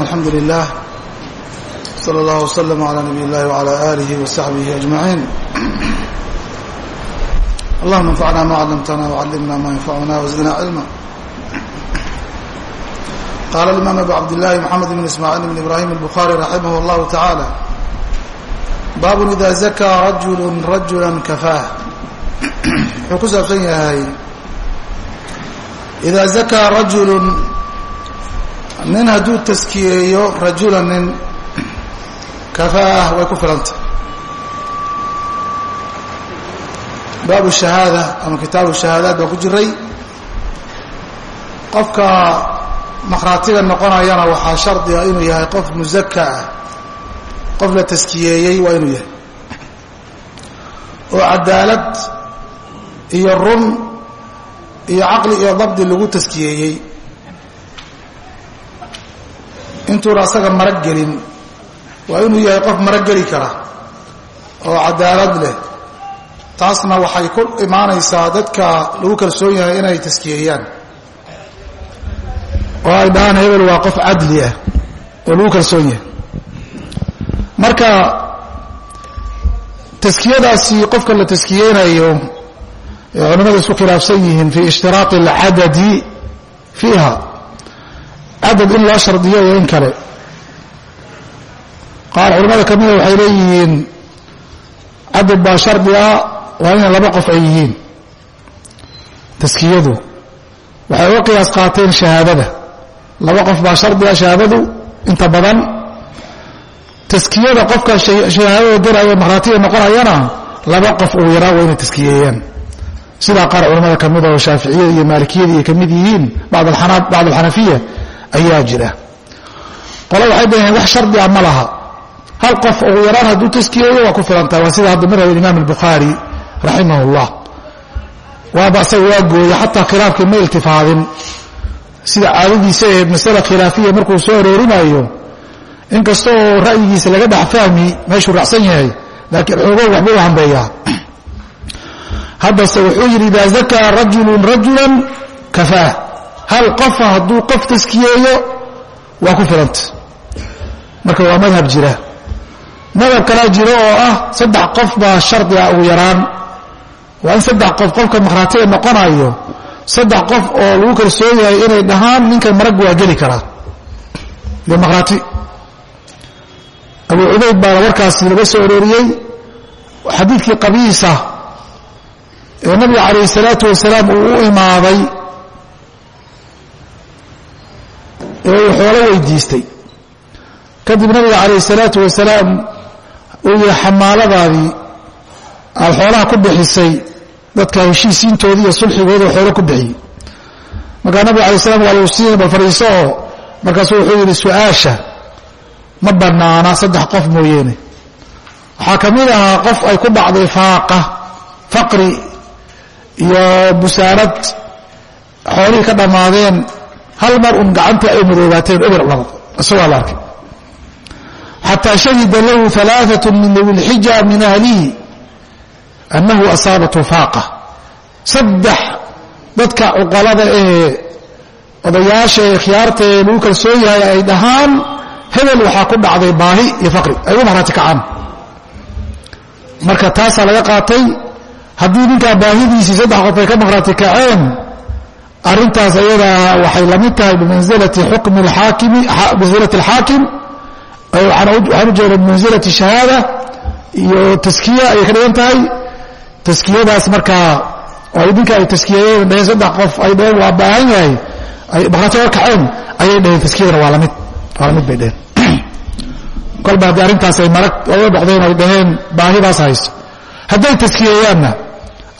الرحيم الحمد لله صلى الله وسلم على نبي الله وعلى آله وصحبه أجمعين اللهم انفعنا ما علمتنا وعلمنا ما ينفعنا وزدنا علما قال الإمام أبو عبد الله محمد بن إسماعيل بن إبراهيم البخاري رحمه الله تعالى باب إذا زكى رجل رجلا كفاه wuxuu ku saabsan yahay إذا زكى رجل nin hadduu taskiyeeyo rajula nin kafaah way ku filantah baabu shahaada ama kitaabu shahaadaad baa ku jiray. Qofka makhraatiga noqonayana waxaa shardi ah inuu yahay qof musaka ah. Qof la taskiyeeyey waa inuu yahay. Oo cadaalad iyo run iyo caqli iyo dabdi lagu taskiyeeyey intuuna asaga marag gelin waa inuu yahay qof marag geli kara oo cadaalad leh. Taasna waxay ku imaanaysaa dadka lagu kalsoon yahay inay taskiyeeyaan oo ay dhahaan hebel waa qof cadli ah oo lagu kalsoon yahay. Marka taskiyadaasi qofka la taskiyeynayo ee isku khilaafsan yihiin fii ishtiraati alcadadi fiiha cadad in loo shardiyo iyo in kale. Qaar culimmada ka mida waxay leeyihiin cadad baa shardi ah waa inay laba qof ay yihiin. Taskiyadu waxay uga qiyaas qaateen shahaadada. Laba qof baa shardi ah shahaadadu inta badan. Taskiyada qofka shahaadada garaya makhraatiga noqonayana laba qof ugu yaraa waa inay taskiyeeyaan. Sidaa qaar culimmada ka mida oo shaaficiyada iyo maalikiyada iyo ka mid yihiin bacd alxanafiya ayaa jira. Qole waxay dhaheen wax shardi ah ma laha. Hal qof ugu yaraan hadduu taskiyeeyo waa ku filantaha waa sida hadda madhab imaam albukhaari raximah اllah waaba asaga waa gooye xataa khilaafkii ma iltifaadin. Sida caadadiisa ahayd masale khilaafiya markuu soo aroorinayo oo ra'yigiisa laga dhex fahmi meeshuu raacsan yahay laakiin xoogo waxba u hambeeyaa haddase wuxuu yidhi idaa zakaa rajulu rajula kafaah hal qofa hadduu qof taskiyeeyo waa ku filanta marka waa madhab jira. Madhab kalaa jira oo ah saddex qof baa shardiga ugu yaraan. Waa in saddex qof qofka makhraatiga noqonayo saddex qof oo lagu kalsoon yahay inay dhahaan ninkan marag waa geli karaa iyo makhraati abu cubayd baana warkaasi laga soo arooriyey xadiidkii qabiisa ee nabiga calayh salaatu wasalaam uu u imaaday uu xoolo weydiistay. Kadib nabiga calayh salaatu wasalaam uu yihi xamaaladaadii aad xoolaha ku bixisay dadka heshiisiintoodii iyo sulxigooda xoolo ku bixiyey. Markaa nabiga alay slam waa lagu siinay bal fadhiiso oo markaasuu wuxuu yidhi su'aasha ma bannaana saddex qof mooyeene. Waxaa ka mid ahaa qof ay ku dhacday faaqa faqri iyo busaarad xoolihii ka dhammaadeen hal mar un gacantii ay madoobaateen eber labo isagoo la arkay xataa shahida lahu alaaثaة min dawi اlxija min ahlihi annahu asaabathu faaqa saddex dadka cuqalada ee odayaasha ee khiyaarta ee lagu kalsoon yahay ay dhahaan hebel waxaa ku dhacday baahi iyo faqri ay u marhaati kacaan marka taasaa laga qaatay haddii ninkaa baahidiisii saddex qof ay ka maqhraati kaceen arrintaas ayadaa waxay la mid tahay bimansilati xukmi اlxaakimi bimansilati اlxaakim waxaan u jeeda bimansilati shahaada iyo taskiya ayay ka dhigan tahay. Taskiyadaas markaa oo idinka ay taskiyeeyeen dhaheen saddex qof ay dhaheen waa baahan yahay ay oga kaceen ayay dhaheen taskiyadana waa la mid waa la mid bay dhaheen. Kolba haddii arrintaas ay marag oga noqdeen ay dhaheen baahidaas haysto hadday taskiyeeyaanna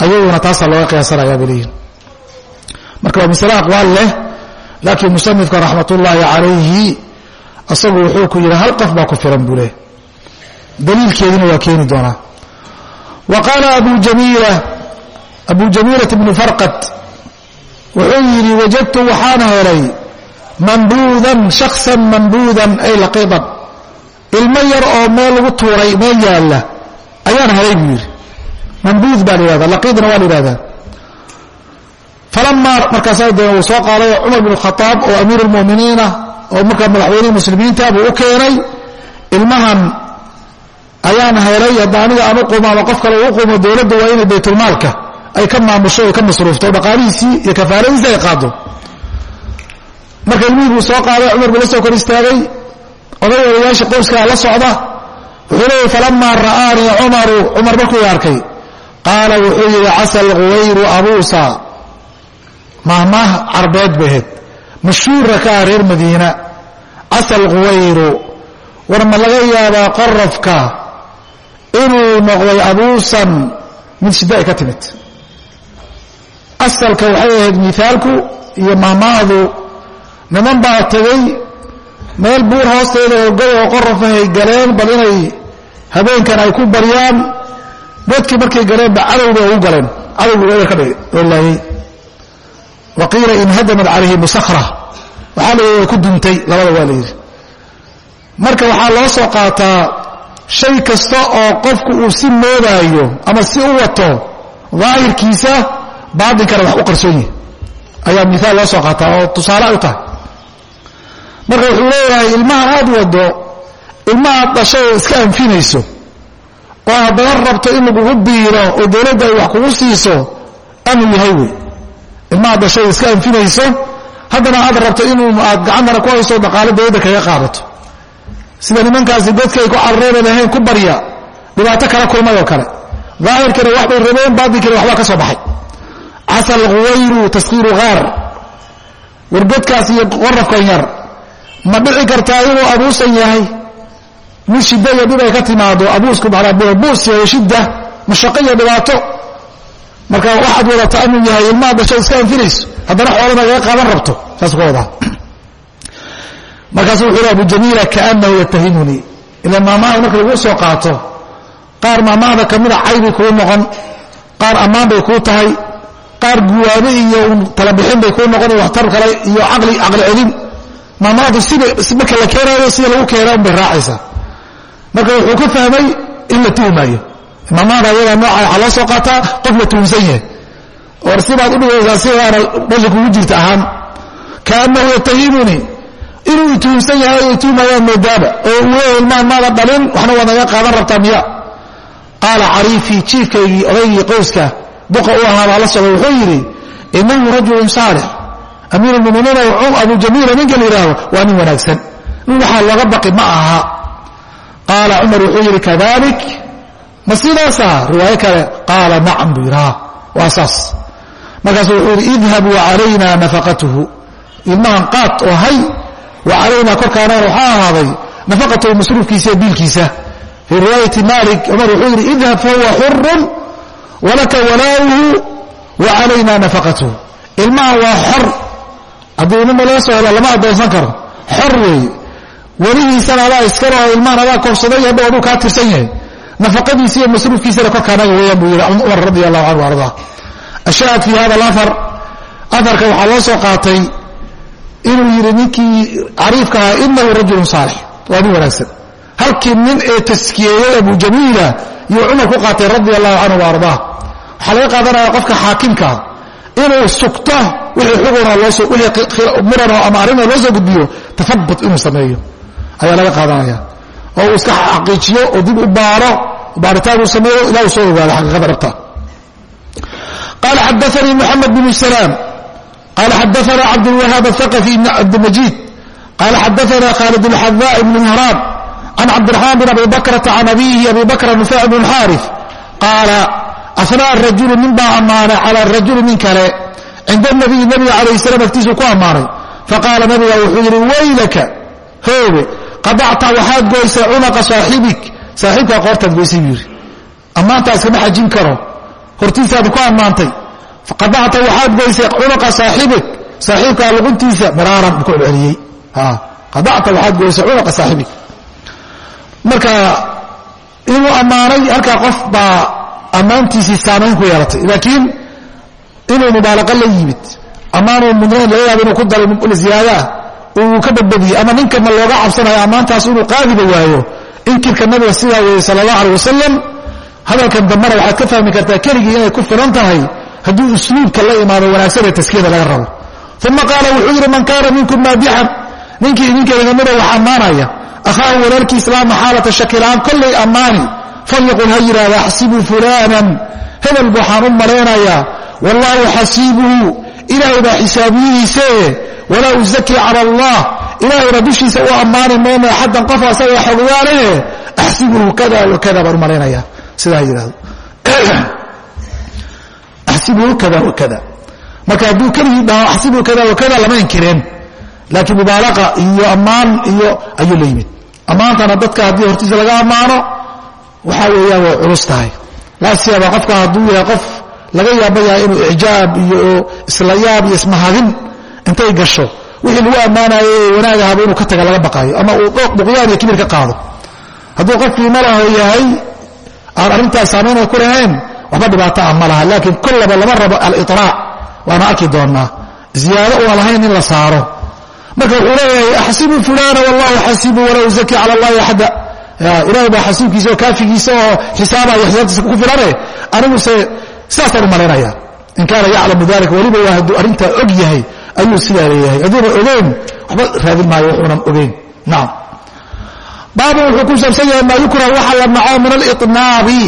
ayaguna taasaa looga qiyaasanaya bay leeyihiin marka waa masale aqwaal leh laakiin musanifka raxmat ullaahi calayhi asagu wuxuu ku yidhi hal qof baa ku filan buu leh? Daliilkeedina waa keeni doonaa. Wa qaala abu jamiila abu jamiilat bnu farqad wuxuu yidhi wajadtu waxaana helay mambuudan shaksan mambuudan ay laqiidan ilmo yar oo meel lagu tuuray meel yaalla ayaan helay buu yidhi. Mambuud baa la yihahda laqiidna waa la yihahdaa falamaa markaasaa dee uu soo qaaday cumar bn khaaab oo amiir lmuminiina oo markaa madaxweynihii muslimiinta buu u keenay ilmahan ayaan helay hadda aniga aan u qumo ama qof kale u qumo dowladda waa inay baytulmaalka ay ka maamusho ay ka masruufto dhaqaalihiisii iyo kafaaradiisi ay qaado marka ilmihii buu soo qaaday cumar buu la kor istaagay oday odayaasha qoyskaa la socda wuxuu leeyay falamaa ra'aanii cumaru cumar markuu arkay qaala wuxuu yidhi casa alquwayru abuusa mahmaah carbeed bay ahayd. Mashhuura ka ah reer madiina. Casa alquwayru war ma laga yaabaa qorafka inuu noqday abuusan mid shidda ay ka timid. Asalka waxay ahayd miaalku iyo mahmaahdu niman baa tegey meel buur hoosteeda orgay oo qorafahay galeen bal inay habeenkan ay ku baryaan dadkii markay galeen ba cadowba ugu galeen. Cadowgu eber ka dhigay oo laayey wa qiila inhadamat calayhi musakra waxaa la yidhi ku duntay labada waa la yidhi marka waxaa loo soo qaataa shay kasta oo qofku uu si moodaayo ama si u wato daahirkiisa baatinkana wax u qarsoon yihi ayaa miaal loo soo qaataa oo tusaale u tahay marka wuxuu leeyahay ilmahan aad wado ilmahaad dhashay iska anfinayso oo haddana rabto in lagugu biiro oo dowladda ay wax kugu siiso anu yahay wey ilmahaad dhashay iska anfinayso haddana aad rabto inuu aad gacantana ku hayso dhaqaalo dowladda kaga qaadato. Sida nimankaasi dadka ay ku carreeba lahayn ku barya dhibaato kala kulmay oo kale. Daahirkana wax bay rabeen baatinkana waxbaa ka soo baxay. Casa alhuwayru taskiiru haar wargodkaas iyo qorafkan yar. Ma dhici kartaa inuu abuusan yahay? Mid shidda iyo dhib ay ka timaado abuusku buus iyo shidda. Mashaqo iyo dhibaato marka waxaad wadata inuu yahay ilmaha dasho iska anfinayso haddana xoola nagaga qaadan rabto saas ka wadaa markaasu wuxuu abu jamiila kaanahu yatahimunii ila maamahda marka lagu soo qaato qaar maamahda kamida caybay kuu noqon qaar ammaan bay kuu tahay qaar guwaabo iyo talabixin bay kuu noqon waxtar kale iyo caqli caqli celin. Maamahdu sida marka la keenaayo sida lagu keenaa un bay raacaysaa. Marka wuxuu ku fahmay in la tuhmaayo maamahda ayadaa nooca waxaa loo soo qaataa qof la tuhumsan yahay. Or sibaad udhigaysaa sidaana meesha kugu jirta ahaan. Kaanahu yatahimunii inuu ituhumsan yahay ay tuhmayaan moodaaba oo uu leeya ilmahan maada dhalin waxna waad naga qaadan rabtaa miya. Qaala cariifii jiifkaygii odaygii qoyska duqa u ahaa baa la socda wuxuu yidhi inahu rajulun saalix. Amiir lmuminiin abu jamiila ninka la yidhaahdo waa nin wanaagsan. Nin waxaa looga baqi ma aha. Qaala cumar wuxuu yidhi kadalik ma sidaasa riwaayo kale qaala nacam buu yidhi waa saas. Markaasu wuxuu yidhi idhabuu calayna nafaqatuhu. Ilmahan qaad oo hay wa calaynaa korkaanana waxaa ahaaday nafaqatahu masruufkiisa iyo biilkiisa. Fii riwaayati malik cumar wuxuu yidhi idhab fahuwa xurun walaka walaauhu wa calayna nafaqatuhu. Ilmahan waa xor. Haddii nima loo soo helo lama addoonsan karo. Xor weeye. Welihiisana adaa iskale oo ilmahan adaa korsaday hadhow aduu kaa tirsan yahay nafaqadiisa iyo masruufkiisana korkaanaga weeyaan buu yidhi cumar radi allahu canhu ardaa ashaahid fi hada alar aarka waxaa loo soo qaatay inuu yidhi ninkii cariifka ahaa inahu rajulun saalix. Waa nin wanaagsan. Halkii nin ee taskiyeeyey abu jamiila yuu cumar ku qaatay radi allahu canhu ardaa waxaa laga qaadanaya qofka xaakimkaa inuu sugto murano ama arrinoo loo soo gudbiyo tafabut inuu sameeyo. Ayaa laga qaadanaya. Oo uu iska xaqiijiyo oo dib u baaro xadni mxamed bn slaam qal xadana cabdwahaab aaqi bn cabdmajiid qal xadana khaalid xada bn mhraan an cabdiramaan bn abi bakrata can abihi abi bakra nufaac bn xaari qaala asnaa rajulu nin baa ammaanay calى rajuli nin kale cinda nabiy nabiga alayh slam agtiisu ku ammaanay. faqaala nabiga wuxuu yihi waylaka hoobe qadacta waxaad goysa cunaqa saaxibik saaxiibkaa qoortaad goysay buu yidhi. Ammaantaas kama xajin karo. Hortiisaad ku ammaantay. Qadacta waxaad goysay cunuqa saaxibik saaxiibkaa luquntiisa miraaran ku celceliyey. Qadacta waxaad goysay cunuqa saaxibik marka inuu ammaanay halkaa qof baa ammaantiisii saamayn ku yeelatay. Laakiin inuu mubaalaqa la yimid ammaanuu mudnayn laga yaabo inuu ku daray ziyaadaa uu ka badbadiyey ama ninkana looga cabsanayo ammaantaas inuu qaadiba waayo inkirka nabiga sidaa weeyey sala allah aleh wasalam hadalkan dambana waxaad ka fahmi kartaa keligii inay ku filan tahay hadduu usluubka la imaado wanaagsan ee taskiyada laga rabo. Uma qaala wuxuu yidhi man kaana minkum maadixan ninkii idinkeeda mida wax ammaanaya akhaahu walaalkiis laa maxaalata shakilaan kollay ammaani falyaqul ha yidhaahda axsibu fulaanan. Hebel waxaan u malaynayaa wallaahu xasiibuhu ilaahay baa xisaabiyihiisee walaa uzaki cala allah. Ilaahayna dushiisa u ammaani mayno axaddan qof asaga xogwaane axsibuhu kada wakada baan u malaynayaa sidaa ha yidhahdo axsibuhu kada wakada marka hadduu keligii dhaho axsibuhu kada wakada lama inkireen laakiin mubaalaqa iyo ammaan iyo ayuu la yimid. Ammaantana dadka haddii hortiisa laga ammaano waxaa weeyaan way culus tahay. Laa siyaaba qofka hadduu yahay qof laga yaaba yahay inuu icjaab iyo isla yaab iyo ismahadin intay gasho wixii lagu ammaanayo wanaag ahaba inuu ka taga laga baqaayo ama uu duqyaan iyo kibir ka qaado. Hadduu qof qiimo laho yahay aan arrintaas saamaynay ku lahayn waxba dhibaato ah ma laha laakiin kollaba lama rabo aliطraac waana arki doonnaa ziyaado una lahayn in la saaro. Marka wuxuu leeyahay axsibu fulana wallahu xasibu walaa uzaki cala allahi axada. Ilahay baa xasiibkiisa oo kaafigiisa oo xisaabaya xisaabtiisa ku filane aniguse sidaasaan u malaynaya in kaana yaclamu dalika weliba waa hadduu arrintaa og yahay ayuu sidaa leeyahay hadduuna ogeyn waxba raadin maayo wuxuunan ogeyn nacam baabu wuxuu ku saabsan yahay maa yukrah waxa la naco min aliطnaabi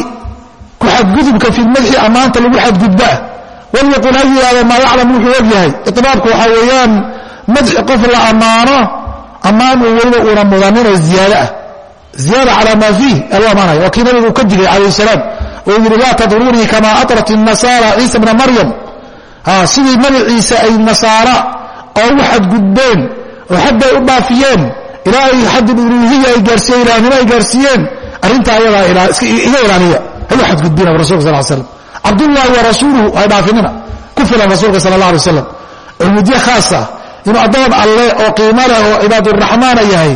ku xadgudubka fi lmadxi ammaanta lagu xadgudba walyaqul ha yidhaahdo maa yaclam wuxuu og yahay iطnaabku waxaa weeyaan madxi qof la ammaano ammaan uu weliba uuna mudaninoo ziyaado ah ziyaada calaa maa fiih aluu ammaanaya waa kii nabigu ka digay calayh salaam oo yidhi laa tadruunii kamaa atrat الnasaara ciisa bna maryam sidii nabi ciise ay nasaara oo ugu xadgudbeen oo xadday u dhaafiyeen. Ilaa ay xaddul uluuhiya ay gaarsiiyeen ilahnimo ay gaarsiiyeen? Arrintaa ayadaa iga ilaaliya. Hayu xadgudbina rasulka sal slam cabdullahi wa rasuuluhu hay dhaafinina. Ku filan rasuulka sala allah alay wasalam culmudye khaasa inuu addoon alle oo qiimo leh oo cibaaduraxmaana yahay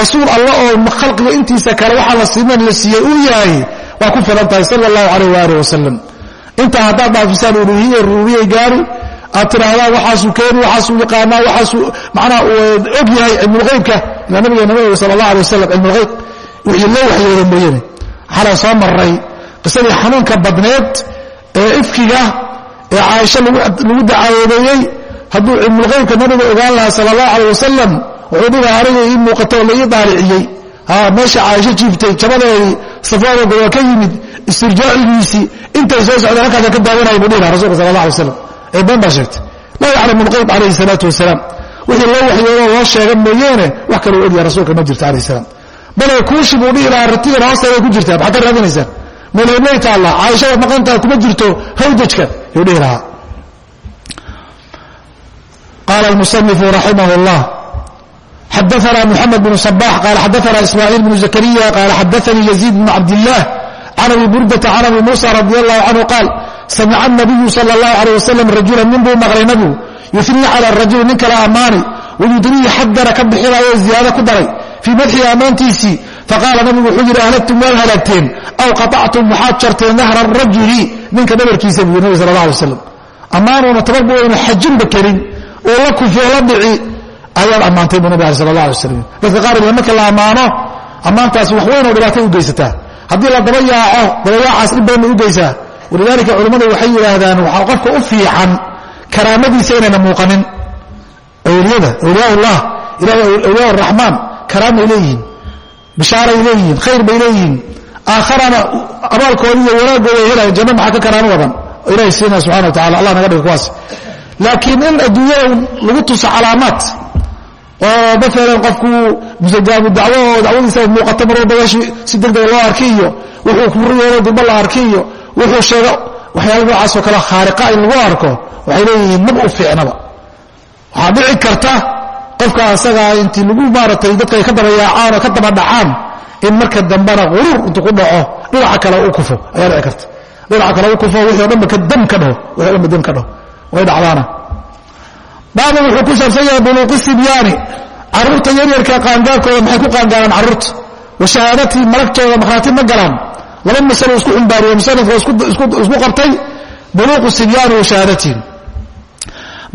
rasuul alle oo khalqiga intiisa kale waxaa la siman la siiyey uu yahay waa ku filan tahay sala allahu alayh waalih wasalam intaa haddaad dhaafisaan uluhiya rububiyay gaari aad tidhaahdaan waxaasuu keeni waxaasuu yaqaanaa waxaasuu macnaha og yahay cilmulghaybka ilaa nabigeena sala allah alay wasalam cilmulghayb wixii loo waxyooda mooyane xalan soo maray qisadii xanuunka badneed ee ifkiga ee caaisho lagu dacaadeeyey hadduu cilmulghaybka nabiga ogaan lahaa sala allah alay wasalam wuxuu dhiga aniga ii muuqato la ii daariciyey meesha caaisho jiiftay jabadeedii safaadoga waa ka yimid istirjaacigiisii intay soo socdeen halkaasa ka daawanaya buu dhihi laha rasulka sala allah alay slam been baa sheegtay. Laa yaclamu lqayb calayhi salaatu wasalaam wixii loo waxyoodoo loo sheega mooyeene wax kaloo ogyaha rasuulka ma jirto alayh salaam. Bale kuushi buu dhihi lahaa ratigan hoosteeday ku jirtaa maxaad ka raadinaysaan? Meelhebley taalla caaishadaad maqantaha kuma jirto hawdajka yuu dhihi lahaa. Qaala almusanifu raximah اllah xadaana muxamed bnu صbax qaala xadaana ismaaciil bnu zakariya qaala xadaanii yaziid bnu cabdillaah can abi burdata can abi muusa radi allahu canhu qaal samica nabiyu sala اllahu alيh wasalam rajulan nin buu maqlay nabigu yunii cala rajuli nin kale ammaani wayudnihi xaggana ka bixinayo ziyaado ku daray fii madxihi ammaantiisii faqaala nabigu wuxuu yidhi ahlagtum waad halaagteen aw qaطactum waxaad jarteen dahra rajuli ninka dhabarkiisa buu nabi sala اla alay waslam ammaanuuna tabarbu aynu xajinba karin oo la kufo la dhici ayaad ammaantay buu nabi ale sala allah alay waslam dadka qaar ila marka la ammaano ammaantaasi wax weyn oo dhibaatay u geysataa haddii la daba yaaco dabayaacaas dhib badan bay u geysaa walidaalika culimmadu waxay yidhaahdaan waxaa qofka u fiican karaamadiisa inayna muuqanin. Awliyada awliyaa ullah ilahay awliyaa araxmaan karaamay leeyihiin bishaaray leeyihiin khayr bay leeyihiin. Aakharana abaalkooda iyo wanaagooda ay helayan janno maxaa ka karaamo wadan? Oo ilahay siinaya subxana wa tacala allah naga dhiga kuwaas. Laakiin in adduunyada lagu tuso calaamaad oo maalan qofku musajaabu dacwo dacwadiisa muuqato mar walba si degdega loo arki iyo wuxuu kuriyoodo durba la arki iyo wuxuu sheego waxyaala noocaasoo kale khaariqa in lagu arko waxay leeyihiin maba u fiicnaba. Waxaa dhici karta qofka asagaa intii lagu maaratay dadka ay ka daba yaacaan oo ka daba dhacaan in marka dambena quruur intuu ku dhaco dhinaca kale u kufo ayaa dhici karta. Dhinaca kale u kufo wixii o dhanba dam ka dhaho way dhacdaana baaba wuxuu ku saabsan yahay buluuqi sibyaani carruurta yaryarka qaangaarkooda maxay ku qaangaaraan carruurta wa shahaadatii malagtooda makhraati ma galaan. Laba masalo isku xumbaariyo musanifka isku qabtay buluuqu sibyaani wa shahaadatihim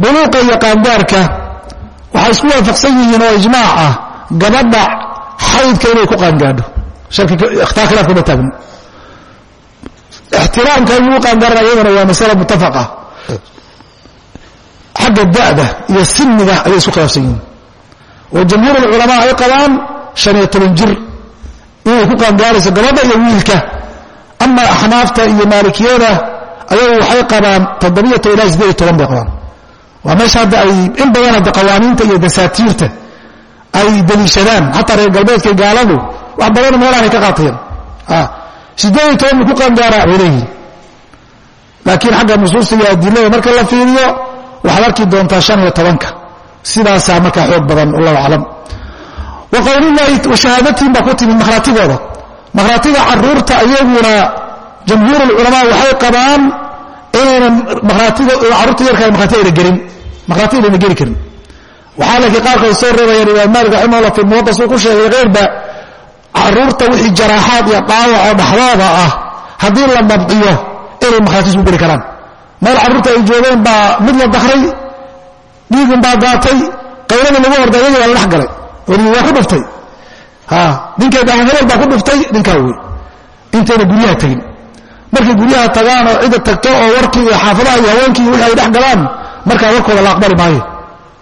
buluuqa iyo qaangaarka waxay isku waafaqsan yihiin oo ijmaac ah gabadha xaydka inay ku qaangaadho. Ikhtaar khilaaf kuma taagno ixtiraamka in lagu qaangaaran ayadana waa masala muttafaqa xagga da'da iyo siniga ayay isku khilaafsan yihiin. Oo jamhuur ulculamaa ay qabaan shan iyo toban jir inay ku qaangaarayso gabadha iyo wiilka. Ama axnaafta iyo maalikiyada ayagu waxay qabaan toddobiyo toban ilaa sideed iyo toban bay qabaan. Waa meesha hadda ay in badan hadda qawaaniinta iyo dasaatiirta ay daliishadaan xataa reer galbeedka gaaladu wax badan meelahay ka qaateen sideed iyo toban ku qaangaaraa bay leeyihiin laakiin xagga nusuusta iyo adilada marka la fiiriyo waxaad arki doontaa shan iyo tobanka. Sidaasaa markaa xoog badan wallahu aclam. Wa qowlillahi washahaadatiin baa ku timid makhraatigooda makhraatiga carruurta ayaguna jamhuur ulculamaa waxay qabaan inaynan makhraatiga carruurta yarkaa makhraati ayna gelin makhraati inayna geli karin. Waxaa laakiin qaarkood soo reebayaan imaam maalik raximahullah fi muwadas uu ku sheegay keyrba carruurta wixii jaraaxaad iyo dhaawac oo dhaxdooda ah haddii la dabciyo inay makhraatiis u geli karaan meel carruurta ay joogeen baa mid la dakray dhiigun baa daatay qayladii lagu horda iyagii baa la dhex galay origi waa ku dhuftay. Ninkeed ahan hebel baa ku dhuftay ninkaa wey. Intayna guryaha tegin markay guryaha tagaan oo cidda tagto oo warkii iyo xaafadaha iyo haweenkii wixii ay dhex galaan markaa warkooda la aqbali maayo.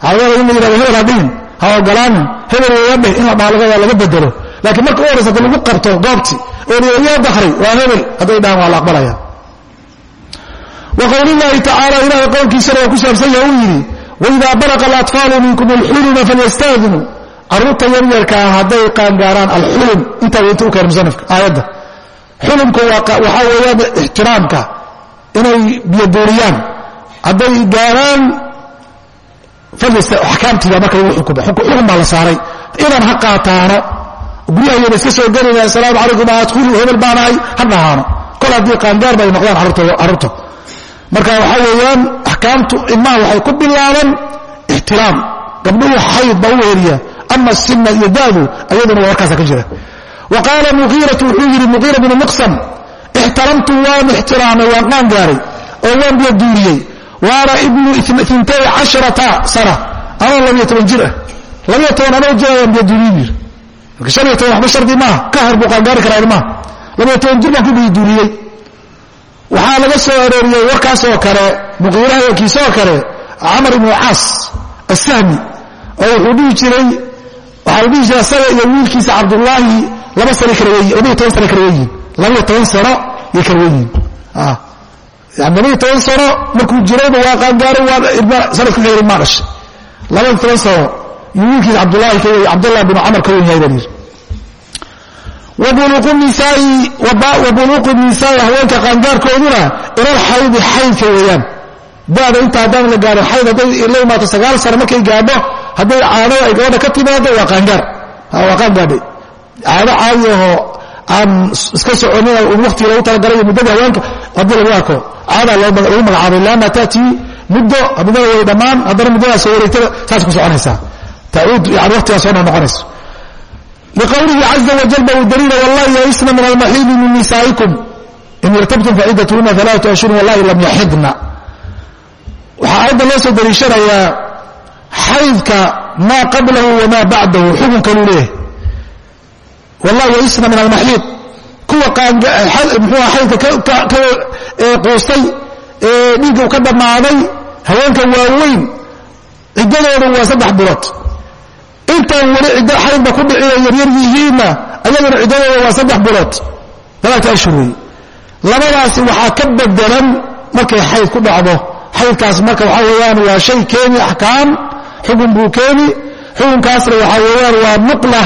Xaafadada in la yidhahdo hebel hadhihin ha ogolaanin hebel waga in la dhaalaga laga bedelo laakiin marka u horaysa haddii lagu qabto goobti oo yaa dakray waa hebel. Hadday dhahaan waa la aqbalaya wa qowlillahi tacaala ilahay qowlkiisana waa ku saabsan yaha uu yidhi waidaa balaqa alatfaalu minkum alxuluma falyastaadinuu carruurta yaryarkaa hadday qaangaaraan alxulum intaa inta u keen musanifka aayadda xulumku waxaa weeyaan ixtiraamka inay biyobuuriyaan hadday gaaraan axkaamtiibaa marka lagu xukuma xukun baa la saaray inaan ha qaataano guryaha yada iska soo gelinaya asalaamu calaykum adkhulu hebel baanahay ha dhahaano kol marka waxaa weeyaan axkaamtu ilmaha waxay ku bilaaban ixtiraam gabdhuhu xayd baa u weeriya ama sina iyo dadu ayaduna warkaasa ka jira. Wa qaala muiiratu wuxuu yidhi muqiira bnu miqsam ixtaramtu waan ixtiraamay waan qaan gaaray oo waan biyaduuriyey waana ibnu intay casharata sana anoo labiyo toban jir ah. Labiyo toban anoo jira waan biyaduuriye yiri marka shan iyo toban waxba shardi maaha ka hor buu qaangaari karaa ilmaha. Labiyo toban jir baan ku biyaduuriyey waxaa laga soo arooriyey warkaasoo kale muqiiraha kiisoo kale camar ibnu caas asahmi oo wuxuu dhihi jiray waxaa la dhihi jiray asaga iyo wiilkiisa cabdullaahi laba sana kala weyi labiyo toban sana kala weyihin labiyo toban sano yay kala weyihin yani labiyo toban sano markuu jirayba waa qaangaaray waa sanadku xigay ilmaa dhashay labaiyo toban sano iyo wiilkiisa cabdullaahi ka wey cabdullah binu camar ka wen yahay baa yidhi wabuluuqu nisaai haweenka qaangaarkooduna ilal xaydi xaydka weeyaan. Dada inta haddaan la gaaro xayd hadday la imaato sagaal sano markay gaadho hadday caado ay gabadha ka timaado waa qaangaar. Waa qaangaadhay caado caadi ahoo aan iska soconin waqtiga lagu talagalayo muddada haweenka haddii lagu arko caadaa lagu magacaabay laanna tatii muddo muddada way dhammaan haddana muddadaas wareegtada saas ku soconaysaa. Tacuud yani waqtigaa soo noqonayso liqowlihi caza wajal ba uu daliila wallahi yaisna min almaxiidi min nisaa'ikum in irtabtum facidatuna alaatu ashhurin wallahi lam yaxidna waxaa aayadda loo soo daliishanayaa xaydka maa qablahu wamaa bacdahu xukunkanuu leeyahay wallahi yaisna min almaxiid kuwa mxuua xaydka ka quustay ee dhiigga u ka dhammaaday haweenka waaweyn ciddadoodu waa saddex bilood intaan weli ciddo xaydba ku dhicina yaryar yihiinna ayaguna ciddadooda waa saddex bilood. Alaata ashhur wey labadaasi waxaa ka bedelan markay xayd ku dhacdo. Xaydkaas marka waxaa weeyaan waa shay keeni axkaam xukun buu keeni. Xukunkaasna waxaa weeyaan waa nuqla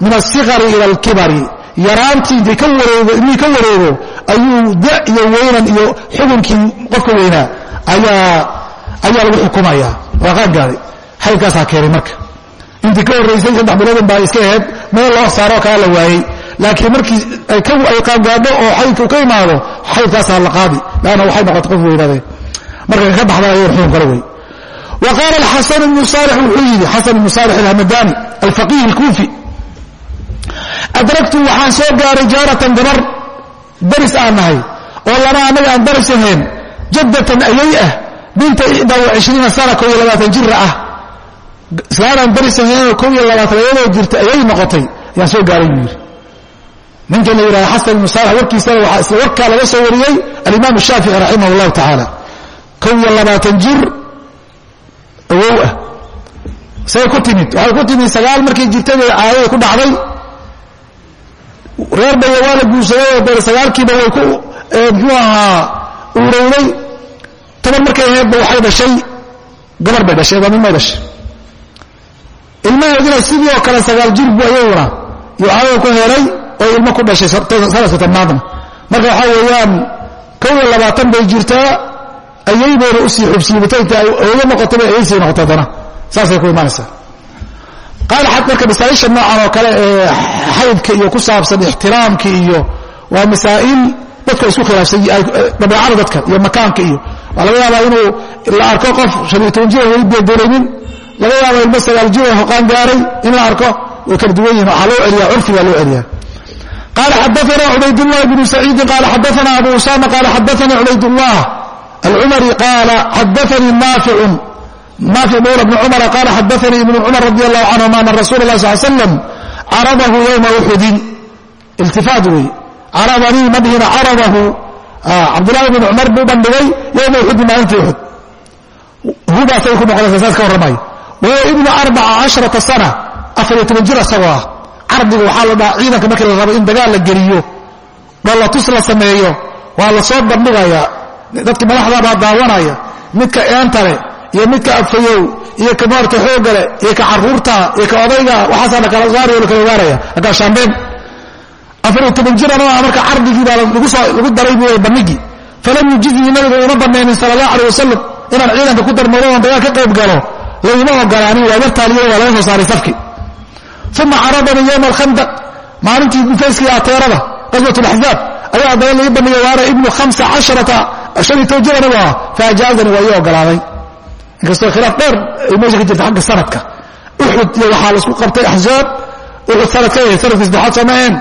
min asikari ila alkibari. Yaraantii intay ka wareego inii ka wareego ayuu da iyo weynan iyo xukunkii qofka weynaa ayaa ayaa lagu xukumaya. Waa qaangaaday xaydkaasaa keenay marka intii ka horraysay saddex biloodin baa iska ahayd meel loo saaroo kala la waayey. Laakiin markii ay qaangaadho oo xaydku ka imaado xaydkaasaa la qaadi. Lanna waxay noqotay qof weynaadeen marka ka baxda ayay xukun kale wey wa qaala alxasan ibnu saalix wuxuu yidhi xasan ibnu saalix alhamadani alfaqih alkuufi adragtu waxaan soo gaaray jaaratan gabar daris aan nahay oo lama annaga aan daris ahayn jaddatan ayay ah binta ixdaa wa cishriina sana kow iyo labaatan jira ah islaanaan daris ahaynoo kow iyo labaatan ayadoo jirta ayay noqotay ayaan soo gaaray buu yidhi. Ninka la yidhahda xasan ibnu saalix warkiisana waxaa isla warkaa laga soo wariyey alimaam shaafici raximah allahu tacaala. Kow iyo labaatan jir awow ah. Say ku timid waxay ku timid sagaal markay jirtay bay caadada ku dhacday. Reer baya waa la guursaday oo dee sagaalkiiba way ku muxuu ahaa uurowday. Toban markay aheedba waxay dhashay gabar bay dhashay daamilmay dhashay ilmaheedina sidii oo kale sagaal jirbu ayaguna iyo caadada ku helay oo ilmo ku dhashay sanadka tobnaadna marka waxaa weeyaan kow iyo labaatan bay jirtaa ayaybayna u sii xubsiibatay inta ay ooyo noqotaba ayaysii noqoto haddana saasay ku imaanaysaa. Xad marka masaaisha noocan oo kale ee xaydka iyo ku saabsan ixtiraamka iyo waa masaa'il dadka isku khilaafsan dabeecada dadka iyo makaanka iyo. Waa laga yaabaa inuu la arko qof toban jir weli beedolaynin laga yaaba ilmo sagaal jir oo hoqaan gaaray in la arko way kala duwan yihin waxaa loo celiyaa curfigaa loo celiyaa قال xdثna عbayd اللh بن سعيidi qال xadثna أbو أسامة qال xadثnي عbayd اللh الcmري qال xadثnي ناaفع ناaفع mولى بن cمر qال xadثnي iبن cمر رضي الله عنهma أن رsuل الله صل سلم cرضه يومa أxudin التiفاad wey caradanii ma dhihina caradahu cabdاللahi بن cمر buu bandhigay yومa أxudin maalintii أxud hudaasay ku noqonaysa saas ka warramay ibnu aa sana afariyo toban jir isagoo ah. Cardiga waxaa la dhahaa ciidanka markii la rabo in dagaal la geliyo dhollatus la sameeyo waa la soo bandhigayaa dadkii madaxda baa daawanaya. Midka eentale iyo midka afayow iyo ka maarta xoogale iyo ka carruurta iyo ka odayga waxaasaa lakalasaariyo la kala waaraya. Agaashaambeen afariyo toban jirana marka ah, cardigii baa lagu daray bu bandhigii falam yujizni nabigu uma banaynin sala allah aleh wasalam inaan ciidanka ku darmadooan dagaal ka laguma ogolaanin waa yartaaliyo waa laga soo saaray safki. Uma caradanii yowma alkhandaq maalintii dhufayskii ateerada qaswat laxzaab ayaa haddana laga bandhigay waana ibnu jir anigu ah faajaazani waa ii ogolaaday inkastoo khilaaf dheer ay meesha ka jirta xagga sanadka. Uxud iyo waxaa la isku qabtay axzaab uxud sanadka yahay sannadkii saddexaad soo maheen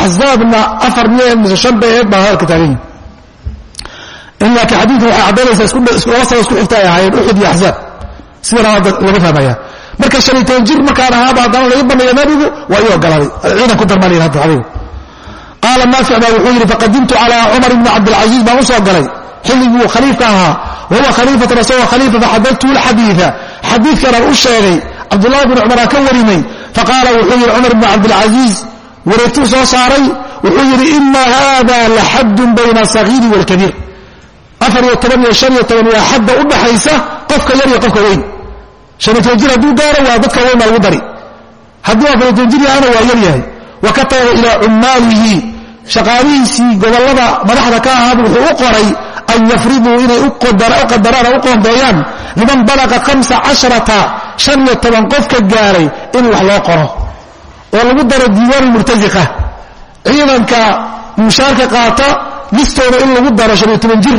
axzaabna afar miyeen mise shan bay ahayd baa hadalka taagan. In laakiin xadiidku waxay caddaynaysaa laba sano isku xigta ay ahaayeen uxud iyo axzaab sidana laga fahmaya marka han iyo toban jir markaan ahaaba haddana laga bandhiga nabigu waa ii ogolaaday ciidan ku darmal hadda adigu qaala naafic baa wuxuu yidhi faqadimtu calaa cumar ibni cabdilcaziiz baan u soo galay. Xilliguu khaliifka ahaa wahuwa khaliifatan isagoo khaliifa faxadaltuhu lxadiida xadiidkanaan u sheegay. Cabdullahi bn cumar aan ka warinay faqaala wuxuu yidhi cumar ibni cabdilcaziiz wareegtuu soo saaray. Wuxuu yidhi ina hada laxadun bayna asagiiri waalkabiir afar iyo toban iyo shan iyo toban waa xadda u dhaxaysa qofka yar iyo qofka weyn han iyo toban jir hadduu gaaro waa dadka weyn baa lagu dari. Hadduu afar iyo toban jir yahana waa yar yahay. Wa kataba ilaa cummaalihi shaqaalihiisii gobollada madaxda ka ahaad wuxuu u qoray an yafriduu inay u qadaraan u qoondeeyaan. Liman balaqa qofka gaaray in wax loo qoro. Oo lagu daro diiwaan murtasiqa ciidanka mushaarka qaata listooda in lagu daro jir.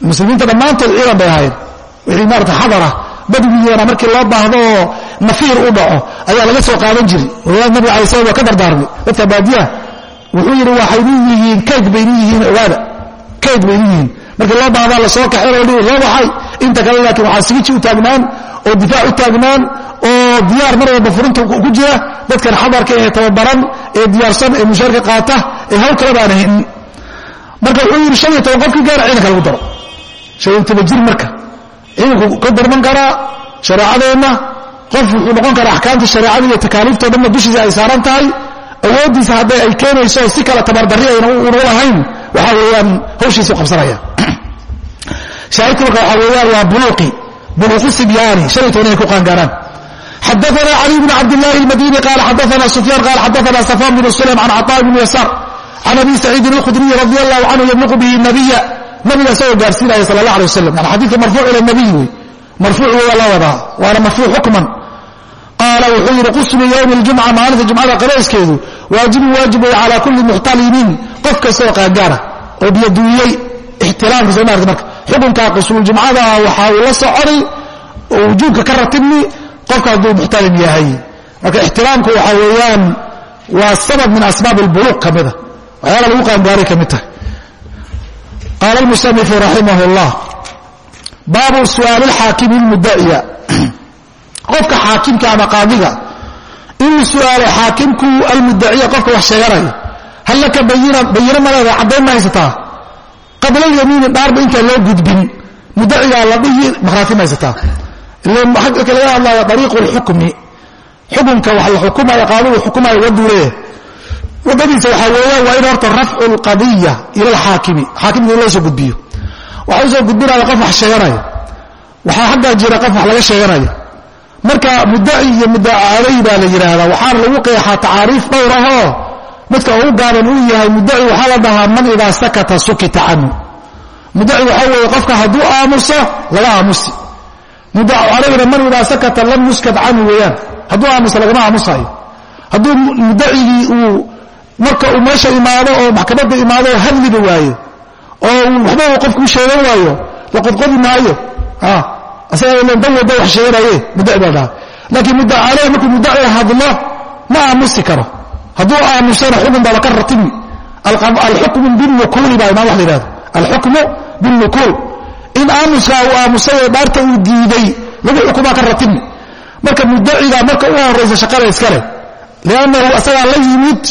Muslimiinta dhammaantood ciidan bay ahaayeen. Wixii maarata xadara badwigeena markii loo baahdo oo nafiir u dhaco ayaa laga soo qaadan jiri walaal nabiga alay slam waa ka dardaarmay. Dadka baadiyaha wuxuu yidhi waxaynu yihiin kayd baynu yihiin ogaada kayd baynu yihiin. Markii loo baahdaa la soo kaxeeno dhihi loo baxay? Inta kale laakiin waxaa sigiji u taagnaan oo difaac u taagnaan oo diyaar mar walba furinta ku jira. Dadkan xadarka ee tababaran ee diyaarsan ee mushaarka qaata ee hawl kale baana hin marka wuxuu yidhi shan iyo toban qofkii gaara ciidanka lagu daro. Shan iyo toban jir marka ciidanku ka darman karaa shareecadeenna qof wuxuu noqon karaa axkaamta shareecada iyo takaaliiftao dhanna dushiisa ay saaran tahay awooddiisa hadday ay keenayso si kale tabardarri ayna una lahayn waxaa weeyaan hawshiisu qabsanaya. Shaahidka marka waxaa weeyaan waa buluuqi buluuqu sibyaani shan iyo inay ku qaangaaraan. Xadaana cali bn cabdillahi almadini qaala xadaana sufyaan qaala xadaana safaan bn sulaym can caطaa bn yasaar can abi saciidin alkhudriyi radi allahu canhu yabluqu bihi nabiya nabiga isagoo gaarsiinaya sal allah alay wasalam yani xadiidka marfuuc ila nabiy wey marfuuc waa la wadaa waana marfuuc xukman. Qaala wuxuu yidhi qusmu yowmi اljumca maalinta jumcada qarayskeedu waajibun waajib wey calaa kulli muxtalimin. Qof kastaoo qaangaara oo biyaduuyey ixtiraamka soo maarta marka xukunka qismuljumcada waxaa uu la soconay oo wujuubka ka ratibni qofka hadduu muxtalim yahay. Marka ixtiraamku waxaa weeyaan waa sabab min asbaab اlbuluuq ka mida. Waxyaala lagu qaangaaray ka mid tahay qaala almusanifu raximah اllah baabu su'aali اlxaakimi اlmudaciya qofka xaakimka ama qaadiga inuu su'aalo xaakimku almudaciya qofka wax sheeganaya hal laka bayina bayino maleeda caddayn ma haysataa qabla yamiini dhaarba intaan loo gudbin mudacigaa la dhihi makhraati ma haysataa marka laga hadlaayo ariiqu lxukmi xukunka wax la xukumaya qaadigu xukumaya waduu leeyahay wadadiisa waxaa weeyaan waa in horta rafcu lqadiya ila alxaakimi xaakimka in loo soo gudbiyo. Waxa u soo gudbinaya qof wax sheeganaya waxaa xaggaa jira qof wax laga sheeganaya marka muddaci iyo muddacaday baa la yidhaahdaa waxaana lagu qeexaa tacaariif dhowr ahoo midka ugu gaaban uu yahay muddaci waxaa la dhahaa man idaa sakata sukita canhu. Muddaci waxaa weeye qofka hadduu aamuso laga aamusi. Muddacu calayhina man idaa sakata lam yuskat canhu weeyaan hadduu aamuso lagama aamusayo. Hadduu muddacigii uu marka uu meesha imaado oo maxkamadda imaado oo hadliba waayo oo waxba uu qofku sheegan waayo la qodqodi maayo isaga wada wax sheeganaye muddaci baa dhaha laakiin caleyh markuu muddaci hadlo ma aamusi karo. Hadduu aamusana xukun baaba ka ratimi. Alxukmu binukuuli baa imaan wax la alxukmu binukuul in aamuskaa uu aamusay ee dhaarta uu diiday lagu xukumaa ka ratimi. Marka muddaciga marka u horaysa shaqada iskale liannahu asagaa la yimid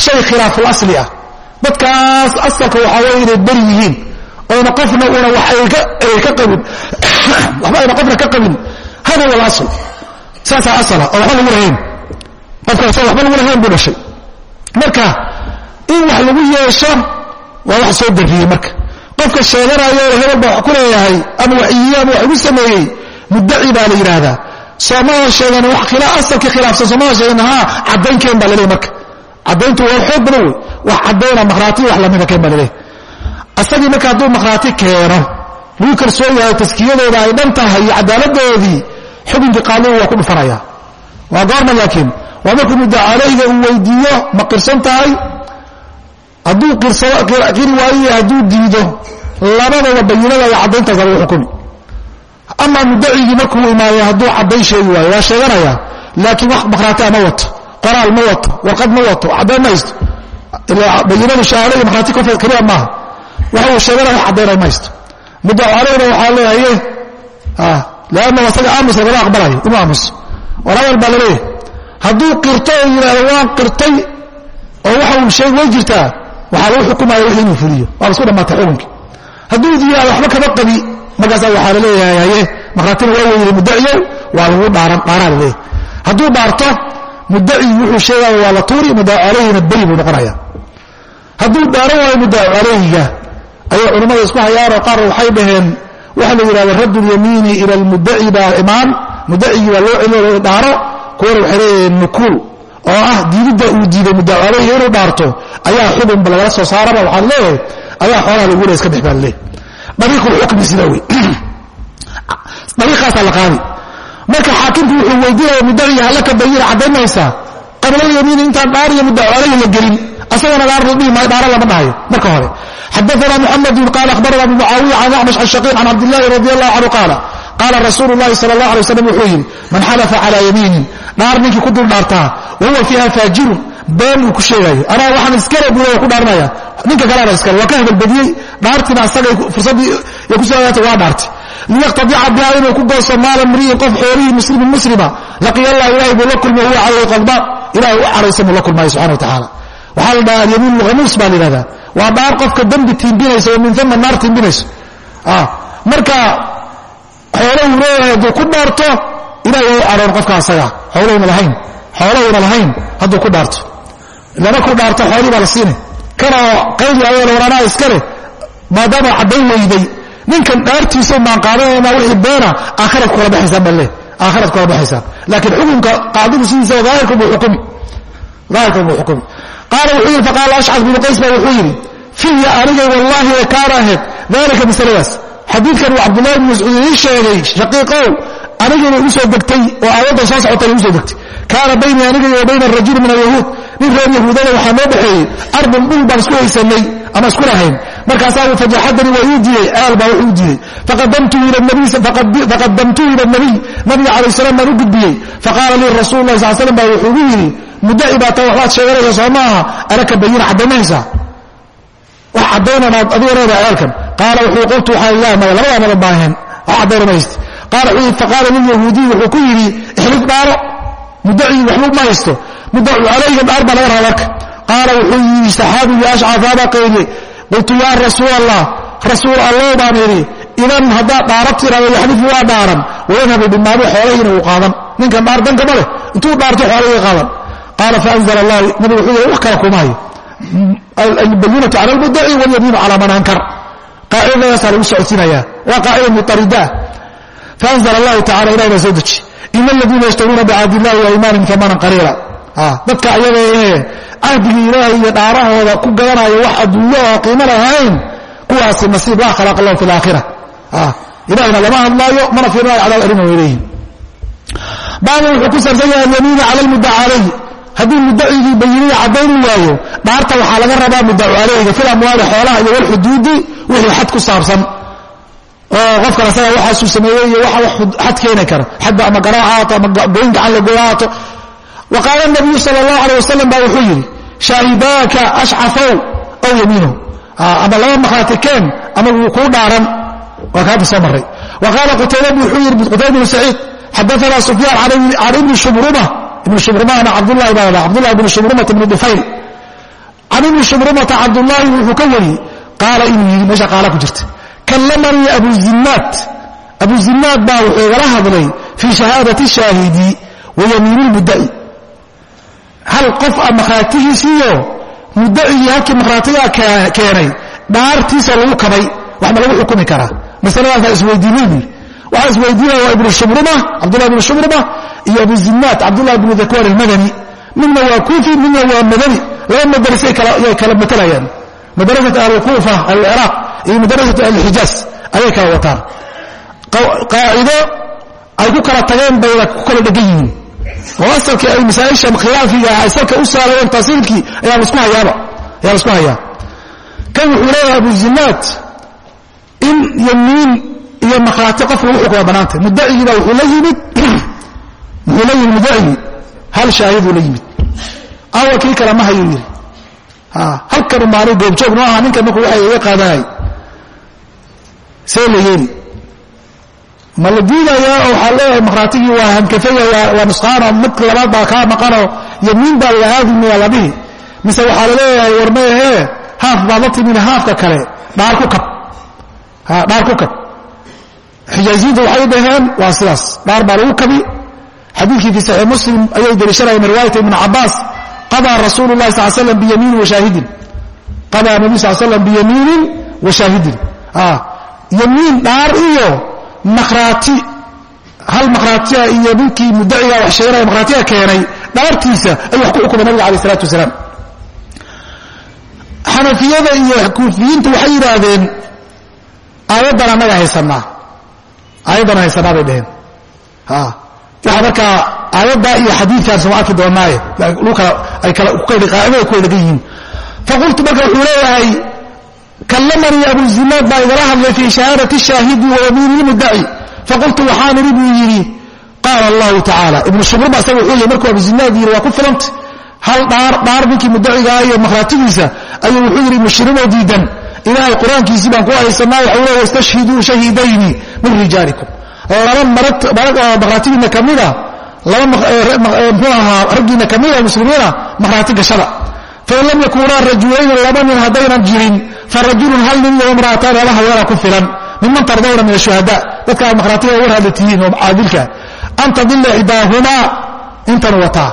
shay khilaafu lasli ah. Dadkaas asalka waxaa weeye inay beri yihiin oyna qofna una wax waxba ayna qofna ka qabin. Hada huwa alasl saasaa asala oo waxba lagu lahayn qofkaas waxba lagu lahayn buu dhashay. Marka in wax lagu yeesho waa wax soo darriyey marka. Qofka sheeganayo hebel baa wax ku leeyahay ama waxiyiye ama wax igu sameeyey muddaci baa la yidhaahdaa soomada sheegan wax asalkii khilaafsan soomada sheegan haa caddaynkeen baa laleeyahy marka caddayntu waa xoog badan wey wax caddayna makhraati wax lamida baa laleeyahy asagii marka hadduu makhraati keeno lagu kalsoon yahay taskiyadooda ay dhan tahay iyo cadaaladdoodii xukunkii qaadigu waa ku dhufanaya waa goorma laakiin waa markuu mudda calayga uu weydiiyo ma qirsan tahay? Hadduu qiri waayo hadduu diido labadaba bayinada iyo caddayntaasa lagu xukumi amaa mudacigii markuu imaado hadduu caddayn sheegi waayo waa sheeganaya laakiin wax makhraati ma wato qoraal ma wato warqad ma wato caddayn ma haysto. Bayinadu shahaada iyo makhraati keliya maaha. Waxa uu sheegana wax caddaynay ma haysto. Mudda caleyna waxaa leeyahaye leanna asaga aamus lagama aqbalayo inuu aamuso war hadal baa la leeyahay hadduu qirto oo yidhahdo waan qirtay oo waxa uu sheeg way jirtaa waxaa lagu xukumaya wixii inuu fuliyo. Waa la isku dhamaatay xukunkii hadduu yidhahdo waxba kama qabi. Markaasa waxaa la leeyahay haye makhratina waa weyday muddaciyow waa lagu dhaaraa la leeyahay hadduu dhaarto muddaci wuxuu sheegaya waa la tuuri caleyhina beri buu noqonaya hadduu dhaaran waayo caleyhiga ayay culimmada isku hayaanoo qaar waxay dhaheen waxa la yidhahda radd اlyamiini ila اlmudaci baa imaan mudacigii baa loo celinayo dhaaro kuwana waxay leeyihiin nukuul oo ah diididda uu diiday mudacu inuu dhaarto ayaa xubunba lagala soo saaraba waxaan leeyahay ayaa xoolaha lagu le dhex baan leeyahy dariiqulxukmi sida wey dariiqaasaa la qaadi marka xaakimku wuxuu weydiinaya mudaciga halla ka bayina caddaynaysaa qabla yamiini intaan dhaar iyo mudacu aleyhi la gelin asagana dhaar la dhihi maayo dhaaro lama dhahayo marka hore. Xadaana muxamedun qaala akhbarana abu mucaawiya can acmash can shaqiiq can cabdillahi radi allahu canhu qaala qaala rasuulu llahi sala allah alay waslam wuxuu yidhi man xalafa calaa yamiinin dhaar ninkii ku dul dhaartaa wa huwa fiiha faajirun been uu ku sheegayo anaa waxaan iskale buda ku dhaaranaya ninka kalena iskale waa ka hadalbadiyey dhaartiina asagay fursaddii ay ku soo waa dhaartay liyaqtadica biha inuu ku gooso maala mri'in qof xoolihii muslimin muslima laqiya allah ilahay buu la kulmay huwa calayhi qadbaan ilahay u caraysan buu la kulmaya subxana wa tacaala waxaa la dhahaa alyamiin lhamuus baa la yihahdaa waa dhaar qofka dembi tiimbinaysa oo min uma naar tiimbinayso marka xoolahuu leeyahay hadduu ku dhaarto ilahay u caroon qofka asaga xoolahuna lahayn xoolahuna lahayn hadduu ku dhaarto lama ku dhaarto xoolihii baa la siinay kanoo qaydi ayada waranaa iska leh maadaama caddayn weyday ninkan dhaartiisa maan qaadanayna wixii beena aakhirad kula baxaysaan baa leh aakhirad kula baxaysaan laakiin xukunka qaadigu sidiisaba daahirka buu xukumi. Daahirka buu xukumi. Qaala wuxuu yidhi faqaala ashcad binu qays baa wuxuu yidhi fiya anigay wallaahi kaana ahayd daalika masaladaas xadiidkan uu cabdullahi bn mascuud ii sheegay shaqiiqow anigayna igu soo degtay oo aayaddan soo socotay igu soo degtay. Kaana baynii anigay wa bayna arajuli min alyahuud. Nin reer yahuudada waxaa noo dhexeeyey ardun dhul baan isku haysanay ama isku lahayn. Markaasaa fajaxadanii waa ii diiday aal baa wuxuu diiday faqadamtuhu ila nabiy nabiga calayh salaam baan u gudbiyey. Faqaala lii rasuulu lah sal slam baa wuxuu igu yidhi muddaci baa ta waxbaad sheeganaysa soo maaha alaka bayina caddaynahaysaa wax caddaynanaad adiga leedahay ceelkan qaala wuxuu qultu waxaa ilaah maya labadaa madan baaheen wax caddayna ma faqaala lilyahuudiy wuxuu ku yidhi ixlif dhaaro muddacii waxba ma haysto muddacu calayhim dhaar baa laga rabaa marka qaala wuxuu yidhi saxaabigu ashcafaabaa qaydiyey qultu yaa rasuul allah rasuul allow baan idhi idan haddaa dhaara tirado yaxlifu waa dhaaran wayadhabu bimaabi xoolahiina uu qaadan ninkan dhaar dankama leh intuu dhaarto xoolahii qaadan qaala faanzl allah nabigu wuxuu yidhi wax kala kuma hayo albayinatu cala almudaci walyamiinu calaa man ankar qaacidadaasaa lagu socodsiinayaa waa qaacida muaridaa faanzl allahu tacala ilahi baa soo deji ina aladiina yashtaruuna bicahdi illahi waaymaanihim amanan qaliila dadka ayaga ee cahdigii ilaahay iyo dhaarahooda ku gadanaya wax adduunyo oo qiimo lahayn kuwaasi nasiib laa khalaqa lahu fi laakhira ilahayna lama hadlaayo mana fiirinayo cadaab arima way leeyihiin baabu wuxuu ku saabsan yahay alyamiina cala lmudaca calayhi haddii mudacigii bayiniya caddayni waayo dhaarta waxaa laga rabaa mudacu calayhiga fil amwaali xoolaha iyo walxuduudi wixii xad ku saabsan oo qofkan asaga waxaasuu sameeyey iyo waxa xad keeni kara. Xadba ama garaac haato ama goyn gacan la goya haato wa qaala nabiyu sala allahu alay wasalam baa wuxuu yidhi shaahidaaka ashcafow aw yamiinow ama laba markhaati keen ama wuu kuu dhaaran. Waa kaata soo maray wa qaala qutayba wuxuu yidhi qutayba bnu saciid xadaana sufyaan can ibni shubruma ibn shubrumana cabdulahi baa ladha cabdullahi ibn shubrumata ibni dufayl. Can ibni shubrumata cabdullaahi wuxuu ka wariyey qaala inuu yidhi meesha qaala ku jirta kallamanii abuzinaad abuzinaad baa wuxuu igala hadlay fii shahaadati shaahidi wa yamiini lmudda'i hal qof a makhraatigiisiiyo muddacigii halkii makhraatigaa keenay dhaartiisa lagu kabay wax ma lagu xukumi karaa masaladaasa isweydiinay buuri waxaa isweydiinaya waa ibnu shubruma cabdullah ibnu shubruma iyo abuzinaad cabdullah ibnu dakwaan almadani. Midna waa kuufi midna waa madani. Laba madrasay kala matalayaan madrasat ahlukuufa alciraaq iyo madrasat ahlixijaaz ayay kala wataan. Qaacido ay ku kala tageen bayna ku kala dhegan yihiin. Oo asalkii ay masaaisha khilaafiga ah asalka u saarayeen tasiilkii ayaa lasku hayaaba ayaa lasku hayaa. Kan wuxuu leeyahay abuzinaad in yamiin iyo makhraati qof lagu xukuma banaantay. Mudacigiiba wuxuu la yimid muxuu la yimid mudacigii hal shaahiduu la yimid. Awa kii kale ma hayuu yidhi halkan umaani goobjoog noo aha ninkan markuu waxa iga qaadanay see la yeeli ma la diidayaa oo waxaa leeyahay makhraatigii waa hankafaya waa nusqaanoo mid labaad baa kaa maqanoo yamiin baa la aadimiya la dhihi mise waxaa la leeyahay warmayahee haaf baad la timid haafka kale dhaar ku kab. Dhaar ku kab. Xijaaziyiinta waxay dhaheen waa sidaas dhaar baa lagu kabi. Xadiidkii fi saxiix muslim ayay deliishanayeen min riwaayati ibni cabaas qadaa rasuulu lahi sal slam biyamiinin washaahidin qadaa nabi sal slam biyamiinin wa shaahidin yamiin dhaar iyo makhraati hal makhraatiya iyo ninkii mudaciga wax sheeganaya makhraatiga keenay dhaartiisa ayuu wax ku xukumay nabiga alayh isalaatu wasalaam xanafiyada iyo kuufiyiinta waxay yidhaahdeen aayaddan annaga haysanaa aayaddan haysanaa bay dheheen waxaa markaa aayaddaa iyo xadiidkaas ma arki doonaaye ay qaacidada ku wadagan yihiin faqultu marka wuxuu leeyahay kallamanii abuzinaad baa igala hadlay fii shahaadati shaahidi wa lmudaci faqultu waxaan idhi buu yidhi. Qaala allahu tacaala. Ibnu shubruma isaga wuxuu yihi markuu abuzinaad yidhi waa ku filanta. Hal dhaar dhaar ninkii mudacigaa iyo makhraatigiisa ayuu wuxuu yidhi mushrimoo diidan. Ilaahay qur'aankiisii baan ku haysanaa waxau le wastashhiduu shahidayni min rijaalikum. Laba marag oo makhraatigiinna ka mida laba mxuu ahaa raggiinna ka mida muslimiina makhraati gashada. Fain lam yakuunaa rajulayni laba nin haddaynan jirin farajulun hal nin iyo imra'ataan laba haweena ku filan. Miman tardawna min ashuhada. Dadka aad makhraatiga war hadla tihiin oo caadilka an tadilla ixdaahumaa intan wataa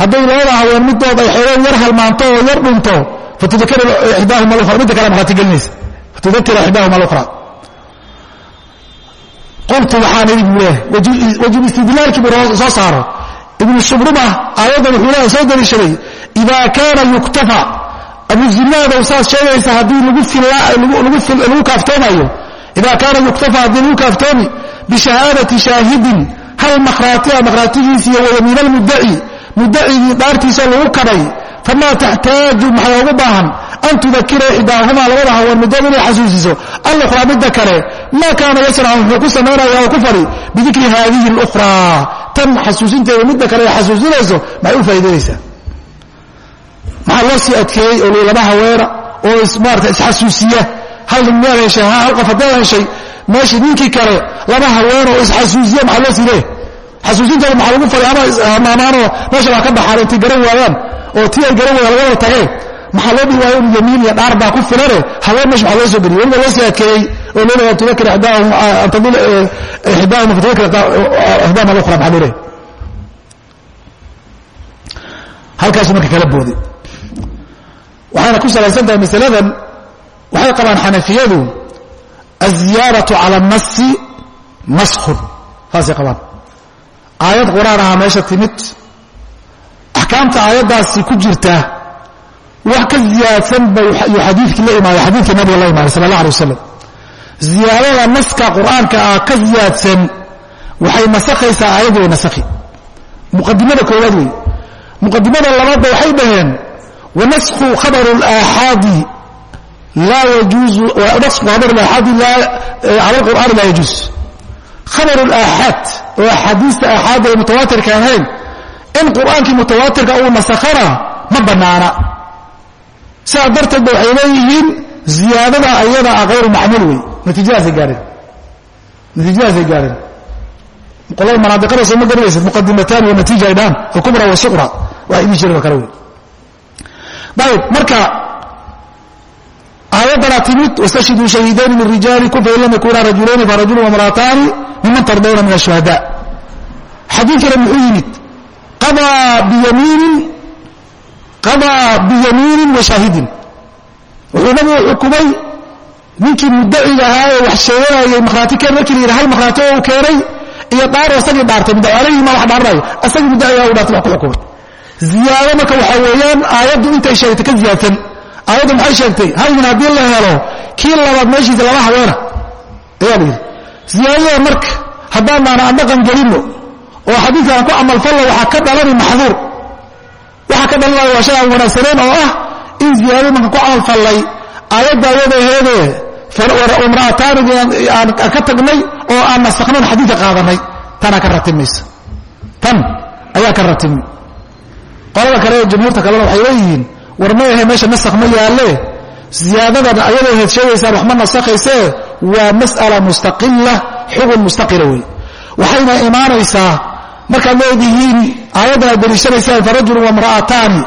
hadday labada haween midood ay xoogoon yar halmaanto oo yar dhunto fatudakir ixdaahuma lukhra midda kale makhraati gelinaysa fatudakira ixdaahuma lukhra qultu waxaan idhi buu leeyahay wajib istidlaalkii buu soo saaro. Ibnu shubruma aayaddan wuxuu leeyahay soo daliishaday idaa kaana yuktafa abuzinadow saas sheegaysa haddii lagu kaaftoomayo idaa kaana yuktafa haddii lagu kaaftoomi bishahaadati shaahidin hal makhraatiha makhraatigiisi iyo wayamiin almudaci mudacigii dhaartiisa lagu kabay famaa taxtaaju maxay ugu baahan an tudakira ixdaahumaa labada haween middood inay xasuusiso alukhraa midda kale maa kaana yasnacu wuxuu ku samaynaya oo ku fali bidikri haadihi اlukhraa tan xasuusinteeda midda kale ay xasuusinayso maxay u faa'idaynaysaa maxaa loo sii adkeeyey oo laba haweena oo maarata isxasuusiya hal nin miyaad heshay hal qof haddaad heshay meeshii ninkii kale laba haween oo isxasuusiya maxaa loo sii leeyahy xasuusinteeda maxaa lagu fali ama amaamaanoo meesha baa ka baxaan intay garan waayaan oo tii ay garan waayaan laga wada tageen. Maxaa loo dhihi waayo yamiin iyo dhaar baa ku filane haween meesha waxaa loo soo geliyay weliba loo sii adkeeyey oo leedahay tudakir ixdaahum ixdaahum fatudakir ixdaahum al-ukhra maxaa loo leeyahay? Halkaasuu marka kala booday waxayna ku salaysan tahay masaladan waxay qabaan xanafiyadu aziyaadatu cala annasi naskun saasay qabaan. Aayad qur'aan aha meesha timid. Axkaamta aayaddaasi ku jirta wax ka ziyaadsan ba yuu xadiidkii la imaaday xadiidkii nabiga la imaaday sala allah alay wasalam ziyaadada naska qur'aanka ah ka ziyaadsan waxay nasakhaysaa aayaddii way nasakhi. Muqadimada koowaad wey muqadimada labaadba waxay dhaheen khabaru laaxaadi laa yajuuzu nasku khabaru laaxaadi cala alqur'aani laa yajuuz khabaru laaxaad oo axaadiista aaxaadda ay mutawaatirka ahayn in qur'aankii mutawaatirka uu nasakhana ma bannaana sidaa darteed ba waxay leeyihiin ziyaadada ayada ah hayru macmuul wey natiijadaasay gaareen natiijadaasay gaareen qolada manaadiqada soo ma garanaysid muqadimatan ayib marka aayaddanaa timid wastashhiduu shahiidayni min rijaalikum fain lam yakunaa rajulayni farajulu wamra'ataani miman tardawna min ashuhada. Xadiidkana muxuu yimid qadaa biyamiinin qadaa biyamiinin wa shaahidin. Wuxuu nabigu xukumay ninkii mudaciga ahaa ee wax sheeganayay makhraati keen markii la yidhi hal makhraati oo uu keenay? Iyo dhaar oo isagii dhaartay muddaci alayhi ma wax dhaaranayo isagii mudaciga u dhaartay wax ku xukumay ziyaado marka waxaa weeyaan aayaddu intay sheegtay ka ziyaadsan aayaddu maxay sheegtay? Hal nin haddii la helo kii labaad meeshiisa laba haweena ayaa la ziyaadada marka haddaanaan aan dhaqan gelinno oo xadiidkaan ku camalfallo waxaa ka dhalani maxduur. Waxaa ka dhalanaya waa shay aan wanaagsaneen oo ah in ziyaadada marka ku camalfallay aayadda ayadaheedee imra'ataanigi aan ka tagnay oo aan nasaknoon xadiidka qaadanay. Tanaa ka ratimaysa tan ayaa ka ratimi qolada kale ee jumhuurta kalena waxay leeyihiin war ma ahe meesha nasakh ma yaalle? Ziyaadadan ayadoo heed sheegaysaan wax ma nasakhaysee? Waa mas'ala mustaqila xugun mustaqila wey waxayna imaanaysaa markaad leedihiin aayaddan aad deliishanaysaan farajulun wamra'ataani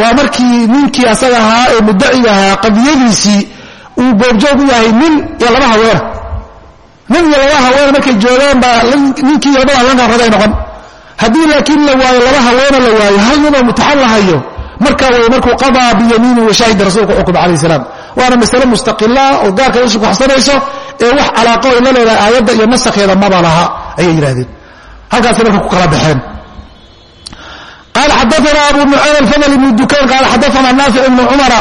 waa markii ninkii asaga ahaa ee mudaciga ahaa qadiyadiisii uu goobjoog u yahay nin iyo laba haweena nin iyo laba haweena markay joogaan baa ninkii iyo labada haweenkan raday noqon haddii laakiin la waayo laba haweena la waayo hal ninoo mutaxan lahayo markaa w markuu qadaa biyamiini washaahida rasuulka xukuma calayh salaam. Waana masale mustaqilaa oo gaarka isha kuxsanayso ee wax calaaqo ay la leedahay aayadda iyo masakheeda maba laha ayay yidhahdeen halkaasay marka ku kala baxeen. Qaal xadaana abu nucaym alfadl ibnu dukayn qaal xadaana naafic ibnu cumara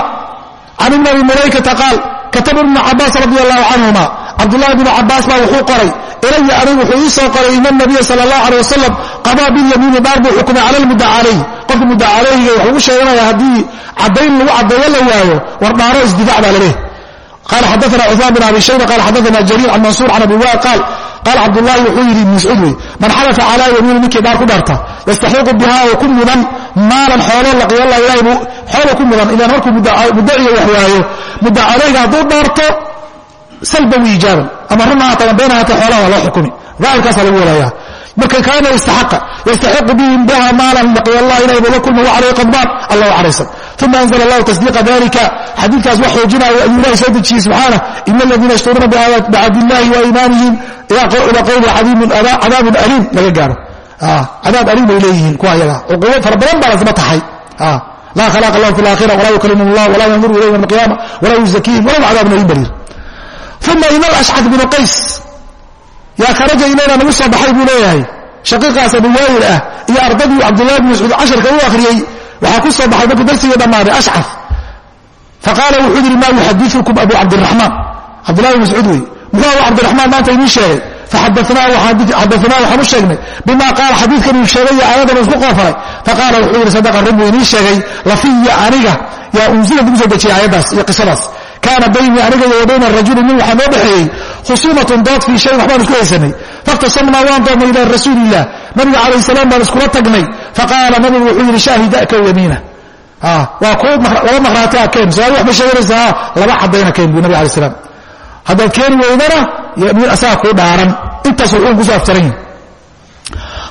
can ibn abi mulaykata qaal kataba ibnu cabaas radi allahu canhuma cabdاللahi بن cabاas baa wuxuu qoray ilaya anig wuxuu ii soo qoray in النabiya salى الlaه عليه wasalam qaضىa biاlyamiini dhaar buu xukumay calى الmudca عalayh qofka mudca calayhiga waxuu u sheeganaya haddii caddayn lagu caddeeyo la waayo war dhaaro isdifac baa laleh qala xadثna cثmaan بن abi shayba qala xadثna jرير عن maنصuر عن abi wa qاal qaal cabdulaahi wuxuu yidhi ibn mascuud wey man xalafa calaa yamiini ninkii dhaar ku dhaarta yastaxiqu bihaa oo ku mudan maalan xooloo laqiyalla ilahay buu xoolo ku mudan ilaan markuu muddaciga wax waayo mudda calayga hadduu dhaarto salban wiijaaban ama run ahaata been ahaata xoolaha waa loo xukumi. Daalkaasaa lagu walayaa. Marka kaana istaxaqa yastaxiqu bihim biha maalan laqiya allah ilahay buu la kulma wa calayhi qadbaan allah u caraysan. Uma anzl allahu tasdiiqa dalika xadiidkaas wax xoojinaayo ayuu ilahay soo dejiyey subxaanah ina aladiina yashtaruuna bicahd illahi wa iimaanihim ila qowli cadaabun aliim laga gaaro. Cadaab aliim bay leeyihiin kuwa ayaga cuquubo fara badan baa lasma taxay. Laa khalaqa allahu fi اlaakhira walaa yukalimu allah walaa yanduru ilayhim alqiyama walaa yuzakiihim walahum cadaabun aliim baliir uma ina alashcad binu qays yaa kharaja ilayna nagu soo baxay buu leeyahay. Shaqiiqaas abu waayil ah iyo ardadii cabdullahi bn mascuud casharka u akhriyey waxaa ku soo baxay markuu darsigii dhammaaday ashcaf faqaala wuxuu yidhi maa yuxadiukum abu cabdiraxmaan cabdullahi bn mascuud wey muxuu abu cabdiraxmaan maanta idiin sheegay. Faxadaanaa waxaan u sheegnay. Bima qaala xadiidkan uu sheegay iyo aayadan isku qoofaray faqaala wuxuu yidhi sadaqa run buu idiin sheegay lafiya aniga. Yaa unsilad igu soo dejiyay aayaddaas iyo qisadaas kaana baynii aniga iyo wa bayna rajuli nin waxaa noo dhexeeyey khusuumatun dood fii shayin waxbaan isku haysanay. Fakhtasamnaa waan doonnay ilaa rasuuliillah nabiga calayh salaam baan iskula tagnay. Faqaala nabigu wuxuu yidhi shaahidaka yamiina waa ku laba maqhraati a keen su'aal wax ma sheeganaysaa laba caddayna keen buu nabig alay slam haddaad keeni weydana yamiin asaga kuu dhaaran. Intaas wuxuu ku soo afjaran yahi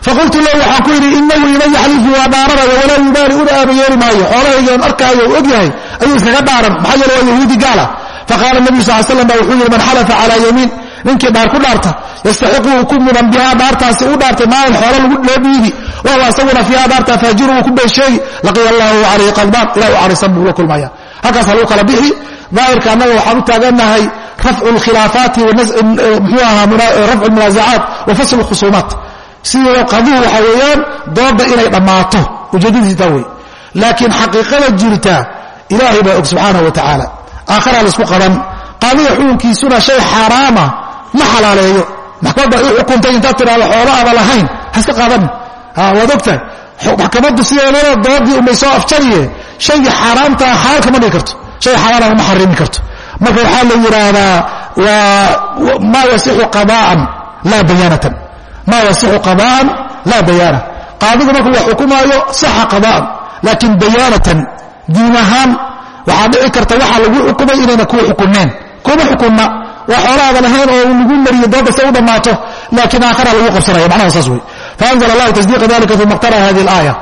faqultu lahu waxaan ku yidhi inahu iman yaxlifu waa dhaaranaya walaa yubaali una aaba yeeli maayo xoolahaygaan arkaayo og yahay ayuu iskaga dhaaran maxaa yeele waa yahuudi gaala faqaala nabiyu sal slam ba wuxuu yidhi man xalafa calaa yamiin ninkii dhaar ku dhaarta yastaxiqu uu ku mudan bihaa dhaartaasi u dhaartay maalin xoolo loo dhiibi wahuwa isaguna fiiha dhaartaa faajiru uu ku beesheegi laqiya allahu calayhi qadbaan ilah u carisan buu la kulmaya halkaasa lagu kala bixi daahirka annaga waxaan u taagannahay rafcu lkhilaafaati mxuu ahaa rafcu lmunaasacaat wa fasl lkhusuumaat sidoo qaduhu waxaa weeyaan dooda inay dhammaato. Ujeedadiisa wey laakiin xaqiiqada jirta ilaahay baa og subxaanaه wa tacaala aakharaa la isku qaban. Qaadiga xukunkiisuna shay xaaraama ma xalaaleeyo. Maxkamad baa ii xukuntay intaad tidhahdo xoolo aba lahayn. Ha iska qaadan. Waad ogtahay. Maxkamaddu sideedana doodii umay soo afjariye. Shaygii xaaraamtaa xalaal kama dhigi karto. Shay xalaala ma xarimi karto. Marka waxaa la yidhaahdaa maa yasixu qadaan laa bayaanatan maa yasixu qadaan laa bayaana. Qaadigu markuu wax xukumaayo saxa qadaan laakiin bayaanatan diin ahaan waxaa dhici karta waxaa lagu xukumay inayna kuu xukuneen kuma xukunna. Waa xoolaada lahayn oo lagu mariyo doodda se u dhammaato laakiin aakhara lagu qabsanaya macnaha saas wey faanzl allahu tasdiiqa dalika uma iqtara hadi اlaaya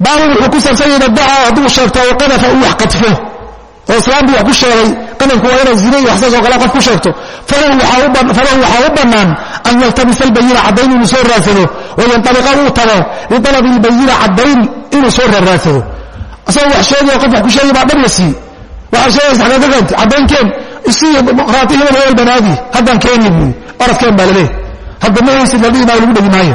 baabun wuxuu ku saabsan yahay dacaa hadduu sheegto oo qadafa uu wax qadfo. Oo islaambu wax ku sheegay inanku waa inay zine iyo waxsaas oo kale qof ku sheegto. Falahu waxaa u bannaan an yaltabisa albayina caddayn inuu soo raadsado wayanطabiqa uu tago lialabi اlbayina caddayn inuu soo raaraadsado isagoo wax sheegaya qof wax ku sheegay baa dhab la siiye waxaa sheegaysa xaqiiqakeent caddaynkeen isiiyo raati hebel hebel banaadi. Haddaan keenay buuyi oradkeen baa laleeyahy hadda ma haysid la dhihi maayo lagu dhegi maayo.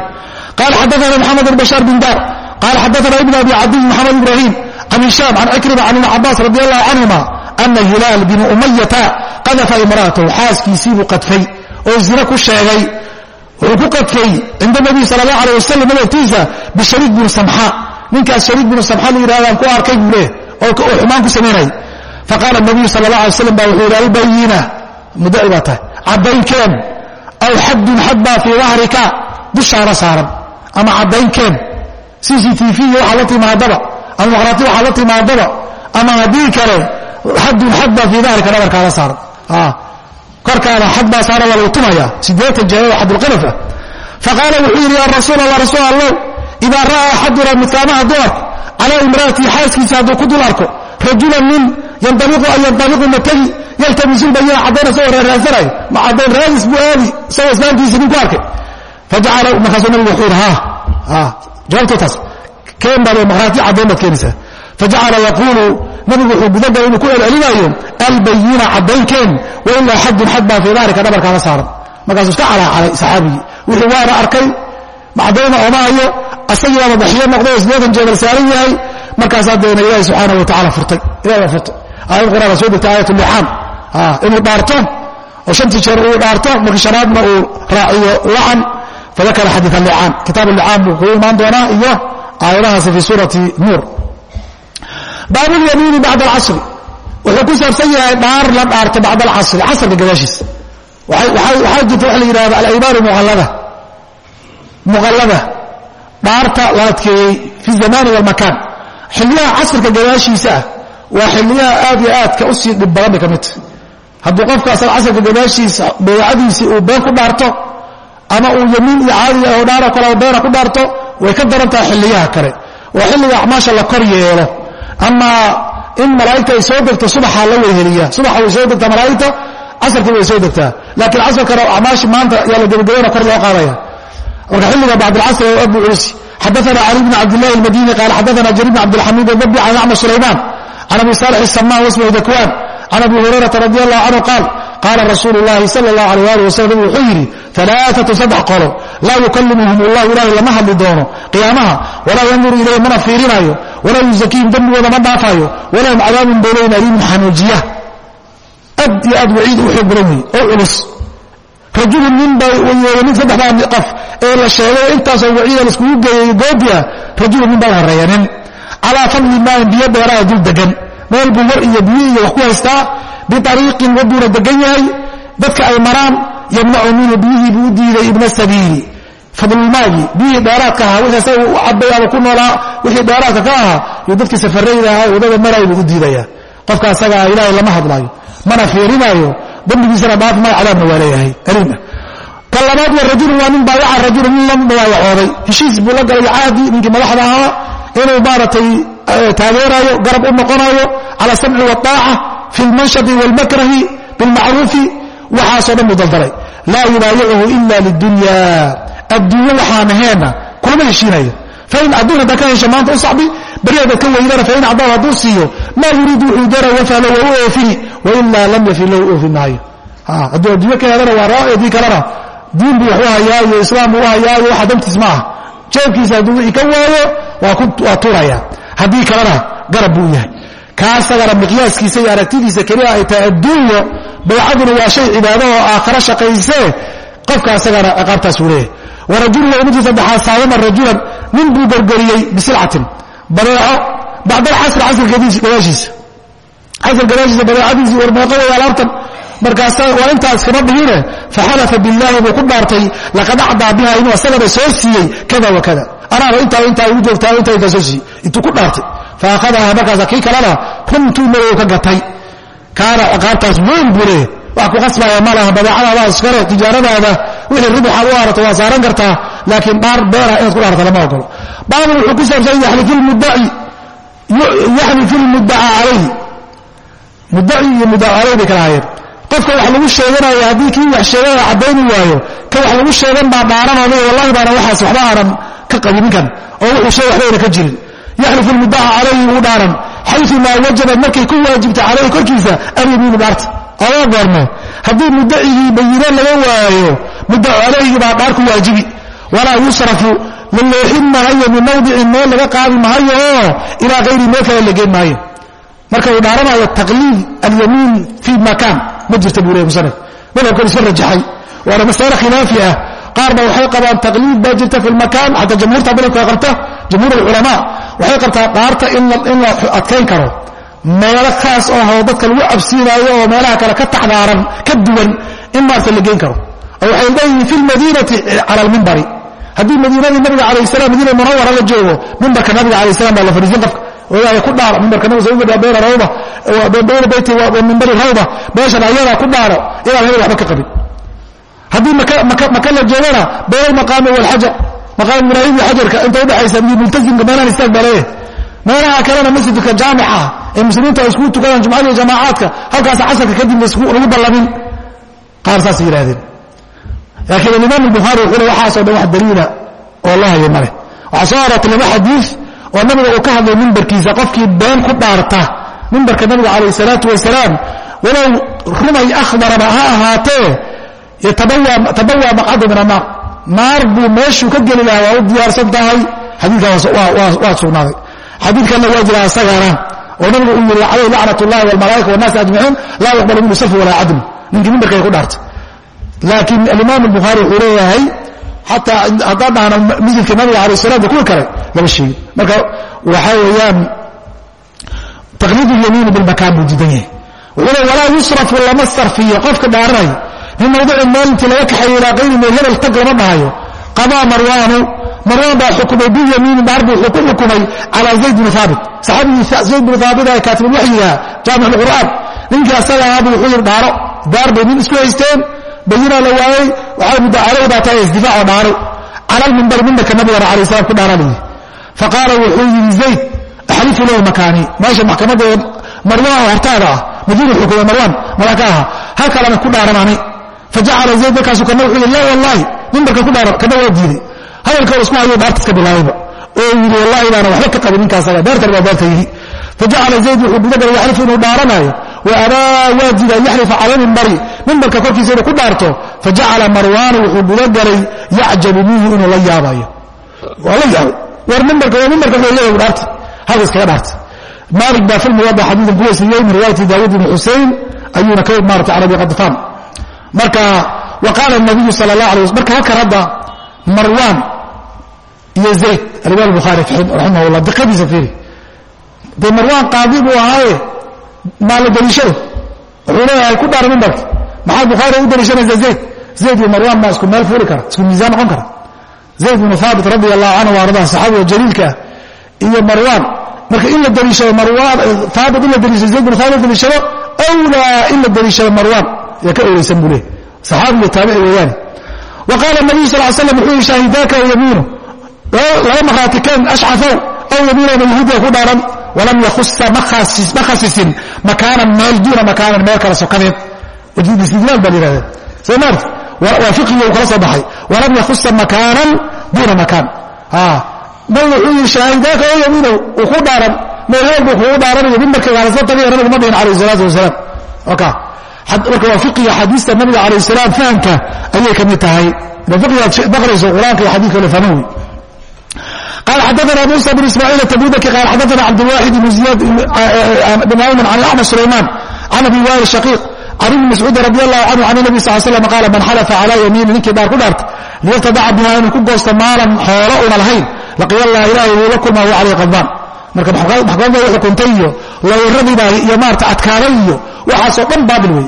Qaala xadaana moxamed bn bashaar bin daar qaala xadaana ibn abi cadiy moxamed ibrahim can hishaam can cikrima can ibn cabaas radi allahu canhuma ana hilaal binu umayata qadafa imra'atahu xaaskiisiibuu qadfay oo zina ku sheegay wuxuu ku qadfay cinda nabiy sal allah aleh wasalam madaftiisa bishariik binu samxa ninkaas shariik binu samxa la yidhahdaan ku arkay buu leeh oo xumaan ku samaynay faqaala nabiyu sal allah alay slam ba wuxuu yidhi albayina muddaci baa tahay caddaynkeen aw xaddun xadbaa fii dahrika dushaada saaran ama caddaynkeen c c t v iyo waxaa la timaadaba ama maqhraati waxaa la timaadaba ama haddii kale xadun xad baa fii dahrika dhabarkaada saaran korkaada xad baa saaran waa lagu tumaya. Sideetan jeer oo xadulqadafa faqaala wuxuu yidhi ya rasuul allah rasuul allow idaa ra'aa axaduna midkaamaha dumarku calaa imra'atii xaaskiisa hadduu ku dul arko rajulan nin yandaliqu an yandaliqu matagi yaltamisu lbayina caddayn isagoo raaraansanayo ma caddayn raadis buu aadi isagoo islaamkiisa nin ku arkay. Fajacala markaasuu nabigu wuxuu yidhi ha jawaabtay taas keen baad maqhraati caddayn baad keenaysaa. Fajacala yaquulu nabigu wuxuu gudagalay inuu ku celcelinaayo albayina caddaynkeen wailaa xadun xad baa fii daarika dhabarkaada saaran markaasuu iska calaacalay saxaabigii. Wuxuu waana arkay caddayna ooma hayo asagii baaba daxiyo noqday oo sideetan jeebal saaran yahay. Markaasaa deena ilaahi subxaana wa tacala furtay ilahi baa furtay. Aayad quraan soo degtay aayat lixaan inuu dhaarto oo shantii jeer uu dhaarto markii shanaadna uu raaciyo lacan fadakara xadiid alicaan kitaab alicaan buu kugu imaan doonaa iyo aayadahaasi fii suurati nuur baabulyamiini bacda alcasri. Wuxuu ku saabsan yahay dhaar la dhaarto bacda alcasri casrka gadaashiisa waxaa jirta waxa la yidhahda alaymaanu muqallada muqallada dhaarta la adkeeyey fi zamani walmakaan xilliyaha casrka gadaashiisa ah waa xilliyaha aad iyo aadka u sii dhib badan bay ka mid tahay. Hadduu qofka asal casrka gadaashiisa beecadiisii uu been ku dhaarto ama uu yamiin iyo caadiga oo dhaaro kale beena ku dhaarto way ka daran tahay xilliyaha kale. Waa xilliga acmaasha la kor yeelo ama in malaa'igta soo degto subaxaa la weheliya subaxa way soo degtaa malaa'igta casarkii way soo degtaa. Laakiin casarkana acmaashi maanta yaa la gebagabayna kor loo qaadaya. Marka xilliga bacdilcasr oo abu culus xadaana cali bn cabdillahi almadini qaala xadaana jariir bn cabdilxamiid adabbi can acma sulaymaan. Can abi saalix isamaan wasmahu dakwaan can abi hurayrata radi allahu canhu qaal qaala rasuulu llahi sala allahu alayh ali wasalam wuxuu yidhi alaaatu saddex qolo laa yukallimuhum allah ilaahay lama hadli doono qiyaamaha walaa yanduru ilayhim mana fiirinaayo walaa yuzakiihim dembigooda ma dhaafaayo walahum cadaabun baylayn aliimun xanuujiya aad iyo aad waciid u xoog badan wey oo culus rajulu nin baa weeye nin saddexdaa qof ee la sheegay intaasoo waciida laiskugu geeyey goodia rajulu nin baa u horreeya nin calaa fadli maain biyo dheeraha dul degan meel buu war iyo biyo iyo wax ku haystaa biariiqin waduuna degan yahay dadka ay maraan yamnacu minhu biyihii buu u diiday ibna sabiili fadlulmaagi biyihii dheeraadka ahaa wixii asaga u cabay ama ku noolaa wixii dheeraadka ka ahaa yuu dadkii safarayda ahaa waddada maraay buu u diidaya qofka asagaa ilaahay lama hadlaayo mana fiirinaayo dambigiisana dhaafi maayo cadaabna waa leeyahay aliima ka labaad wa rajulun waa nin baayaca rajulu nin la mubaayacooday heshiis buu la galay caadi ninkii madaxda ahaa inuu maaragtay taageeraayo garab u noqonayo cala samci waaaca fi lmanshati wاlmakrahi bilmacruufi waxaasoo dhan buu daldalay laa yubaayicuhu ila lidunya adduunyo waxaan aheena kulama heshiinayo fain adduun haddaa ka hesho maanta u sacbi beri haddaad ka weydana fain acdahu hadduu siiyo maa yuriidu wuxuu doonaya wafalo waa u oofini wailaa lam yafin lahu oofin maayo hadduu adduunyo ka helana waa rao dii kalena diin buu wax u hayaayo islaam buu u hayaayo waxa dantiis ma ah jeebkiisa hadduu wixii ka waayo waa tuuraya haddii kalena garab buu yahay kaasagana miqyaaskiisa iyo aragtidiisa keliya ay tahay adduunyo baycaduna waa shay cibaado oo aakhara shaqaysee qofka asagana ciqaabtaasuu leeyahay. Warajulu waa midkii saddexaad saadama rajulan nin buu gorgoriyey bisilcatin badeeco bacda alcasri casr gadaashiisa casr gadaashiisa badeecadiisii warmeeqo way alaabtan markaasa waa intaas kama dhihine faxalafa billaahi buu ku dhaartay laqad acdaa biha inuu asagana soo siiyey kada wa kada anaaba intaa intaa igu joogtaa intaa intaa soo siiyey. Intuu ku dhaartay faahadaha markaasa kii kalena runtuu madow ka gatay kaana ciqaabtaas weyn buu leeyahy wax ku qasbaya ma laha badeecadaada iskale tijaaradaada wixii ribuxaad u aarato waa saaran kartaa laakiin dhaar beera inaad ku dhaarta lama ogolo baabun wuxuu ku saabsan yaxlifu lmuddaca calayhi muddaci iyo muddaca calayh bay kala hayeen qofka wax lagu sheeganayo haddii kii wax sheeganaya caddayni waayo ka wax lagu sheegan baa dhaaranooda wallahi baana waxaas waxba aanan ka qabin ninkan oo wuxuu sheeg waxbayna ka jirin yaxlifu lmuddaca calayhi wuu dhaaran xayu maa wajabad markay ku waajibta calayhi korkiisa alyamiinu dhaarta oga goorme haddii muddacigii bayino laga waayo muddacu calayhigi baa dhaar ku waajibi walaa yusrafu la leexin maayo min mawdicin meel laga qaadi maayo oo ilaa hayri meel kale la geen maayo marka uu dhaaranayo taqliid alyamiin fii makaan ma jirta buu ley musanif madhabkan iska rajaxay waana masale khilaafi ah qaar ba waxay qabaan taqliid baa jirta fi lmakaan xataa jamhuurta beledka qabta jamhuur alculamaa waxay qabtaa dhaarta in la adkayn karo. Meelo khaas ahoo dadka lagu cabsiinaayo oo meelaha kale ka taxdaaran ka duwan in maarta la geyn karo. Oo waxay leeyihiin fi lmadiinati cala almimbari haddii madiinadii nabiga calayh salam madiina munawara la joogo mimbarka nabiga calayh salam baa la fadhiisin qofka odaaya ku dhaaro mimbarka nabiga soo fadhiya bayna rawda bayna beyti wa mimbari rawda. Meeshan ayadaa ku dhaaro inaan hebel waxba ka qabin. Haddii maka la joogana bayna almaqaami walxajar maqaam ibraahim iyo xajarka inta udhexaysa iyo multasimka baa leeyahay. Meelaha kalena masjidka jaamica ee muslimiintu ay iskugu tukadaan jumcada iyo jamaacaadka halkaasa casarka kadib lagu ballamin. Qaar saasay yidhahdeen laakiin alimaam albukhaari wuxuu le waxaasoo dhan wax daliila oo la hayo male waxaa soo aroortay laba xadiid oo nabiga uu ka hadlay mimbarkiisa qofkii been ku dhaarta mimbarka nabiga calayh salaatu wasalaam walow rumay akhdaraba ha ahaatee tabawa maqcadu min annaar naar buu meeshuu ka geli lahaa waa u diyaarsan tahay. Xadiikawaad sugnaaday. Xadiikanna waa jira isagaana oo nabigu uu yiri calayh lacnat ullahi wlmalaaika ajmaciin laa yuqbalu minhu sarfu walaa cadlu ninkii mimbarkay ku dhaartay. Laakiin alimaam albuhaari wuxuu leeyahay xataa haddaan dhahna masjidka nabiga alayh salamta kuwi kale lama sheegin. Marka waxaa weeyaan taqliid ulyamiini bilmakaan buu diidan yahay. Wuxuu le walaa yusrafu lama sarfiyo qofka dhaaranayo min mawdicin meel intii laga kaxeeyo ilaa qayri meel hebel tag lama dhahayo. Qadaa marwaanu marwaan baa xukumay bilyamiini dhaar buu ku xukumay calaa zayd bni haabit saxaabigii zayd bni haabit ee kaatibulwaxyiga jaamic lqur'aan ninkii asaga ahabu wuxuu yidhi dhaaro. Daar bay nin isku haysteen bayinaa la waayey waxaa baa tahay isdifaaco dhaaray cala lmimbari mimbarka nabigana calayh salam ku dhaaranayay faqaala wuxuu yidhi zayd axlifu lahu makaanii meesha maxkamadda marwaan hortaada ah madiina xukumay marwaan malaka aha. Halkalana ku dhaaranani fajacala zayd markaasu kana wuxuu yidhi laa wallaahi mimbarka ku dhaaran kana waa diiday hadalka isku hayo dhaartas ka bilaabayba oo yidhi wallahi baana waxba ka qabin ninkaasaga daartan baa daarta yidhi fajacala zayd wuxuu gudagalay yaxlifu inuu dhaaranayo wa abaa waa diida an yaxlifa cala mimbari mimbarka korkiisa inuu ku dhaarto fajacala marwaanu wuxuu gudagalay yacjabu minhu inuu la yaabayo waa la yaabay war mimbarka waa mimbarka leeyahay dhaarta halka iskaga dhaarta maalik baa fil muwada xadiidan ku weysiyey min riwaayati daawud ibn xusein ayuuna ka maarata can abi qadfaan marka wa qaala nabiyu sala allah alay wasl marka halkan hadda marwaan iyo zayd alimaam bukhaari raximah llah diqadiisa fiiri. Dee marwaan qaadi buu ahaaye maa la daliishado wuxuu leeyahay ku dhaara mimbarka maxaa bukhaari u daliishanaysa zayd? Zayd iyo marwaan maa isku meel fuuli kara isku miisaan noqon kara zayd bnu haabit radi allahu canhu arda saxaabiga jaliilka ah iyo marwaan. Marka in la daliishado marwaan haabit in la daliishado zayd bnu haabit daliishado awlaa in la daliishado marwaan yaa ka owleysan buu leeyahy saxaabiga taabici weeyaane wa qaala nabiyu sal l slam wuxuu yihi shaahidaaka yamiinu laba markhaati keen ashcafow aw yamiinan yahuudiga ku dhaaran walam yakusa ma khasisin makaanan meel duuna makaanan meel kala sokadeed istidlaal baa la yihahda soo maarti waa fiqiga uu kala soo baxay. Walam yakusa makaanan duuna makaan. Nabig wuxuu yidhi shaahidaaka oo yamiinow uu ku dhaaran meel heel buu kugu dhaaranayo mid markay gaalasla tagaya nabigu ma dhihin calayh salaatu wasalaam oka marka waa fiqiga xadiista nabiga calayh salaam fahamka ayay ka mid tahay fiqigaad maqlayso qur-aanka iyo xadiidka la fahman wey قال xdثna موسى بن اسماعيل التبوذكي قال xdثna عبدالواحد بن زياد بن عون عن الأعمش سليمان عن أبي وائل الشقيق can ibni mascuudi radi allahu canhu can nabi sal slam qaala man xalafa calaa yamiini ninkii dhaar ku dhaarta liyartadaca bihaa inuu ku goosto maalan xoolo una lahayn laqiya allah ilahay wuu la kulmaa wa calayh qadbaan marka maxkamadda u xukuntay iyo looyaradiibaa iyo maarata adkaaday iyo waxaasoo dhan baabil wey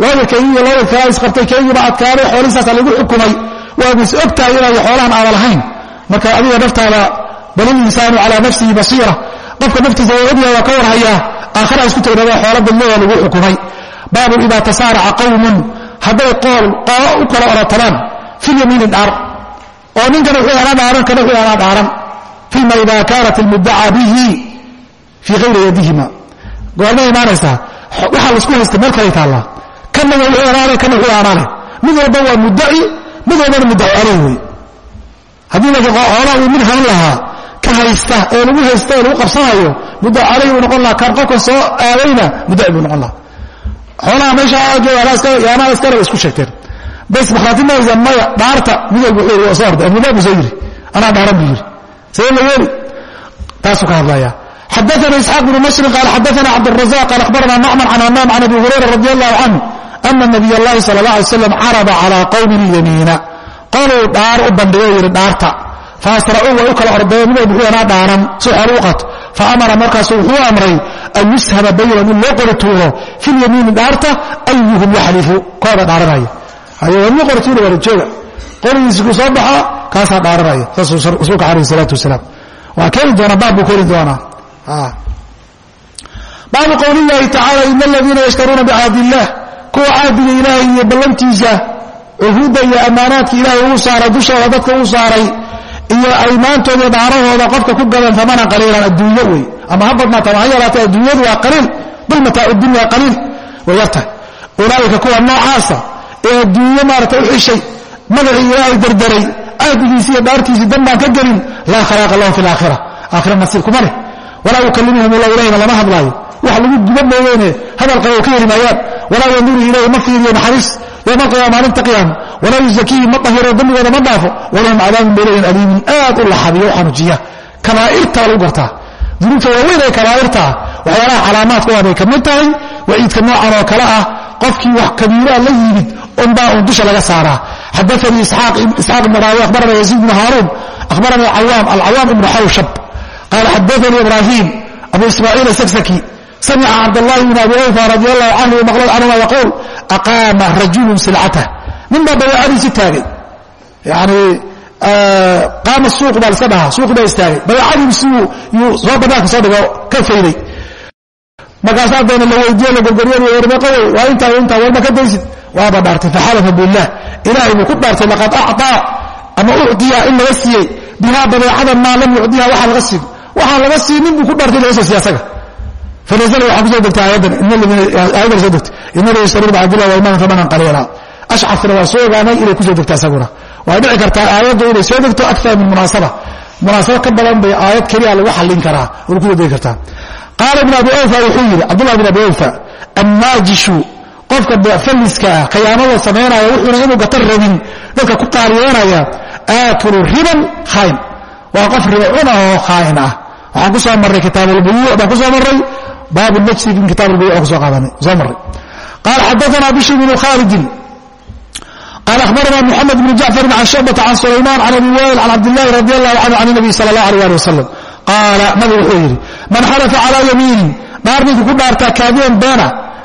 looyarkeygii iyo looyar kalaa isqabtay keygiiba adkaaday xoolihiisaasa lagu xukumay. Waaba is og tahay inaad xoolahan aada lahayn marka adiga naftaada bal ilinsaanu calaa nafsihi basiira. Qofka naftiisa waa ogyaha waa ka warhayaa aakhara isku tagnada xoola badlooda lagu xukumay. Baabu ida tasaaraca qawmun. Hadday qool qoo u kala orotamaan fi lyamiini dhaar. Oo ninkana wuxuu anaa dhaaran kana wuxuu anaa dhaaran. Fima ida kaanat almuddaca bihi fii hayri yadihima. Goorma imaanaysaa waxaa la isku haysta meel kalay taallaa. Kana wuxuu anaale kana wuxuu anaale mid walba waa muddaci mid walbana muddaci caleyh wey haddii laakiin xoolaa uu mid hanan lahaa ka haysta ee lagu haysta ee lagu qabsanayo muddaci caleyh buu noqon lahaa. Kan qofkan soo aadayna muddaci buu noqon lahaa. Xoolaha meesha yaanaa iskale isku sheegteen. Bas markhaati mahaysa maya dhaarta mid walba wuxuu yiri soo orday abubakr soo yiri anaa dhaaran buu yiri see la yeeli. Taasuu ka hadlaya xadaana isxaaq bnu mashrin qaal xadaana cabdrazaq qaal akhbarana nacman can amaam can abi hurayra radi allahu canhu ana nabiy اllahi sal اlah alay slam carada calaa qowmin yamiina qoluu dhaar u bandhigo yidhi dhaarta faasracuu way u kala ordeen midoo muxuu anaa dhaaran si xool u qato faamara markaasu wuxuu amray an yushaba baynahum in loo qori tuuro fi lyamiini dhaarta ayuhum yaxlifu kooda dhaaranaya waan loo qori tuuro waa rajooga qorigiisiku soo baxo kaasaa dhaaranaya saasuu rasuulka alayh salaatu wasalaam waa keeni doonaa baab buu keeni doonaa baabu qowli llahi tacaala ina aladiina yashtaruuna bicahdi illah kuwa caadiga ilaahay iyo ballantiisa cuhuudda iyo ammaanaadka ilaahay uu saaray dushooda dadka uu saaray iyo aymaantooda iyo dhaarahooda qofka ku gadan amanan qaliilan adduunyo wey. Ama ha badnaata ama ha yaraata adduunyadu waa qaliil bal mataacu dunya qaliil way yartahay ulaaika kuwa noocaasa ee adduunyo maarata u xishay magacii ilaahay dardaray ahdigiisi iyo dhaartiisii dan baan ka gelin laa khalaaqa lahum fi laakhira aakhira nasiib kuma leh walaa yukalimuhum allah ilahina lama hadlaayo. Wax lagu guba mooyeene hadalqaba ka heli maayaan. Walaa yanduru ilayhi ma fiiriyo naxariis. Yowma alqiyaama maalinta qiyaama walaa yuzakiihim ma dahiro dembigooda ma dhaafo. Walahum cadaabun baylayin aliimin aad u laxabiyo xanuujiya kabaa'irta lagu gartaa. Dunuubta waaweyn ee kabaa'irtaa waxyaalaha calaamaadka aday ka mid tahay waciidka noocan oo kale ah qofkii wax kabiiraa la yimid unbaa un dusha laga saaraa. Xadaanii isxaaq ibn raawi akhbarana yaziid ibnu haaruun akhbarana cawaam alcawaam ibnu xawshab qaala xadaanii ibraahim abu ismaaciil asaksaki samica cabdاllahi bn abi awfa radi allahu canhu maqlad canhuma yaquul aqaama rajulun silcatah nin baa badeecadiisi taagay yani qaama suuq baa laska dhahaa suuq baa istaagay badeecadiisi yuu soo banaanka soo dhigo ka fayday markaasaa doona la weydiiyo la gorgoryo warmeeqo wey waa intaa intaa warma ka daysid waaba dhaartay faxalafa billah ilaahay buu ku dhaartay laqad acطaa ama ucdiya in laga siiyey bihaa badeecada maa lam yucdiha waxaa laga siin waxaan laga siinin buu ku dhaartay laga soo siiy asaga. Fanazla waxaa ku soo degtay aayadan soo degtay inada yashtaruuna bicabdillah wa imanan thamanan qaliila ashcafna waa soo ogaanay inay ku soo degta isaguna waa dhici kartaa aayaddu inay soo degto akar min munaasaba. Munaasaba ka badan bay aayad keliya lagu xallin karaa oo ku soo degi kartaa. Qaala ibn abi awfa wuxuu yidhi cabdullah bin abi awfa annaajishu qofka falliska ah khiyaanada samaynaya wuxuuna inuu gata rabin dadka ku qaaliyoonaya aakulu riban khaain waa qof riba cunah oo khaain ah waxaan ku soo marray kitaab albuyuuc baan ku soo marray baabu najsi min kitaab albuyuc ku soo qaadanay soo marray qaala xadaثana bishr bnu khaalidin قال أخبرنا محمد بن جعفر عن شعبة عن سليمان عن أبي وائل عن عبد الله رضي الله عنه عن النبي صلى الله عليه وآله وسلم قال نبي wuxuu yidhi man xalafa calىa yamiinin dhaar ninku ku dhaartaa kaadiban beena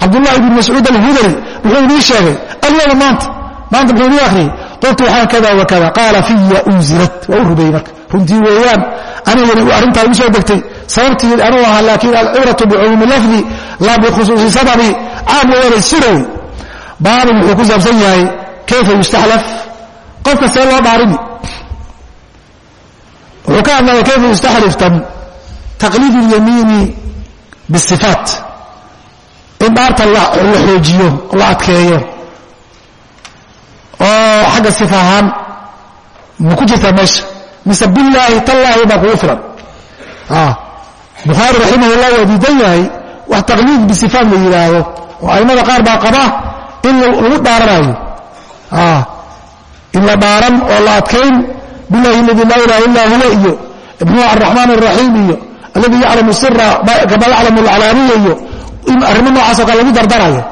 la wuxuu wuxuu cabdullahi bn mascuud alhudali muxuu inii sheegay alyawma maanta maanta muxuu inii akhriyey qultu waxaan kada wakada qaala fiya unzilat waa u rubeeyey marka. Runtii weeyaan anigana arrintaa igu soo degtay sababtii anuu ahaa laakiin alcibratu bicumuumi lafdi laa bikhusuusi sababi caam weyaanay sirow baabin wuxuu ku saabsan yahay kayfa yustaxlaf? Qofka see loo dhaarini wuxuu ka hadlaya kayfa yustaxliftan taqliid اlyamiini bاsifaat in dhaarta la xoojiyo la adkeeyo. Oo xagga sif ahaan ma ku jirtaa meesha. Mise bilaahi tallaahi baa kugu filan. Ah, Bukhaari raximahullah waa diidan yahay wax taqliid bisifaat la yidhaahdo oo aimada qaar baa qaba in lagu dhaaranaayo ah, in la dhaaran oo la adkayn bilahi aladi laa ilaha illa huwa iyo ibnuhu araxmaan araxiim iyo alladii yaclamu sira kama yaclamu alcalaaniya iyo in arrimo noocaasoo kale lagu dardarayo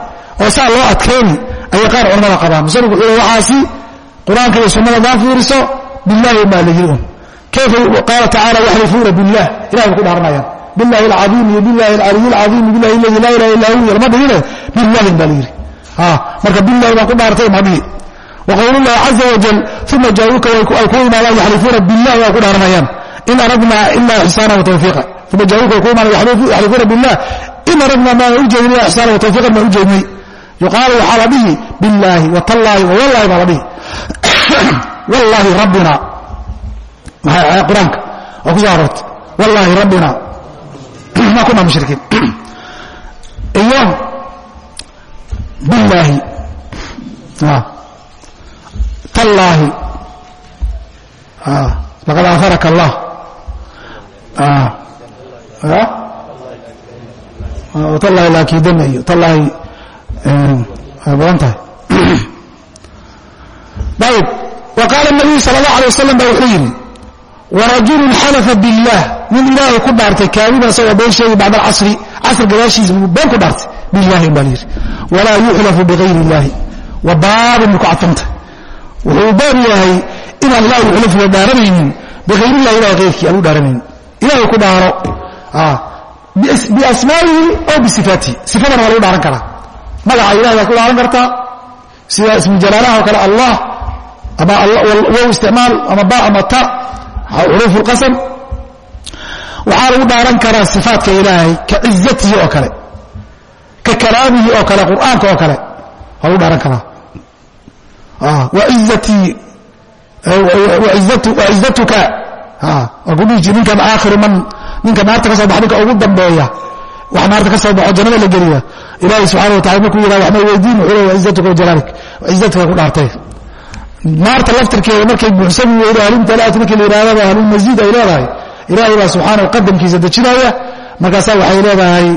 oo saa loo adkayni ayay qaar culamada qabaan. Musanifku wuxuu waxaasi qur'aanka iyo sunnada daa fiiriso billahi baa la yiri un. Kayfa qaala tacaala yaxlifuuna billah ilahay bay ku dhaaranayaan billahi alcadiim iyo billahi alcaliy alcadiim billahi alladii laa ilaha illa hu lama dhigine billahin baa la yidhi marka billahi baan ku dhaartay ma dhihi. Waqowlu llahi caza wajal uma jaauuka ay ku imaadaan yaxlifuuna billahi waa ku dhaaranayaan in aradnaa ila ixsaana watawfiiqa uma jaauuka ay ku imaadaan yaxlifuuna billah in aradnaa maana ujeedin ila ixsaana watawfiiqan baan ujeednay yuqaalu waxaa la dhihi billaahi watallaahi wawallahi baa la dhihi. Wallaahi rabbina. Maxay qur'aanka? Waa ku soo aroortay. Wallaahi rabbina. Ma kuna mushrikiin. Iyo billaahi. Tallaahi. Laqad aafaraka allah tallaahi laakiidana iyo tallaahi way badan tahay. Ayb wa qaala nabiyu sala allah alay wasalam ba wuxuu yidhi warajulun xalafa biاllah nin ilaahay ku dhaartay kaadiba isagoo been sheegay bacda alcasri casr gadaashiisa buu been ku dhaartay billahi baa layidhi walaa yuxlafu bigayri illahi wa baabun ku cadfanta wuxuu baab yahay inaan ilahay yuxlafuga dhaaranaynin bigayrillahi ilahay keyrkii aan u dhaaranaynin ilahay ku dhaaro biasmaa'ihi aw bisifaatihi sifadana waa lagu dhaaran karaa. Magaca ilahay baad ku dhaaran kartaa sida ismu jalaalaha oo kale allah ama wow isticmaal ama ba ama ta xuruuf اlqasam waxaa lagu dhaaran karaa sifaatka ilaahay ka cizatihi oo kale ka kalaamihi oo kale qur'aanka oo kale. Waa lagu dhaaran karaa. Wacizatuka waa ku dhihi jir ninkan aakhiru man ninka naarta ka soo baxa ninka ugu dambeeya wax naarta ka soo baxo jannada la geliya. Ilaahay subxana wa tacala markuu yidhah waxma weydiin wuxuu le wacizatuka wajalaalik wacizatka ku dhaartay. Naarta laftirkeeda markay buuxsami weydo halintalaat markii la yidhahdaba halulmasiid ay leedahay. Ilaahay baa subxaanahu qadamkiisa dejinaya markaasaa waxay leedahay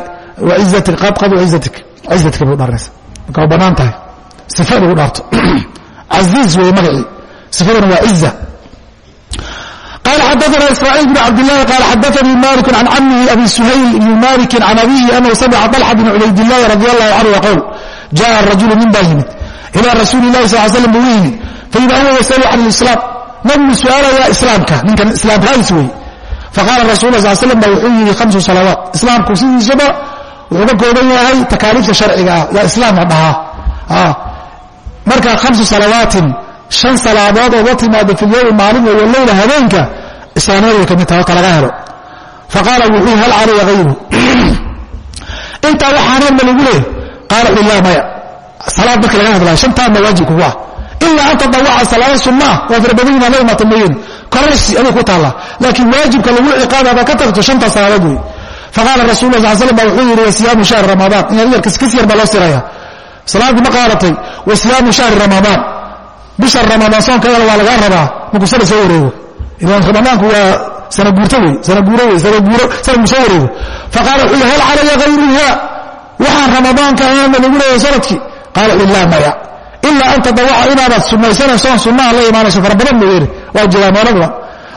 wacizatik qadqad wacizatik cizatika bay u dhaaranaysa marka waa bannaan tahay sifa in ugu dhaarto. Casiiz weeye magacii sifaduna waa ciza qal xadaana ismaaciil bn cabdlahi qaal xadaanii maliku can camihi abi suhayl ibni maliki can abihi anahu samica alxa bn cubaydilaahi radi allahu canhu qowl jaa rajulu nin baa yimid ilaa rasuuli lahi sal slam buu yimid faida huwa yasalu can islaam nabigu su'aalayaa islaamka ninkan islaamkaadis wey faqaala rasulla sal slam ba wuxuu yidhi hamsu salawaat islaamku sidiisaba wuxuu ka kooban yahay takaaliifta sharciga ah yaa islaam la dhahaa marka hamsu salawaatin shan salaadood oo la timaada filyowmi maalin iyo waleyla habeenka islaamnimadu way ka mid tahay horta laga helo. Faqaala wuxuu hal calaya hayru intaa waxaaneen ma lagu leeyahy qaala wuxuu laa maya salaad marka laga hadlaayo shantaanna waajib kugu ah ilaa an tadawaca salaado sunnaah waa farabadan inaad la imaata mooyeen koraysi aday ku taallaa. Laakiin waajibka lagu ciqaababa ka tagto shantaa salaadood wey faqaala rasul la sal slam ba wuxuu yidhi wasiyaamu shahri ramadaan inaad yarkas kas yar baa loo siraya salaaddii ma qaadatay wa siyaamu shahri ramadaan bisha ramadaan soonkeedana waa lagaa rabaa markuu sana soo wareego ilaan ramadaanku waa sana guurto wey sana guuro wey sana guuro sana mu soo wareego faqaala wuxuu yidhi hal calaya hayruha waxaan ramadaanka ahaanna lagu leeyahay sannadkii qaala wuxuu laa maya. Ilaa an tadawaca inaadaad sunaysanaysoon sunnaha la imaanayso fara badan mooyeene waa jiraa meeladuba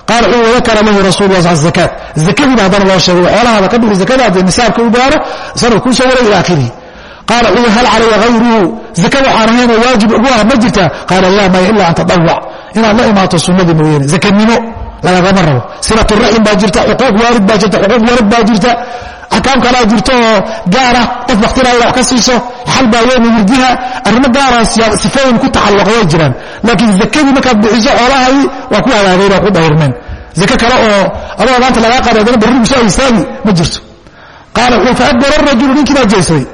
wuxuu wadakara lahu rasul la zakaat zakadiiba haddana loo sheegay xoolahaada ka dhigi zakada haddii nisaabka u gaaro sanad kuu soo waray akhirihi qaala wuxuu hal calaya hayruhu zaka waxaan ahaynoo waajib ugu ah ma jirtaa? Qaala laa maya ilaa an tadawac inaad la imaato sunnadii mooyeene zakanimo lagagama rabo. Silaturaxim baa jirta xuquuq waalid baa jirta xuquuq walad baa jirta. Axkaam kalaa jirto oo gaara qof bakhtiraaya wax ka siiso xal baa weyn wirdiha arrimo gaara sifooyin ku tacalluqa way jiraan. Laakiin zakadii markaad bixiso xoolahai waa ku hagaageen waa ku dhawrmeen zake kale oo adoo maanta lagaa qaado adana barrigu soo istaagi ma jirto. Qaala wuxuu faadbara rajulu ninkii baa jeesaday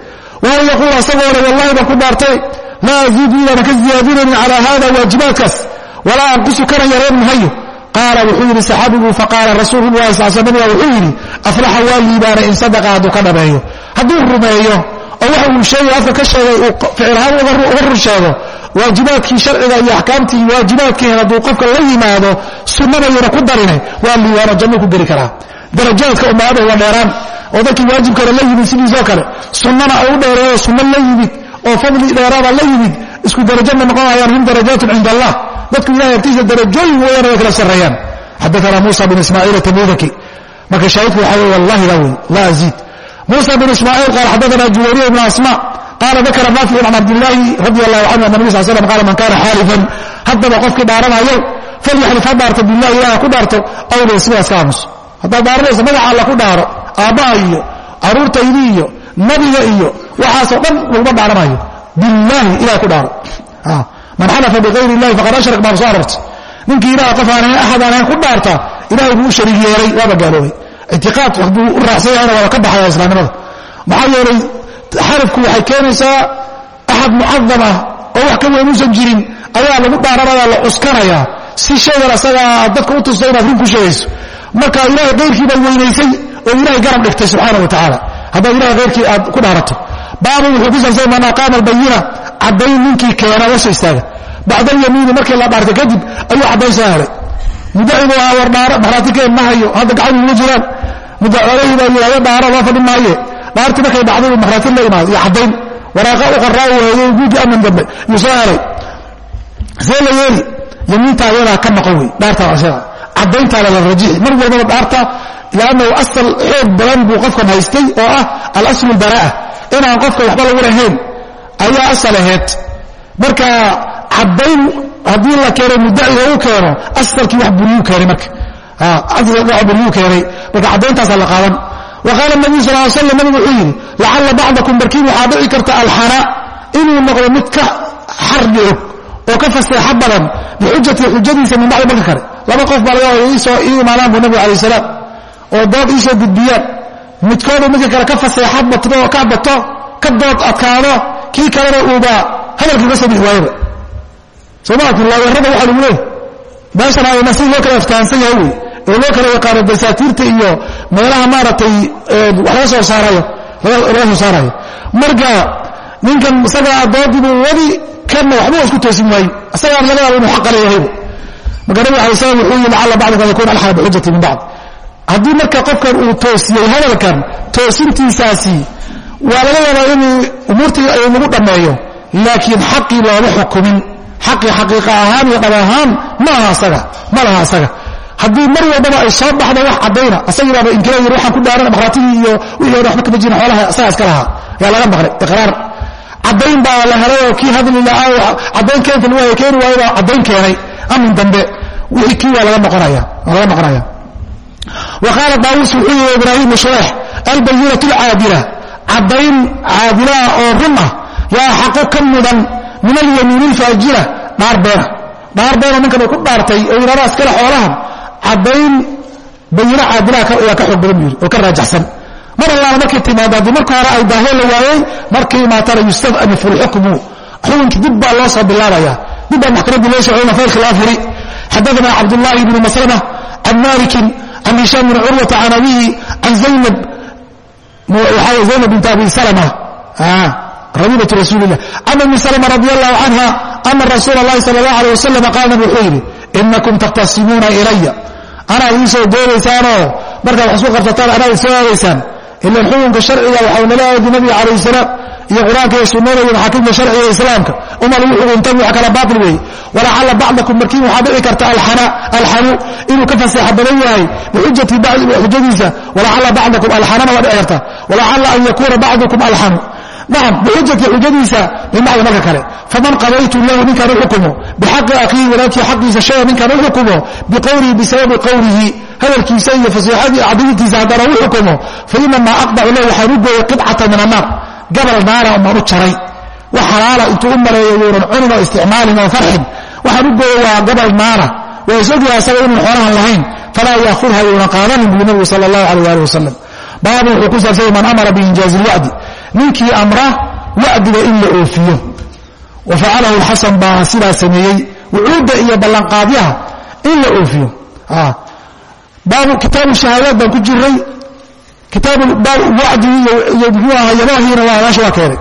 wahuwa yaquul asagoona wallahi baan ku dhaartay laa aziidu inaana ka ziyaadinaynin calaa hada waajibaadkaas walaa anqusu kana yareen mahayo. Qaala wuxuu yidhi saxaabigu faqaala rasuulu lahi sal nabiga wuxuu yidhi aflaxa waa liibaanay in sadaqa hadduu ka dhabeeyo hadduu rumeeyo oo waxa uu sheegay afka ka sheegay uu ficilhaan uga run sheego waajibaadkii sharciga iyo axkaamtii waajibaadkiina hadduu qofka la yimaado sunnadayuna ku darine waa liibaano jannu ku geli karaa. Darajaadka ummahada waa dheeraan oo dadkii waajibkana la yimid sidiisoo kale sunnana ay u dheereeyo sunno la yimid oo fadli dheeraada la yimid isku darajana noqonayaan hum darajaatun cinda allah dadku ilahay agtiisa darajooyin weeyaan way kala sarreeyaan. Xadaana muusa bin ismaaciil atabudaki marka shaahidku waxa wey wallahi la wey laa aziid. Muusa bin ismaaciil qaala xadaana juwayriya ibn asma. Qaala dakara naaficu can cabdillaahi radi allahu canhu ana nabi sal slam qala man kana xaalifan haddaba qofkii dhaaranayo falyaxlif ha dhaarto billahi ilaha ku dhaarto awliya sidaas ka aamuso haddaad dhaaranayso magaca alla ku dhaaro aabbaha iyo caruurtaydi iyo nabiga iyo waxaasoo dhan laguma dhaaranayo. Billaahi ilaha ku dhaaro man xalafa bikayr illahi faqad ashrak baan soo arortay ninkii ilaha qof aan axad aan ahayn ku dhaarta ilahay buu u shariig yeelay waaba gaaloobay ictiqaad hadduu u raacsan yahayna waaba ka baxaya islaamnimada. Maxaa yeelay xarafku waxay keenaysaa axad mucadam ah oo wax ka weyn uusan jirin ayaa lagu dhaaranaya la cuskanaya si shaygan asagaa dadka u tusta inaad run ku sheegayso. Marka ilahay kayrkii bay weynaysay oo ilahay garab dhigtay subxaana wa tacaala haddaad ilahay kayrkii aad ku dhaarato. Baabu wuxuu ku saabsan man aqaama albayina caddayn ninkii keena la soo istaaga. Bacda alyamiini markii la dhaartay kadib ayuu caddayn soo helay mudacibu ahaa war dhaaro maraatikeen ma hayo hadda gacadu uma jiraan. Mudacolahii baa yidhahdo dhaaro loo fadhi maaye. Dhaartii markay dhacday buu maraatig la imaado iyo caddayn waraaqa u qoraa weeyey guudii amin dambe yuu soo helay see la yeeli yamiinta ayadaa ka noqon wey dhaartaa ashada caddayntaada la rajixi mar walbaba dhaarta lannahu asal xoog badan buu qofkan haystay oo ah alaslu albaraa'a. Inaan qofka waxba lagu lahayn ayaa asal aheyd marka caddayn haddii la keeno muddaciga u keeno asalkii wax buriyuu keenay marka. Wax buriyuu keenay. Marka caddayntaasa la qaadan. Wa qaala nabiyu sal ly slam nabigu wuxuu yidhi lacalla bacdakum barkiin waxaa dhici karta alxana inuu noqdo mid ka xarbi og oo ka faseexo badan bixujati xujadiisa min bacdi marka kale laba qof baa laga wada iisoo ii imaanaan buu nabigu alayh salaam oo dood iisoo gudbiyaan. Midkoodu midka kale ka faseexo batdo ka bato ka dood adkaado kii kalena uuba hadalkii ka soo bixi waayaba. Soomaatin laaweerada waxaa lagu leeyahy meeshan ayna si loo kala aftahansan yahay wey oo loo kala yaqaano dasaatiirta iyo meelaha maaragtay wax laga soo saarayo laga soo saarayo. Marka ninkan isagaa doodibuu wadi kanna waxba isku toosin waaye isagaan laga yaaba inuu xaqa leeyahayba marka nabig alay slam wuxuu yihi lacalla bacdukum yakun alxana bixujati min bacd. Haddii marka qofkan uu toosiyey hadalkan toosintiisaasi waa laga yaabaa inuu umuurtii lagu dhammeeyo laakiin xaqii looma xukumin. Xaqii xaqiiqa ahaan iyo dhab ahaan ma laha asaga haddii mar walbaba ay soo baxdo wax caddayna asagii baaba inkira waxaan ku dhaaran markhaatigii iyo wixii waxba kama jirin xoolaha asagaa iska lahaa. Ayaa laga maqlay iqraar. Caddayn baa la helay oo kii hadli lahaa caddayn keenta haya keeni waayo baa caddayn keenay. Amin dambe wixii kii waa laga noqonaya waa laga noqonaya wa qaala daawuus wuxuu yihi ibraahim shreex albayinatu alcaadila caddayn caadilaah oo run ah yaa xaqu ka mudan min alyamiini alfaajira dhaar beena dhaar beena ninkan uu ku dhaartay oo yidhahda iskale xoolahan caddayn bayino caadilaha yaa ka xoog badan buu yidhi oo ka raajaxsan mar allaana markay timaado haddii marka hore ay daahyo la waayey markay imaatana yustafanifu lxukmu xukunkii dib baa loo soo bilaabaya. Dib baa maxkamaddii loo socona faylka loo furi xadaana cabdullaahi bni maslama can malikin can hishaam bni curwata can abihi can zaynab zaynab bint abi salama rabiibat rasuulilah can ummi salma radi allahu canha ana rasuula اllahi sala اllah alيh wasalam qaal nabig wuxuu yidhi inakum takhtasimuuna ilaya anaad ii soo doodaysaanoo markaad wax isku qabsataan anaad isoo aadaysaan ilan xukunka sharciga waxau nala aadi nabiga calayh salaam iyo qur'aanka iyo sunnada iyo maxaakimta sharciga islaamka. Uma lagu xukuntan wax kala baatil weeye walacalla bacdakum markiin waxaa dhici karta alxanu inuu ka faseexa badan yahay bixujati xujadiisa. Walacalla bacdakum alxanana waa dhici karta. Walacalla an yakuuna bacdukum alxanu. Nacam bixujati xujadiisa bimacda marka kale. Faman qadaytu lahu ninkaan u xukumo bixaqi akhiihi walaakii xaqiisa shaya ninkaan u xukumo biqowlihi bisababi qowlihi hadalkiisa iyo fasiixadii cadiyintiisa haddana u xukumo fainamaa aqdacu lahu waxaan u gooyay qidcata min annaar gabal naara umaan u jaray. Wax xalaala intuu u maleeyo yuunan cunin oo isticmaalin oo farxin. Waxaan u gooyay waa gabal naara waa isogyaha asaga inuun xoolahan lahayn. Falaa yaakudha yuunan qaadanin buu nabigu sala allahu alayh ali wasalam baabun wuxuu ku saabsanya man amara biinjaazi ilwacdi ninkii amra wacdiga in la oofiyo. Wa facalahu lxasan baa sidaa sameeyey. Wucuudda iyo ballanqaadyaha in la oofiyo. Baabu kitaabu shahaadaad baan ku jiray kitaabu wacdigi iyo muxuu ahaa yabaahiina waa meesha waa keenay.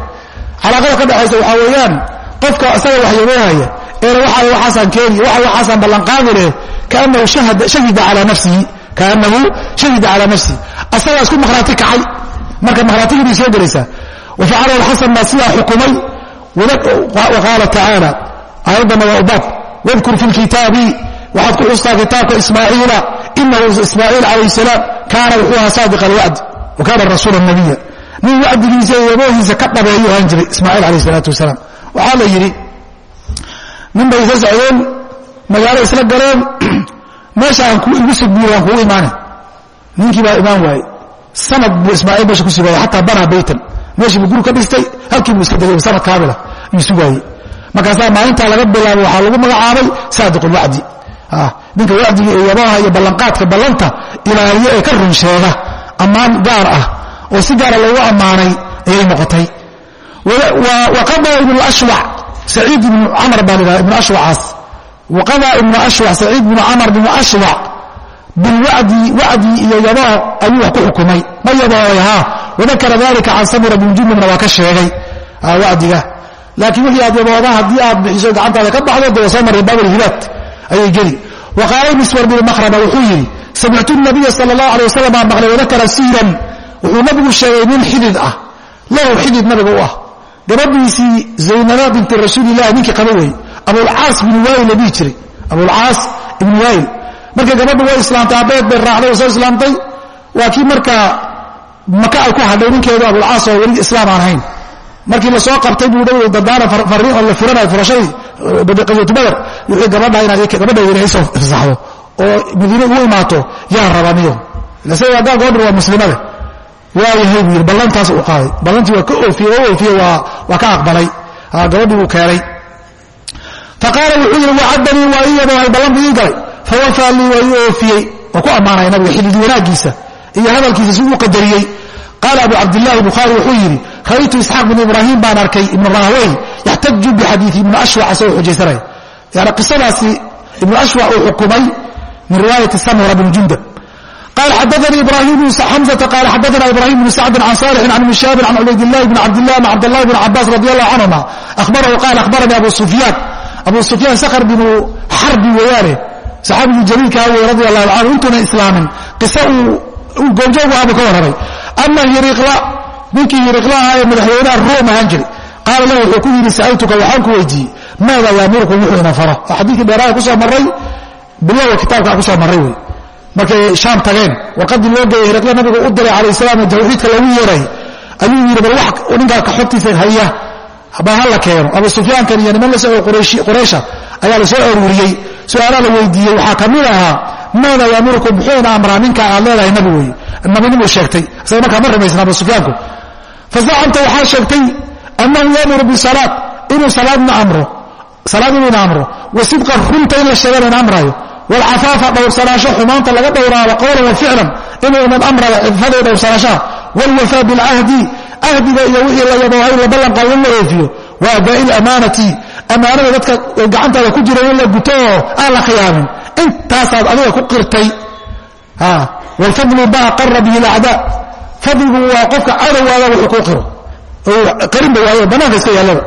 Calaaqada ka dhexaysa waxaa weeyaan qofka isaga wax yaboonaya eena waxa waxaasaan keeni waxa waxaasaan ballanqaadi leh kaanahu shahida calaa nafsihi kaanahu shahida calaa nafsihi. Asagaa isku maqhraati kacay. Marka maqhraatigii bay soo gelaysaa wa facalahu alxasan baa sidaa xukumay wa qaala tacaala aayaddana waa ubaab wadkur fi lkitaabi waxaad ku xustaa kitaabka ismaaciila inahu ismaaciil calayh salaam kaana wuxuu ahaa saadiq alwacd wa kaana rasuula nabiya nin wacdigiisa iyo yaboohiisa ka dhabeeyu ahaan jiray ismaaciil calayh salaatu wasalaam waxaa la yidhi nin bay isla socdeen magaalo isla galeen meesha aan igu sugbiyo waan kugu imaana ninkii baa imaan waaye sanad buu ismaaciil meesha ku sugaya xataa banaa baytan meeshii buu guri ka dhistay halkii buu iska degay sanad kaamila ayuu sugaayey markaasaa maalintaa laga bilaabo waxaa lagu magacaabay saadiq ulwacdi ninka wacdiga iyo yabaha iyo ballanqaadka ballanta ilaaliyo ee ka run ammaan gaar ah oo si gaara loogu ammaanay ayay noqotay. Waqadaa ibnu ashwac saciid ibnu camar baa la dhaha ibnu ashwacaas waqadaa ibnu ashwac saciid ibnu camar ibnu ashwac bilwacdi wacdi iyo yaboo ayuu wax ku xukumay. Ma yabooy haa wadakara dalika can samura bn jundubna waa ka sheegay wacdiga. Laakiin wixii aad yabooda haddii aad bixiso gacantaada ka baxdo dee maray baabulhibaat ayay geli. Wa miswar bnu makhrama wuxuu yidhi samictu nabiya sal اllahu alay wasalam baan maqlay wadakara siiran wuxuu nabigu sheegay nin xidid ah lahu xidid nabiga u ah. Gabadhiisii zaynaba binti rasuulilahi ninkii qaba wey abulcaas binu waayil la jiray. Abulcaas ibnu waayil. Markay gabadhu way islaamtay abeed bay raacday oo soo islaamtay. Waa kii markaa maka ay ku hadhay ninkeedu abulcaas oo weli islaam aan ahayn markii la soo qabtay buu fariin oo la furanayo furashadii qaswatu badar wixii gabadha inaad gabadha ilaahay soo fasaxdo oo madiine ugu imaato yaan rabaniyo ila sida gaal waa muslimade waayahay buu yidhi ballantaas uu qaaday. Ballantii waa ka oofiye oo oofiye waa waa ka aqbalay. Gabadhii uu keenay. Faqaala wuxuu yidhi wacadanii waa ii yaboohay ballan ii galay. Fawafaa lii waa ii oofiyey oo ku ammaanaya nabiga xidid wanaaggiisa iyo hadalkiisa si uu qadariyey. Qaala abu cabdillahi bukhaari wuxuu yidhi raytu isxaaq bn ibraahim baan arkay ibnu rahawey yaxtaju bixadii ibnu ashwac isagoo xujaysanaya yani qisadaasi ibnu ashwac uu xukumay min riwaayati samura bn jundab qal xadaanii ibrahim bn xamsata qaal xadaana ibrahim bn sacdin can salixin can mishaabin can cubaydillahi bn cabdilah an cabdllahi bn cabaas radi allahu canhuma ahbarahu qaal ahbaranii abu sufyaan abu sufyaan sakhr binu xarbi weeyaane saxaabigii jaliilka awey radi allahu canhu intuuna islaamin qisa uu goonjoogu abu ka warramay ana hiriqla ninkii hiriqlaha ee madaxweynaha ruum ahaan jiray. Qaala lahu wuxuu ku yidhi sa'altuka waxaan ku weydiiyey maada yaamurukum wuxuu ina faro. Oo xadiikii dheeraha ku soo maray bilowga kitaabkaa ku soo marray wey. Markay shaam tageen warqadii loo geeyay hiriqle nabigu u diray calayh salaam oo tawxiidka loogu yeeray ayuu yidhi bal wax ninkaa kaxogtiisa haya baa ha la keeno. Abu sufyaankan iyo niman la socdo quraysha ayaa la soo aruuriyey. Su'aalaa la weydiiyey waxaa ka mid ahaa maada yaamurukum muxuu ina amraa ninka aad leedahay nabi weeye nabinimuu sheegtay isaga markaa ma rumaysan abu sufyaanku fazacamta waxaa sheegtay annahu yaamuru bisalaad inuu salaadna amro salaad inuuna amro wa sidqa runta in la sheegana in amrayo wlcafaafa dhowrsanaasho xumaanta laga dhowraado qowlan wa ficlan inuunan amrada xifada dhowrsanaashaha wlwafaa bilcahdi ahdiga iyo wixii la yaboohay la ballanqaado in la oofiyo wa adaa'i lamaanati ammaanada dadka gacantaada ku jira in la guto oo aan la khiyaamin intaasaad adiga ku qirtay wlfadlu ma aqara bihi lacdaa fadligu waa qofka cadowgaada wuxuu ku qiro oo qarin ba waayo bannaanka iska yaallada.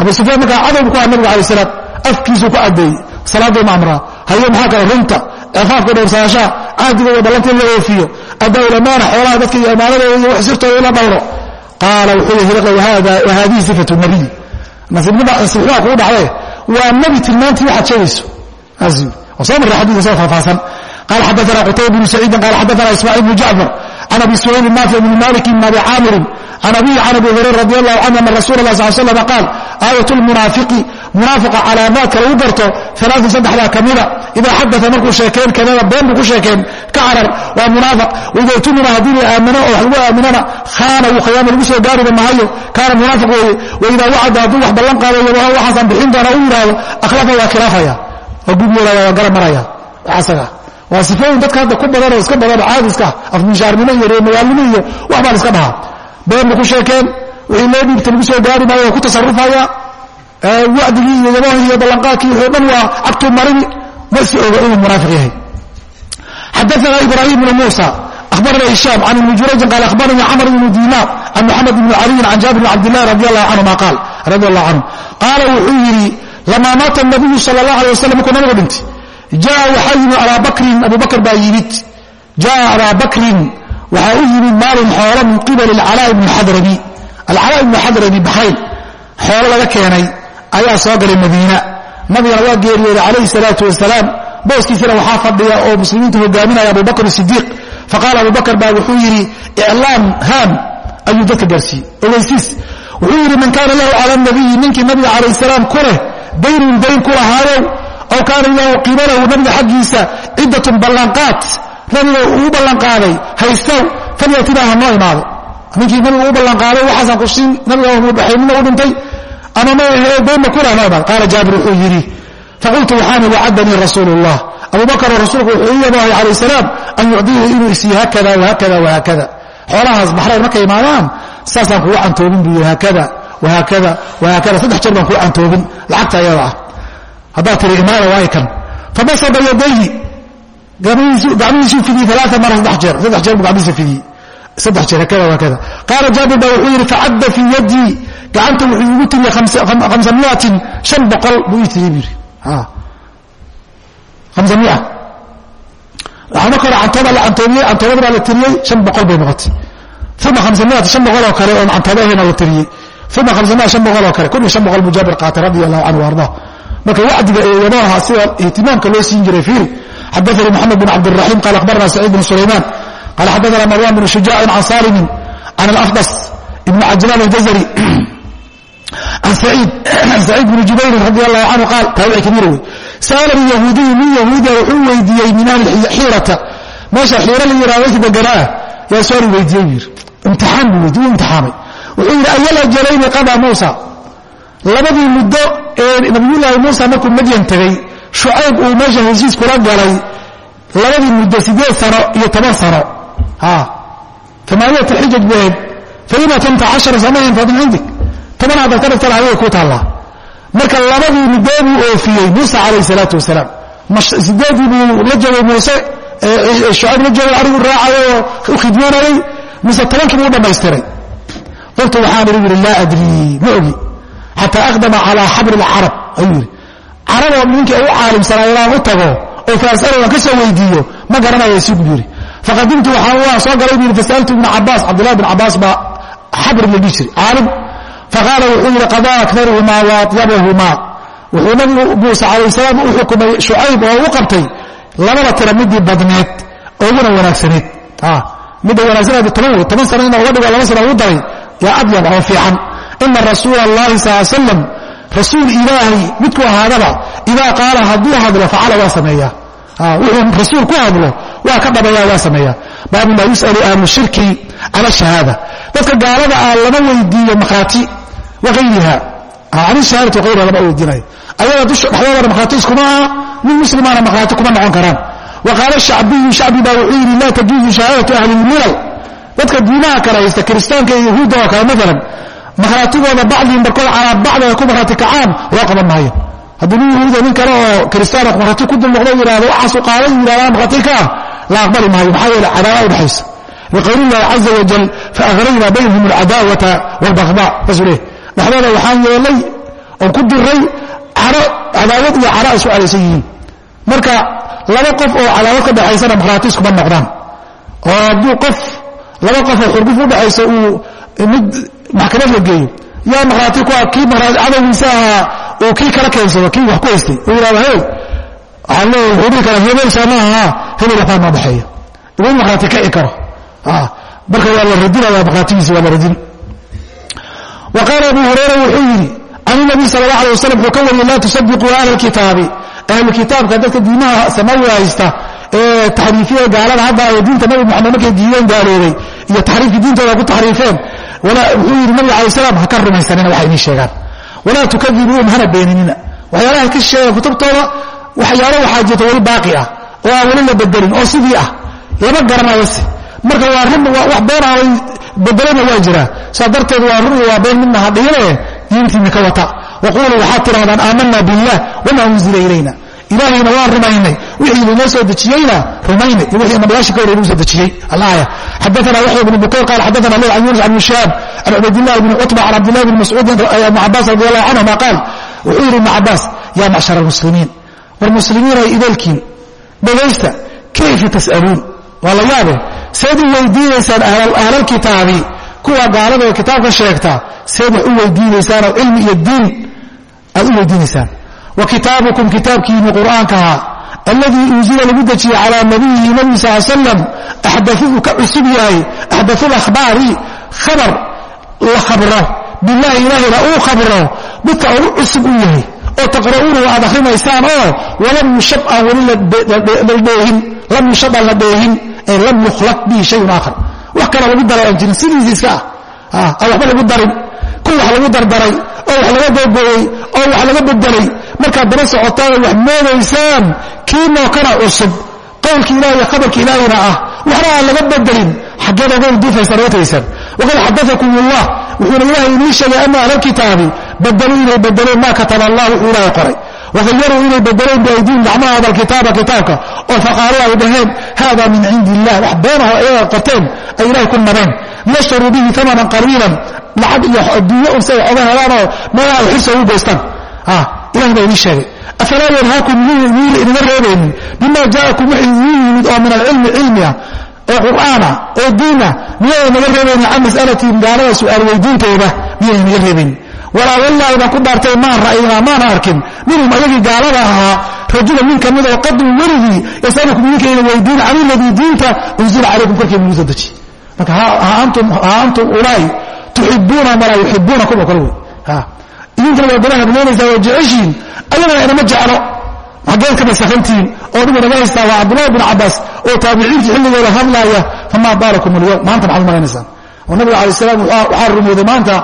Abu sufyaan markaa cadowbu ku aha nabiga alay salaam afkiisuu ku caddeeyey salaaduma amraa. Haye maxaa kale runta afaafka dhowrsaashaha cahdigoda ballantii la oofiyo. Addaa-ul amaana xoolaha dadka iyo amaanadooda iyo wax sirtooda ila dhowro. Qaala wuxuu yihi hiql wahaadihi sifatu nabiy. Nasibnima kugu dhacdee waa nebi tilmaantii waxaad sheegayso. Oo soo marray xadiiska soo faahfaahsan. Qaala xadaana qutayba bnu saciidin qaala xadaana ismaaciil bnu jacfar can abi suhayl naafic bni malik bn abi caamirin can abihi can abi hurayra radi allahu canhu ana rasuula lah sal slam qaal aayat lmunaafiqi munaafiqa calaamaadka lagu garto alaaun saddexdaa ka mida idaa xadaa markuu sheekeen kadaba been buu ku sheekeen ka carar waa munaafiq waida tumina haddii la aamino oo wax lagu aaminana khaana uu khiyaama lagu soo gaariba mahayo kaana munaafiq weeye waidaa wacada hadduu wax ballan qaadayo waxaasaan bixin doona u yidhaahdo akhlafa waa khilaafaya waa gubyeelaya waa gara maraya asaga waa sifooyin dadka hadda ku badan oo iska badan caadiska afmishaarnimo iyo reemagaalnimo iyo wax baan iska dhahaa been ba ku sheekeen wixii loo dhiibta lagu soo gaari maayo waa ku tasarufaya wacdigii iyo yabahi iyo ballanqaadkii wixii dhan waa cagtuu marini ma si oga inuu munaafiq yahay. Xadaana ibrahim bnu muusa akhbarana hishaam can ibni jurayjin qaal akhbaranii camr ibnu diinaar can moxamed ibni caliyin can jaabir bn cabdillahi radi allahu canhuma qaal radi allahu canhu. Qaala wuxuu yidhi lamaa maata nabiyu sala allah alay wasalam markuu nabigu dhintay jaa waxaa yimid abaabakrin abubakr baa yimid. Jaa abaabakrin waxaa u yimid maalin xoolo min qibali alcalaa ibni xadrami alcalaa ibni xadrami baxrayn xoolo laga keenay ayaa soo galay madiina. Nabigana waa geeriyooday calayhi salaatu wasalaam booskiisana waxaa fadhiya oo muslimiinta hogaaminaya abubakr sidiiq faqaala abubakr baa wuxuu yidhi iclaam haam ayuu dadka gaarsiiyey. Ogeysiis. Wuxuu yidhi man kaana lahu cala nabiyi ninkii nabiga calayh salaam ku leh daynun dayn ku lahaayow aw kaana lahu qibalahu nabiga xaggiisa ciddatun ballanqaad nabiga uu ballanqaaday haystow falyatinaa ha noo imaado ninkii nabiga u ballanqaaday waxaasaan ku siin nabiga mudhaxaynina u dhintay ama ma ahe daynna kulah noo imaado qaala jaabir wuxuu yidhi faqultu waxaani wacadanii rasuulu llah abubakar oo rasuulku wuxuu ii yabahay calayh salaam an yucdiihi inuu isiiyo haakada wahaakada wahaakada xoolahaas baxrayn markay imaadaan saasaan kugu cantoobin buu yidhi haakada wahaakada wahaakada saddex jeer baan kugu cantoobin lacagta ayada ah haddaad tiri imaada waa kan. Fabasada yadayhi? Gacmihiisuu fidiyey alaa mara saddex jeer. Saddex jeer buu gacmihiisa fidiyey. Saddex jeer hakada waakada qaala jaabir baa wuxuu yidhi facadda fii yadii gacanta wuxuu igu tiriyey hamsa miatin shan boqol buu ii tiriyey buu yidhi. Hamsa mia waxaa marka hore cantooba la cantoobiyey cantoobada baa la tiriyey shan boqol bay noqotay. Uma hamsa miat shan boqol oo kale oon cantooba ahayna la tiriyey. Uma hamsa mia shan boqol oo kale. Kun iyo shan boqol buu jaabir qaatay radi allahu canhu ardaa marka wacdiga ee yabaaha sida ihtimaamka loo siin jiray fiiri xadaanii moxamed bin cabdiraxiim qaal akhbarana saciid bin sulaymaan qaala xadaana marwan bn shujaacin can salimin can alafdas ibn cajlaan aljazari can saciid bni jubayrin radi allahu canhu qaal taabici kabiir wey sa'alani yahuudiyu min yahuudiya wuxuu weydiiyey min ahli xiirata. Meesha xiiro la yihahdo dadka deganaa yaa su'aal weydiiyey buu yidhi imtixaan buu weydiye u imtixaamay. Wuxuu yidhi ayala jalayni qadaa muusa? Labadii muddo nabiyullaahi muusa markuu madyan tegey shucayb uu meesha heshiis kula galay labadii muddo siddeed sano iyo toban sano. Amaaniyat alxijaj baheed falima tamta cashara sanahan fa min cindik toban haddaad ka dhigtana adiga kuu taallaa. Marka labadii muddo buu oofiyey muusa calayh salaatu wasalaam. Sideedii buu la joogay muuse shucayb la joogay arigu raacay oo u khidmoonayay mise tobankii buu u dhammaystiray. Qultu waxaan ihi yidhi laa adrii ma ogi xataa aqdama calaa xabri lcarab ayuu yidhi caraboo ninkii u caalimsanaa inaan u tago oo faasalo aan ka soo weydiiyo ma garanaya si buu yidhi. Faqadimtu waxaan soo galay buu yidhi fasa'altu ibna cabaas cabdullahi ibn cabaas baa xabri la dhihi jiray. Caalim faqaala wuxuu yidhi qadaa aktaruhumaa wa atyabahumaa wuxuu nabigu muuse calayh salaam u xukumay shucayb oo u qabtay labada tira midii badneed ooguna wanaagsaneed midda wanaagsaneed toban wey toban sano ina uga dhigo laba sano ugu daray yaa adyab oo fiican ina rasuula allahi sal slam rasuul ilaahay midku ahaadaba idaa qaala hadduu hadlo facala waa sameeyaa wuxuu rasuul ku hadlo waa ka dhabeeya waa sameeyaa baabu maa yus'alu ahlu shirki cala shahaada dadka gaalada ah lama weydiiyo makhaati waayriha can shahaadati wayriha lama weydiinayo ayaga dhexdoodana makhaati iskuma aha nin muslimaana makhaati kuma noqon karaan wa qaala shacbiyu shacbi baa wuxuu yidhi laa tajuuzu shahaadatu ahli lmilal dadka diimaha kale haysta kiristaanka iyo yahuudda oo kale maalan makhaatigooda bacdihim barkood calaa bacdi ay ku marhaati kacaan loo qaban maayo. Haddii nin yahuuda nin kale oo kiristaana marhaati ku dul noqdo yihahdo waxaasu qaaday yidhahdaan marhaati ka ah la aqbali maayo. Maxaa yeele cadaawa udhexaysa liqowli illahi caza wajal faagrayna baynahum alcadaawata waalbaqda saasuu leehy dhexdooda waxaan yeelay oon ku diray caro cadaawad iyo cara isu calaysan yihiin. Marka laba qof oo cadaawad ka dhexaysana marhaati iskuma noqdaan. Oo hadduu qof laba qof oo xurguf udhexaysa uu mid maxkamad la geeyo. Yaa marhaati ku ah, kii cadowgiisa ahaa uu kii kala keensado kii wax ku haystay. U yidhahda he waxaa leeya wuxuu dhihi karaa hebel soo maaha hebel waxbaa noo dhexeeya igu markhaati kici karo. Ah, marka waa la radinaya markhaatigiisi waa la radin. Wa qaala abu hurayra wuxuu yidhi can nabi sala allah alay wasalam wuxuu ka wariyey laa tusadiquu ahla alkitaabi. Ahlu kitaabka dadka diimaha samawi haysta ee taxriifiya gaalada hadda ay diinta nabi moxamed markay diideen gaaloobay iyo taxriifkii diintooda ku taxriifeen wuxuu yidhi nabiga alay slam ha ka rumaysanina waxay idiin sheegaan. Walaa tukadibuuhum hana beeninina. Waxyaalaha ka sheegaan kutubtooda waxyaalo waxaa jirta weli baaqi ah oo aan weli la bedelin oo sidii ah. Lama garanayose marka waa run wax beenaabay bedelana waa jiraa. Saa darteed waa run iyo waa been midna ha diintiina ka wata. Waquluu waxaad tidhahdaan aamana billah wamaa unzila ilayna ilaahayna waan rumaynay. Wixii inoo soo dejiyeyna rumaynay. Iyo wixii nabiyaasha ka hor inuu soo dejiyey. Alaaya xadaana yaxya bn bukayr qaal xadaana leyl can yunus can mishaab can cubaydillahi bni cutba can cabdillahi bni mascuudin ibn cabaas radi allahu canhuma qaal. Wuxuu yidhi ibn cabaas yaa macshar almuslimiin war muslimiinay idaelkiin dhegaysta kayfa tas'aluun? Waa la yaabe seed u weydiinaysaan ahlalkitaabi kuwa gaalada ee kitaabka sheegta seed wax u weydiinaysaanoo cilmi iyo diin aad u weydiinaysaan kitaabukum kitaabkiini qur'aankaha alladii unzila lagu dejiyey calaa nabiyihi nabi sal slam axdau uu ka cusub yahay axdau lahbaari khabar la khabro bilahi ilaahayna uu khabro midka ugu cusub uu yahay oo taqra'uunahu aad akrinaysaan oo walam yushab aan weli ladheehin lam yushab aan la dheehin ay lam yukhlaq bihi shayun aakhar. Wax kale lagu daray aan jirin sidiisi iska ah aan waxba lagu darin ku wax lagu dardaray oo wax laga googooyey oo wax laga bedelay markaad daba socotaan wax moodaysaan kiinoo kana cusub. Qowlki ilahi iyo khabarki ilaahina ah waxna aan laga bedelin. Xaggeed oga duufaysaan oga tegaysaan waqad xadaakum allah wuxuuna ilaahay inii sheegay ana ahlalkitaabi badeluu inay bedeleen maa kataba allah wuxuu ilaahay qoray. Wahayaruu inay bedeleen biaydiihim gacmahooda alkitaaba kitaabka. Oo faqaaluu ay dhaheen hada min cindi illah wax beenaho ayaga qorteen ay ilahay ku nabeen liyashtaruu bihi amanan qaliilan. Lacag iyo adduunyo un si ay oga helaanoo meelaha ay xisa ugu goystaan ilahay baa inii sheegay. Afalaa yanhaakum miila idinga reebaynin? Bima jaa'akum wixii idin yimid oo min alcilmi cilmiah oo qur'aana oo diina miyay naga reebaynin can mas'alatihim gaalada su'aal weydiintooda miyay naga reebaynin? Walaa wallaahi baan ku dhaartay maan ra'aynaa maana arkin. Minhum ayagii gaalada ahaa rajula nin ka mid oo qadun weligii yasalukum idinkayna weydiin can iladii diinta unzila calaykum korkeena lagu soo dejiye marka ha antum ulaa'i tuxibuuna walaa yuxibuunakum oo kale wey idinkana waa dalaha rumaynaysaa waa jeceshiin ayagana inama jeclo. Xaggeed ka masakantihiin oo dhigu naga haystaa waa cabdullahi bin cabaas oo taabiciintii xilligooda hadlaaya famaa baalakum alyowm maanta maxaad umalaynaysaa? Oo nabiga alay salaam waxaa rumooday maanta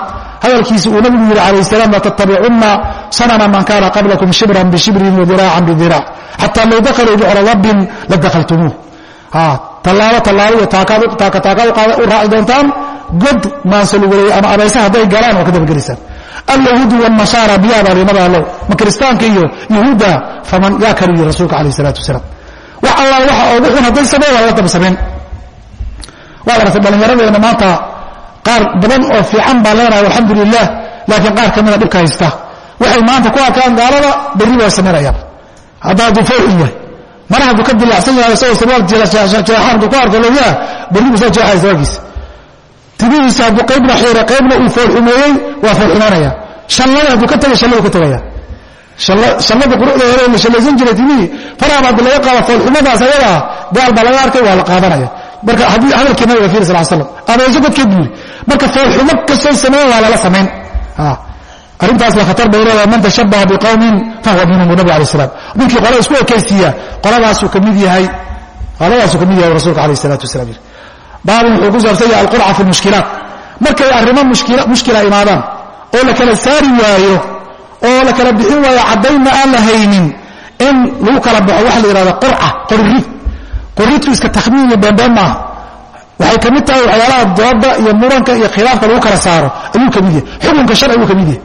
hadalkiisa uu nabigu yidhi calayh salaam latattabicunna sanana man kaana qablakum shibran bishibrin wadiraacan bidiraac xataa low dakaluu bicra rabbin la dakaltumuuh. Tallaabo tallaabo iyo taaka taaka u raaci doontaan god maansalugaley ama abayse hadday galaan waa ka dabagelaysaan alyahuudu wاnasaara biyaa baa limada allow ma kiristaanka iyo yahuudda faman yaa kalu yihi rasuulka alayh الsalatu wasalaam wax alla waxa ogu xun hadday sameen waa la daba samayn waad aragtay dhallinyaradeenna maanta qaar badan oo fiican baan leenahay alxamdu lilah laakiin qaar ka mida dhibka haysta waxay maanta ku arkaan gaalada berri waa samaynayaan haddaa hadduu fawxin yahay mana hadduu ka dilaacsan yahay isagoo sarwaal jeexaan hadduu ku arko looyaa berri buu soo jeexaya sarwaalkiisa timihiisa hadduu qaybna xiira qaybna uu foolxumeeyey waa foolxumaanaya shallada hadduu ka tegay shalladu ka tegaya shallada quruxda hore la shallaysan jiray timihii faraha haddi laga qaado foolxumadaas ayadaa gaal baa laga arkay waa la qaadanaya. Marka hadalkii nabiga fiiri sal slam abeeso godkeed buu yidhi. Marka foolxumo kastoo sameeyan waa lala samayn. Arrintaasna khatar bay leedahay man tashabbaha biqowmin fahuwa minhum nabi alay slam ninkii qola isku ekaysiiya qoladaasuu ka mid yahay. Qoladaasuu ka mid yahay rasuulka alayh salatu wasalam yidhi baabun wuxuu ku saabsan yahay alqurca fi lmushkilaat markay arrimo mushkila imaadaan oo la kala saari waayo oo la kala bixin waayo caddaynna aan la haynin in lagu kala baxo waxa la yihahda qurca qoririd qoridku iska takhmiin iyo beenbeen maaha. Waxay ka mid tahay waxyaalaha dooda iyo muranka iyo khilaafka lagu kala saaro ayuu ka mid yahay. Xukunka sharci buu ka mid yahay.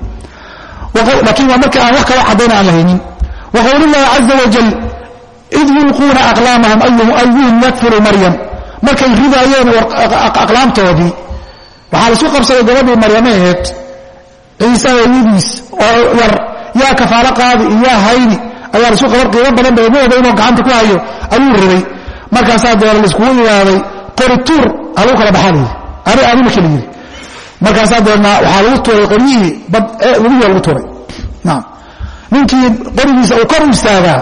Laakiin waa marka aan wax kala caddayna aan la haynin. Wa qowlullahi caza wajal id yulquuna aqlaamahum ayuhum yakfiru maryam markay ridaayeen aqlaamtoodii waxaa la isku qabsaday gabadhii maryame aheed ciise hooyadiis oo yar yaa kafaalo qaadi iyo yaa hayni ayaa la isku qabar qiimo badan ba umahooda inuu gacanta ku hayo ayuu rabay markaasaa deera laiskugu imaaday qori tuur ha lagu kala baxaa layidhi ani aadima kala yidhi markaasaa deerna waxaa lagu tuuray qoryihii bad webigaa lagu tuuray. Naam. Ninkii qorigiisa uu kor istaagaa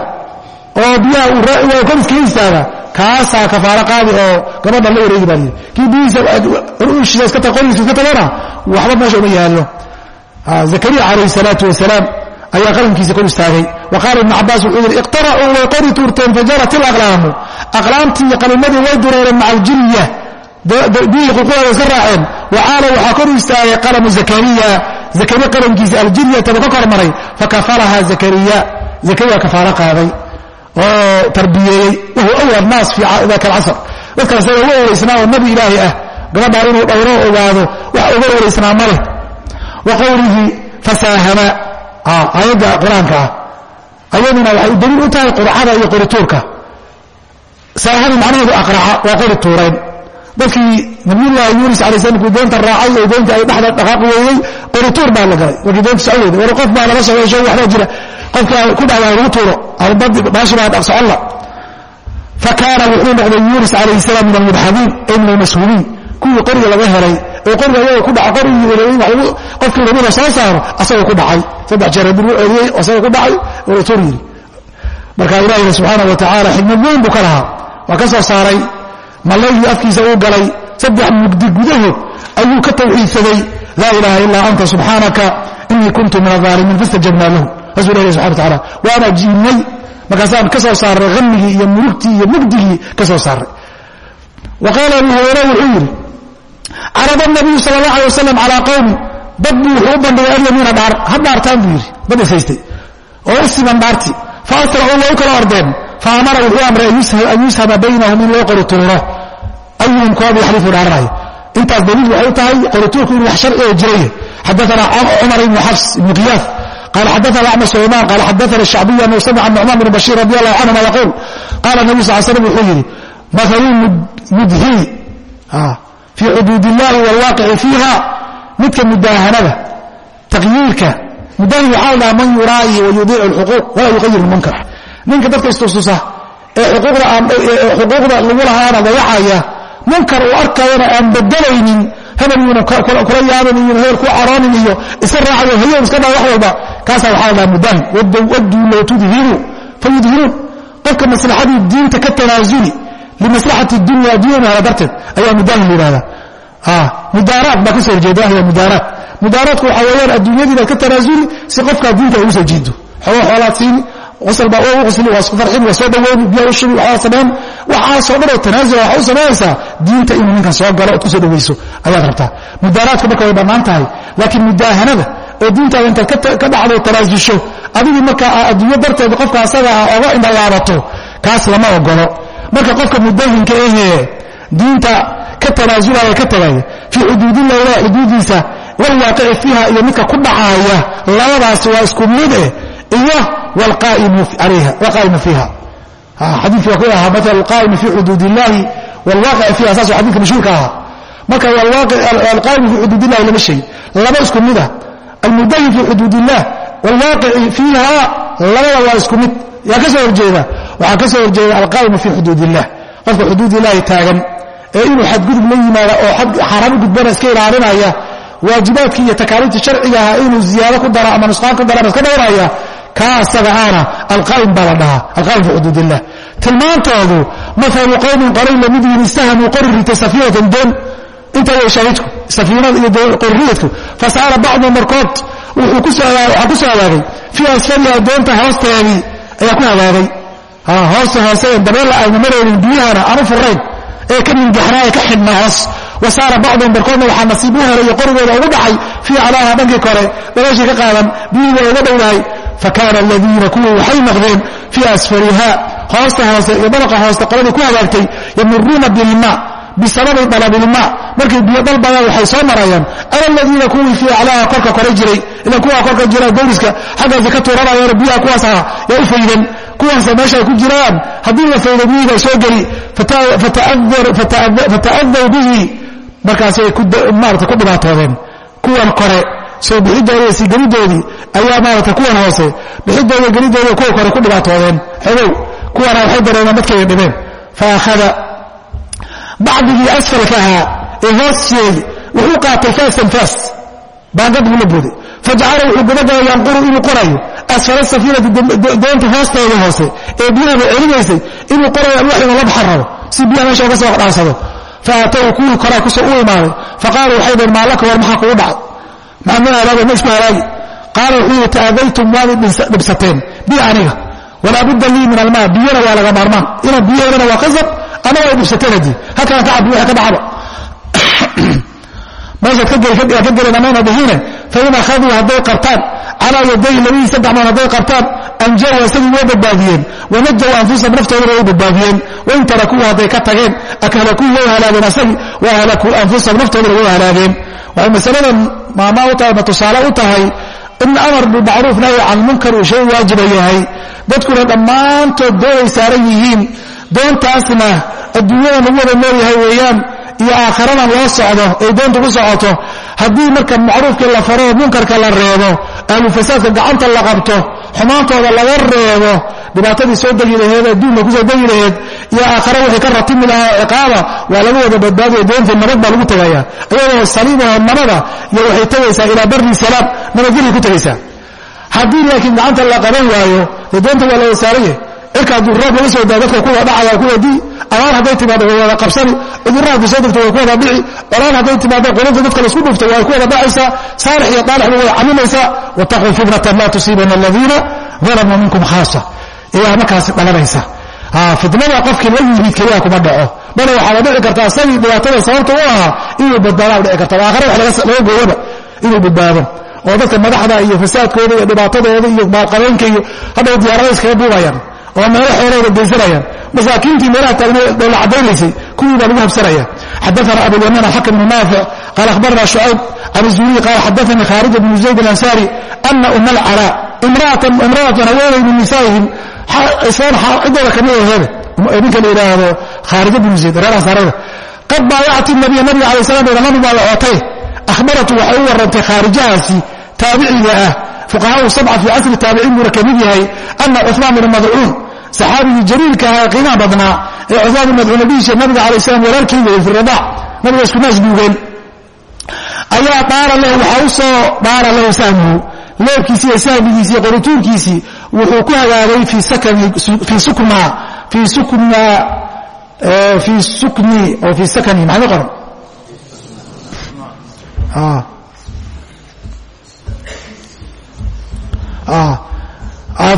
oo biyaha kor iskaga istaagaa kaasaa kafaaro qaadi oo gabadha la wareegi baa layidhi. Kii bihiisa iska qorigiisa iska tagana waxba meesha uma yaallo. Zakariya calayhi salaatu wasalaam ayaa qalamkiisa kor istaagay. Wa qaala ibnu cabaas wuxuu yidhi iqtaracuu way qori tuurteen fajarat ilaqlaamu aqlaamtii iyo qalimadii way dureereen maca aljilya biyihii ququada iska raaceen. Wacaala waxaa kor istaagay qalamu zakariya. Zakariya qalamkiisa aljiryataba ka kormaray fakafalaha zakariya. Zakariya kafaalo qaaday oo tarbiyeeyey. Wahuwa awal naas fii daka alcasr. Dadkaas uga waraysnaa oo nabi ilaahi ah gabadhaan inuu dhowro ogaado wax uga waraysnaa ma leh. Wa qowlihi fasaahama aayadda qur'aanka ah. Ayaduna waxay daliil u tahay qurcada iyo qorituurka. Saahami macnaheedu aqraca waa qori tuurayn. Dadkii nabiyullaahi yuunus alay slam kuu doonta raacay oo doonta ay dhexda dhaqaaqi weeyey qorituur baa la galay. Markii doonta soco weyday war qof baa lala socday shay waxbaa jira qofka ku dhacda lagu tuuro baashi baa dhaqsoconna fa kaana wuxuu noqday yuunus calayhi salaam min almudxadiin ay min almashuuliin kuwii qoriga laga helay oo qoriga ayaga ku dhaca qorigii wareeyin qofkii rabina soo saaro asagoo ku dhacay. Saddex jeer haddii lagu celiyey asagoo ku dhacay qorituur yidhi marka ilaahina subxaana wa tacaala xikmad weyn buu ka lahaa. Waa ka soo saaray malaygii afkiisa uu galay saddex mugdi gudahood ayuu ka tawxiidsaday laa ilaaha ilaa anta subxaanaka inii kuntu min aaalimiin fastajabnaa lahu saasuu ilahi subxana wataala waana jiibnay markaasaan ka soo saarray hamigii iyo murugtii iyo mugdigii ka soo saarray wa qaala abu hurayra wuxuu yidhi carada nabiyu sala allah alay wasalam calaa qowmi dad buu wuxuu u bandhigay alyamiina dhaar ha dhaartaan buu yidhi dad isaystay oo u siman fa asracuu way u kala ordeen fa amara wuxuu amray an yushaba baynahum in loo qori tuuro. Ayuhum koodii xaliifu dhaaranayo intaas daliil waxay u tahay qorituurku inuu wax sharci oo jiraya xadaana cumar ibnu xafs ibnu qiyaas قال xdثna أعمى سليمان قال xdثna الشhعبي أنه سمع النعمان بن بشير رضي الله عنهma يقول قال النبي صل ل سلم wuxuu yidhi مثل mudhini في xuduud الlahi والواaqici فيiha midka mudaahanada تaqyiirka mudahin waxaa la dhaha man yuraayi وayudiic الxuquuq walaa yuqayir الmunkar ninka dadka istustusa ee xuquuqda lagu lahaana dayacaya munkar uu arkayana aan bedelaynin hebel yuuna kula yaaban iyo hebel ku caroonin iyo isa raacayo hayoon iska dhaa wax walba kaasaa waxaa la dhaha mudaahin wadduu low tudhinu fayudhinuun qofka maslaxadii diinta ka tanaasuli limaslaxati dunya addunyada hada darteed ayaa mudaahin la yidhahdaa mudaaraad baa ka soo horjeeda ahya mudaaraad. Mudaaraadku waxaa weeyaan adduunyadii baad ka tanaasuli si qofkaa diinta ugu soo jiido. Xooga xoolaad siini qosl baa u qosli waa isku farxin waa soo dhaweyni biya u shubi waxaa samayn waxaasoo dhan oo tanaasula waxaa u samaynaysaa diinta inuu ninkan soo galo ood ku soo dhawayso ayaad rabtaa. Mudaaraadku marka way bannaan tahay laakiin mudaahanada oo diintaada intaad ka dhacdo tanaasusho adigii markaa adduunyo darteed qofka asaga ah oga indhalaabato kaas lama ogolo marka qofka mudaahinka ahee diinta ka tanaasulaya ka tagaya fii xuduudillahi ilahi xuduudiisa walwaaqici fiiha iyo midka ku dhacaaya labadaasi waa isku mid eh iyo wlqaa'imu fiiha xadiikii waa ku ahaa maala alqaa'imu fii xuduud illahi wlwaaqici fiiha saasoo xadika mashhuurka ahaa marka alqaa'imu fii xuduud illahi lama sheegin laba isku mid ah almudahin fii xuduud illah wlwaaqici fiiha labada waa isku mid yaa ka soo horjeeda waxaa ka soo horjeeda alqaa'imu fii xuduud illah qofka xuduud illahi taagan ee inuu xadgudub la yimaada oo xaaraam u gudbana iska ilaalinaya waajibaadkii iyo takaaliiftii sharciga ahaa inuu ziyaado ku daro ama nusqaan ku darana iska dhowraya kaa asaga aana alqaa'im baa la dhahaa alqaa'im fi xuduud illah tilmaantoodu maalu qowmin qoray la mid yihiin istahamuu qori ritay safiinatan doon intaa way shaahidku safiinada iyo qoririyadku fasaara bacduhum markood waxaa ku soo hagaagay fii asfaliha doonta hoosteedii ayaa ku hagaagay hoosta hoose ee dabeella ayna maraynin biyahana aan u furayn ee ka mingaxnaa ee ka xidhna hoos. Wasaara bacduhum barkoodna waxaa nasiib u helay qorigooda ugu dhacay fii calaaha dhankii kore dabeeshii ka qaadan biyihii uga dhowdahay fakaana aladiina kuwii waxay noqdeen fii asfaliha hoosta hoose iyo dabaqa hooste qoladii ku hagaagtay yamuruuna bilma bisababi dalabilma markay biyo dalbayaan waxay soo marayaan ala aladiina kuwii fii aclaaha korka kore jiray ila kuwaa korka jira dowriska xaggaasa ka tuuranayaano biyaha kuwaas aha yaa u faydan. Kuwaanse meesha ay ku jiraan haddii la faydo biyiga soo geli. Fata'adaw bihi. Markaasay maarata ku dhibaatoodeen. Kuwan kore soo bixidooda iyo sii gelidoodii ayaa maarata kuwan hoose. Bixidooda iyo gelidoodi kuwa kore ku dhibaatoodeen. Xogow kuwana waxay dareemeen dadkayga dhibeen. Fa akhada bacdigii asfalka ahaa ee hoosteedi wuxuu qaatay faasan faas baangad buu la booday fajacala wuxuu gabagala yanquru inuu qorayo. Asfala safiinati doonta hoosteeda hoose ee biyahaba celinaysay inuu qoray alwax inuu la baxan rabo si biyaha meesha uga soo dhaansado. Faatahu kuwii koraa ku soo u imaaday. Faqaaluu waxay dheen maallaka war maxaa kugu dhacay? Maxaad ma halaagay ma isku halaagi. Qaala wuxuu yidhi ta'adaytum waad dhibsateen. Bi aniga. Walaa budda lii min almaa. Biyana waa laga maarmaan. Inaan biyo helana waa qasab ama way dhibsateen haddii halkaan ka cabbi waxa ka dhacaba meeshaad ka gelin amayna dhihine fain akhaduu hadday qabtaan calaa yaday labadiisa gacmood hadday qabtaan anjaw isagii way badbaadiyeen. Wanajaw anfusahum naftoodana way badbaadiyeen. Wain tarakuu hadday ka tageen ahlakuu way halaageen asagii. Wa ahlakuu anfusahum naftoodana way halaageen. Waxay masaladan maamaa u tahay ma tusaale u tahay in amar bilmacruuf nahy can munkar uu shay waajiba yahay. Dadkuna dhammaantood doonay saaran yihiin doontaasna adduunyada lagu wada noolyahay weeyaan iyo aakharadan loo socdo ay doonta ku socoto haddii marka macruufkii la faro munkarka la reebo ahlufasaadka gacanta la qabto xumaantooda laga reebo dhibaatadii soo degi laheed adduunka ku soo degi laheed iyo aakhare wixii ka ratimi lahaa ciqaaba waa laga wada badbaadiya doontii nabad baa lagu tegaya iyadoo saliibaho nabada iyo waxay tegaysaa ilaa barri salaam nabadgelay ku tegaysaa haddii laakiin gacanta la qaban waayo doonta waa la wada saaranye cirka hadduu roob laga soo daa dadka kuwa dhacaya kuwa dii abaar hadday timaado way wada qabsani. Cudurra haddii soo degto way ku wada dhici. Colaan hadday timaado qulubta dadka la isku dhufto way ku wada dhacaysaa saalix iyo daalix bay wada camimaysaa wattaquu fitnatan laa tusiibana aladiina dalamuu minkum khaasa. Iyaa markaasi dhalanaysa. Fitnada qofkii la yimid keliya kuma dhaco. Bale waxaaba dhici karta asagii dhibaatada sababta u ahaa inuu badbaadaba dhici karta. Aakhare wax laga gooyaba inuu badbaado. Oo dadka madaxda iyo fasaadkooda iyo dhibaatadooda iyo maalqabeenka iyo hadhow diyaarada iskaga buubayaan oo meelo xeerooda geysanayaan masaakiintii meelaha taagna dhoola cadaynaysay kuwii baa lagu habsanaya xadaana abulyamaan xakam bnu naafic qaala akhbarana shucayb can zuhriy qaala xadaanii khaarija bnu zayd alansaari ana uma alcalaa imraatan haweenay min nisaa'ihim. Ciddooda ka mid aheede ninka la yidhaahdo khaarija bnu zayd reer ansaarada qad baayacti nabiya nabiga alay salam baa la mubaayacotay ahbaratu waxay u warrantay khaarijahaasi taabiciga ah fuqahaau sabca fii casri taabiciin buuna ka mid yahay ana cumaan bn madcuun saxaabigii jaliilka ahaa qiimaha badnaa ee cumaan bin madcuun nabigiisa nabiga alay slam walaalkii weyey fi radaac nabiga isku naas duugeen ayaa dhaara lahu waxaa u soo dhaara lahu sahmuhu leebkiisi iyo sahmigiisi iyo qorituurkiisii wuxuu ku hagaagay fii sukni oo fii sakani maxay qoran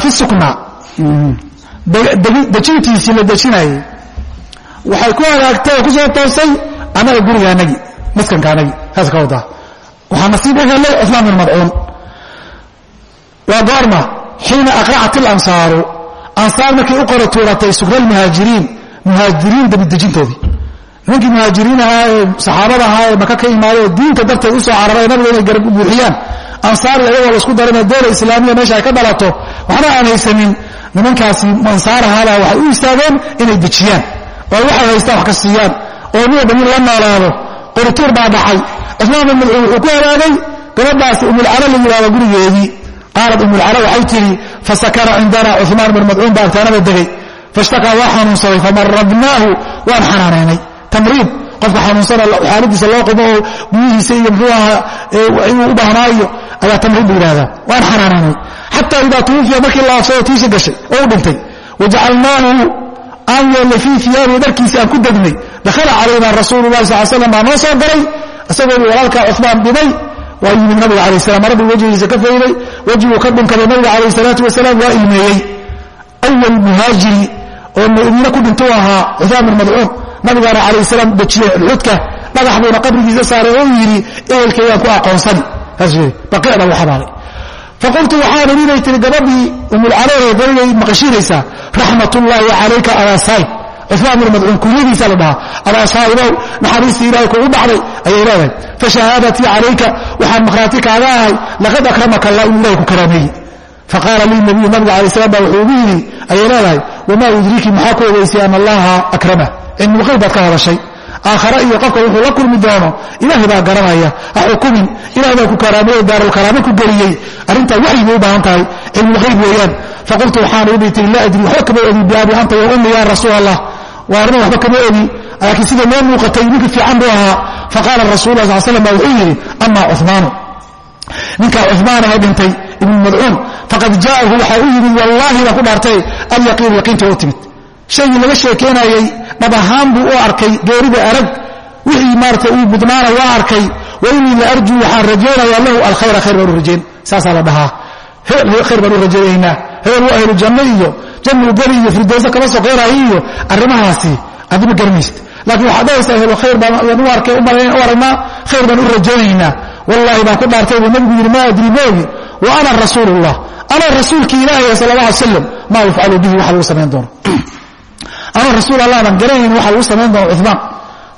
fi sukna. Dejintiisii la dejinayay waxay ku hagaagtay oo ku soo toosay annaga gurigaanagi maskankaanagi saas ka wadaa waxaa nasiib u helay cumaan bin madcuun. Waa goorma xiina aqracat ilansaaru ansaar markay u qora tuuratay sukra almuhaajiriin muhaajiriin dabidejintoodii nimankii muhaajiriin ahaa ee saxaabada ahaa ee maka ka imaaday oo diinta darteed u soo cararay nabiga inay garab u buuxiyaan ansaari ayagoo la isku daranee dowla islaamiya meesha ay ka dhalato waxba aan haysanin. Nimankaasi ansaarahaabaa waxay u istaageen inay dejiyaan oo waxay haystaan wax ka siiyaan oo nin walba la noolaado qorituur baa dhacay cusmaan bin madcuun wuxuu ku hagaagay gabadhaasi umulcala la yidhahdo gurigeedii. Qaalat umulcala waxay tidhi fasakana cindana cumaan bin madcuun baa agtaanada degay. Faishtakaa waa xanuunsaday famarabnaahu waan xanaanaynay tamriid qofka xanuunsana xaaladiisa loo qubo oo biyihiisa iyo muxuu ahaa inuu u baahnaayo ayaa tamriid la yidhahdaa waan xanaanaynay xataa idaa tuwufiya markii la afsado tiisa gashay oo u dhintay. Wajacalnaahu aan yeelnay fii iyaabihi dharkiisi aan ku degnay. Dakhala calayna rasuulu lahi sal slam baa noo soo galay isagoo walaalkaa cumaan dhimay waa yimid nabiga alayh salam marabuu wejigiisa ka fayday wejiguu ka dhunkaday nabiga calayh salaatu wasalaam waa ilmeeyey awal muhaajiri oo madiine ku dhintuu ahaa cumaan bin madcuun nabigaana calayh salaam dejiyey xudka dhagax buuna qabrigiisa saaray oo yidhi ehelkeeyaan ku aqoonsani faqultu waxaan idhi inay tihi gabadhii umulcalehe gabadhay maqashiinaysaa raxmatullaahi calayka abaa saa'ib cumaan bin madcuun kunyadiisa la dhahaa abaa saa'ibow naxariistii ilaahay kugu dhacday ayay leedahay. Fashahaadatii calayka waxaan makhraati kaaga ahay laqad akramaka allah inuu ilahay ku karaameeyey. Faqaala lii nabiyu nabiga alay slam baa wuxuu ugu yidhi ayay leedahay wamaa yudriiki maxaa ku ogeysay ana allaha akramah cilmulqayb baad ka hadashay aakhare iyo qofka wuxuu la kulmi doono ilaahay baa garanaya ha xukumin ilahay baa ku karaameeye daarulkaraame ku geliyey. Arrintaa waxyi bay u baahan tahay cilmulqayb weeyaan. Faqultu waxaan idhi tii laa adri waxba kama ogi biabi anta wa ummi ya rasuul allah waa arrin waxba kama ogi laakiin sida loo muuqatay ninka fiican buu ahaa. Faqaala rasul lah sal slam baa wuxuu yidhi ama cumaanu ninkaa cumaan ee dhintay ibnu madcuun. Faqad jaa'ahu waxaa u yimid wallaahi baan ku dhaartay alyaqiin yaqiinta u timid shaygii laga sheekeynayey dhab ahaan buu u arkay geerida arag. Wixii maarata uu mudnaana waa arkay wa inii la arjuu waxaan rajaynayaa lahu alkhayra khayr baan rajayn saasaa la dhahaa. Khayr baan rajaynaynaa hebel waa ahlu janno iyo jannu iyo firdowso kama soqeynaayo iyo arrimahaasi adima garanaysid laakiin waxaad dhahaysaa helo khayr baan u arkay u aragnaa khayr baan u rajaynaynaa wallaahi baan ku dhaartay buu nabigu yidhi maa adri moogi? Wa ana rasuulullah. Ana rasuulki ilaahay sal alla alay slam maa yufcalu bihi waxa lagu samayn doono ana rasuul allah baan garanayn waxa lagu samayn doono cumaan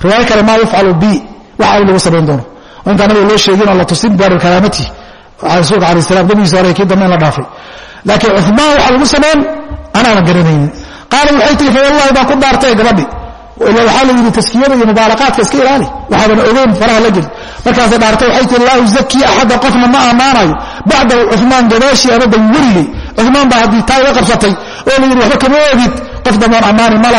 riwaayo kale maa yufcalu bi? Waxa lagu samayn doono. Oo intaan nabiga loo sheegin oo la tusin daaru karaamatihi rasuulka alayh salam nabigiisa hore kii dambe in la dhaafay. Laakiin cumaan waxa lagu samayn anaanan garanaynin qaala waxay tihi fa wallahi baan ku dhaartay gabadhi. Ila waxaa la yidhi taskiyada iyo mubaalaqaadka iska ilaali. Waxaadan ogeyn faraha la geli markaasay dhaartay waxay tihi laa uzakii axada qofna ma ammaanayo bacdahu cumaan gadaashii abadan weligay cumaan baa haddii taa iga qabsatay oo la yidhi waxba kama ogid qof damboon ammaani ma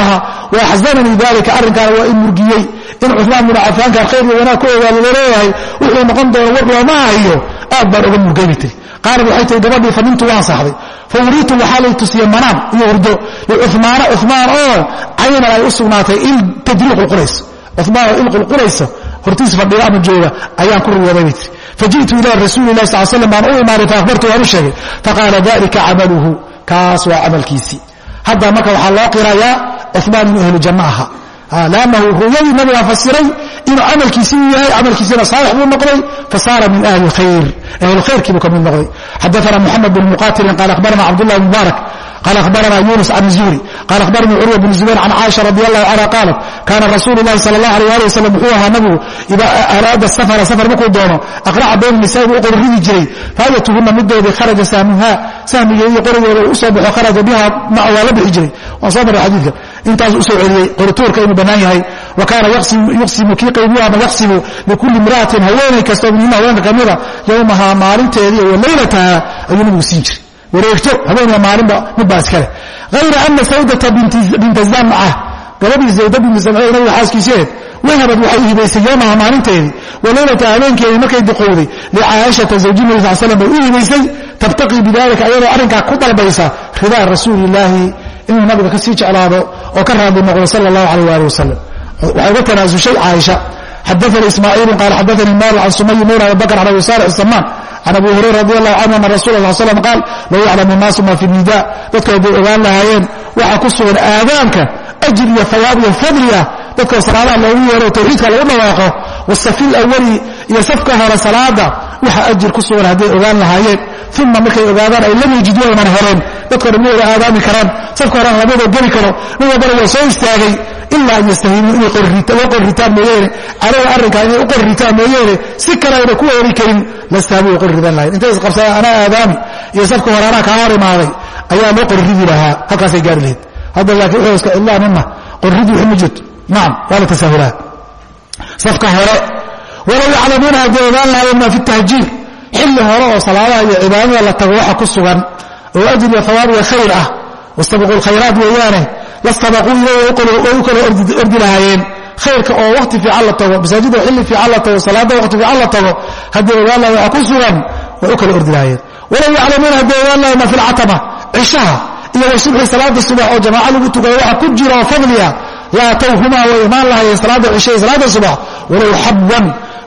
wa axzananii dalika arrinkaana waa i murgiyey. In cumaan binu cafaanka khayr iyo wanaag ku ogaada la leeyahay wuxuu noqon doona war looma hayo aad baan oga murgaybi tiri qaalad waxay tihi gabadhii fanintu waan saxday fa waxaa lay tusiyey manaan iyo hurdo licumaana cumaan oo caynan ay u sugnaatay il tajrii qulqulayso cumaan oo il qulqulayso hortiis fadhiga ama jooga ayaan ku riyooday bay tiri faji'tu ila rasuuli lahi sal slam baan u imaaray faahbartu waan u sheegay. Faqaala dalika camaluhu kaas waa camalkiisii hadda marka waxaa loo qirayaa cumaan inuu ahlu janno lanahu wuxuu yadi nabigaa fasiray inuu camalkiisii u yahay camalkiisina saalix buu noqday fasaara min ahli khayr ahlukhayrkiibuu ka mid noqday xadaana muxamed bn muqatilin qaal akhbarana cabdulahi mubaarak qaal akhbarana yunus can zuhri qaal akhbaranii curwa bn zubayr can caaisha radi allahu canha qaala kaana rasuulu lahi sal allah alيh ali wasalam wuxuu ahaa nabigu idaa araada safara safar markuu doono aqraca bayna nisaa'id u qori ridi jiray faayatuhuna midoodii kharaja sahmuha sahmigeedi iyo qorigeeda u soo baxo kharaja biha maca waa la bixi jiray waan soo marray xadiidka intaas u soo celiyey qorituurka inuu bannaan yahay. Wa kaana yuqsimu kii qaybiyu ama yaqsimu likulli imra'atin haweenay kastoo minhuna haweenka ka mida yowmahaa maalinteedii wa laylataha ayuu nabigu siin jiray. Wareegto habeeniya maalinba midbaa iskale hayra ana sawdata binta zamca gabadhii zawda bintu zamce nabiga xaaskiiseed wahabad waxay hibaysay yowmaha maalinteedii wa laylata habeenkeedii markay duqowday licaayashata zawji nabi sal slam bay u hibaysay tabtaqii bidalika ayadoo arrinkaa ku dalbaysa ridaa rasuulillaahi inuu nabiga ka sii jeclaado oo ka raadi noqdo sala allahu alayh ali wasalam waxay uga tanaasushay caaisha xadaanii ismaaciilu qaala xadaanii maalik can sumayi mawla abibakr can abi saalix samaan can abi hurayra radi allahu canhu ana rasul sal slam qaal low yaclamu naasu ma fi nida dadku hadday ogaan lahaayeen waxa ku sugan aadaanka ajir iyo hawaab iyo fadli ah dadkoo salaadaha loogu yeero tawxiidka lagu dhawaaqo wasafi lawali iyo safka hore salaada waxa ajir ku sugan hadday ogaan lahaayeen. Uma markay ogaadaan ay lam yajidu aynan heleen. Dadko dhan ma aadaami karaan. Safka horean lamadoo geli karo. Nin walbana waa soo istaagay. Ilaa an yastahiimuu inay qorritaan mooyeene. Calaga arrinkaa inay u qorritaan mooyeene. Si kale ayna ku heli karin lastahabu way qorridan lahayn intay isqabsadaan anaa aadaami. Iyo safka hore kaa hor ayaa loo qorridi lahaa. Halkaasay gaari lahayd. Hadda laakiin wuxuu iska cidlaa nina qorridi wixii ma jirto. Nacam waa la tasaahulaa safka hore walow yaclamuuna hadday ogaan lahaayeen maa fi tahjiir xilli hore oo salaadaha iyo cibaadada la tago waxa ku sugan oo ajir iyo hawaab iyo khayr ah wastabiquu lkhayraat weeyaane lastabaquu ilay way u kala ordi lahaayeen. Khayrka oo wakti fiican la tago masaajida xilli fiican la tago salaada wakti fiican la tago haddii ogaan lahay waxa ku sugan way u kala ordi lahaayeen. Walow yaclamuuna hadday ogaan lahay ma fi lcatama cishaha iyo wa subxi salaada subax oo jamaaca lagu tukado waxa ku jira oo fadliya laa tawhumaa way imaan lahaayeen salaada cisha iyo salaada subax walow xabwan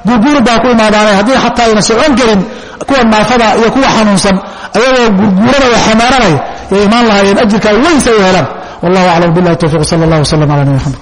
gurguuri baa ku imaadaanay. Haddii xataa ayna socon karin kuwa naafada iyo kuwa xanuunsan ayagoo gurguuranaya xamaaranaya yay imaan lahaayeen ajirka ay weynsa u helaan wallahu aclam billahi towfiq sala allah wasalam ala nabi maxamed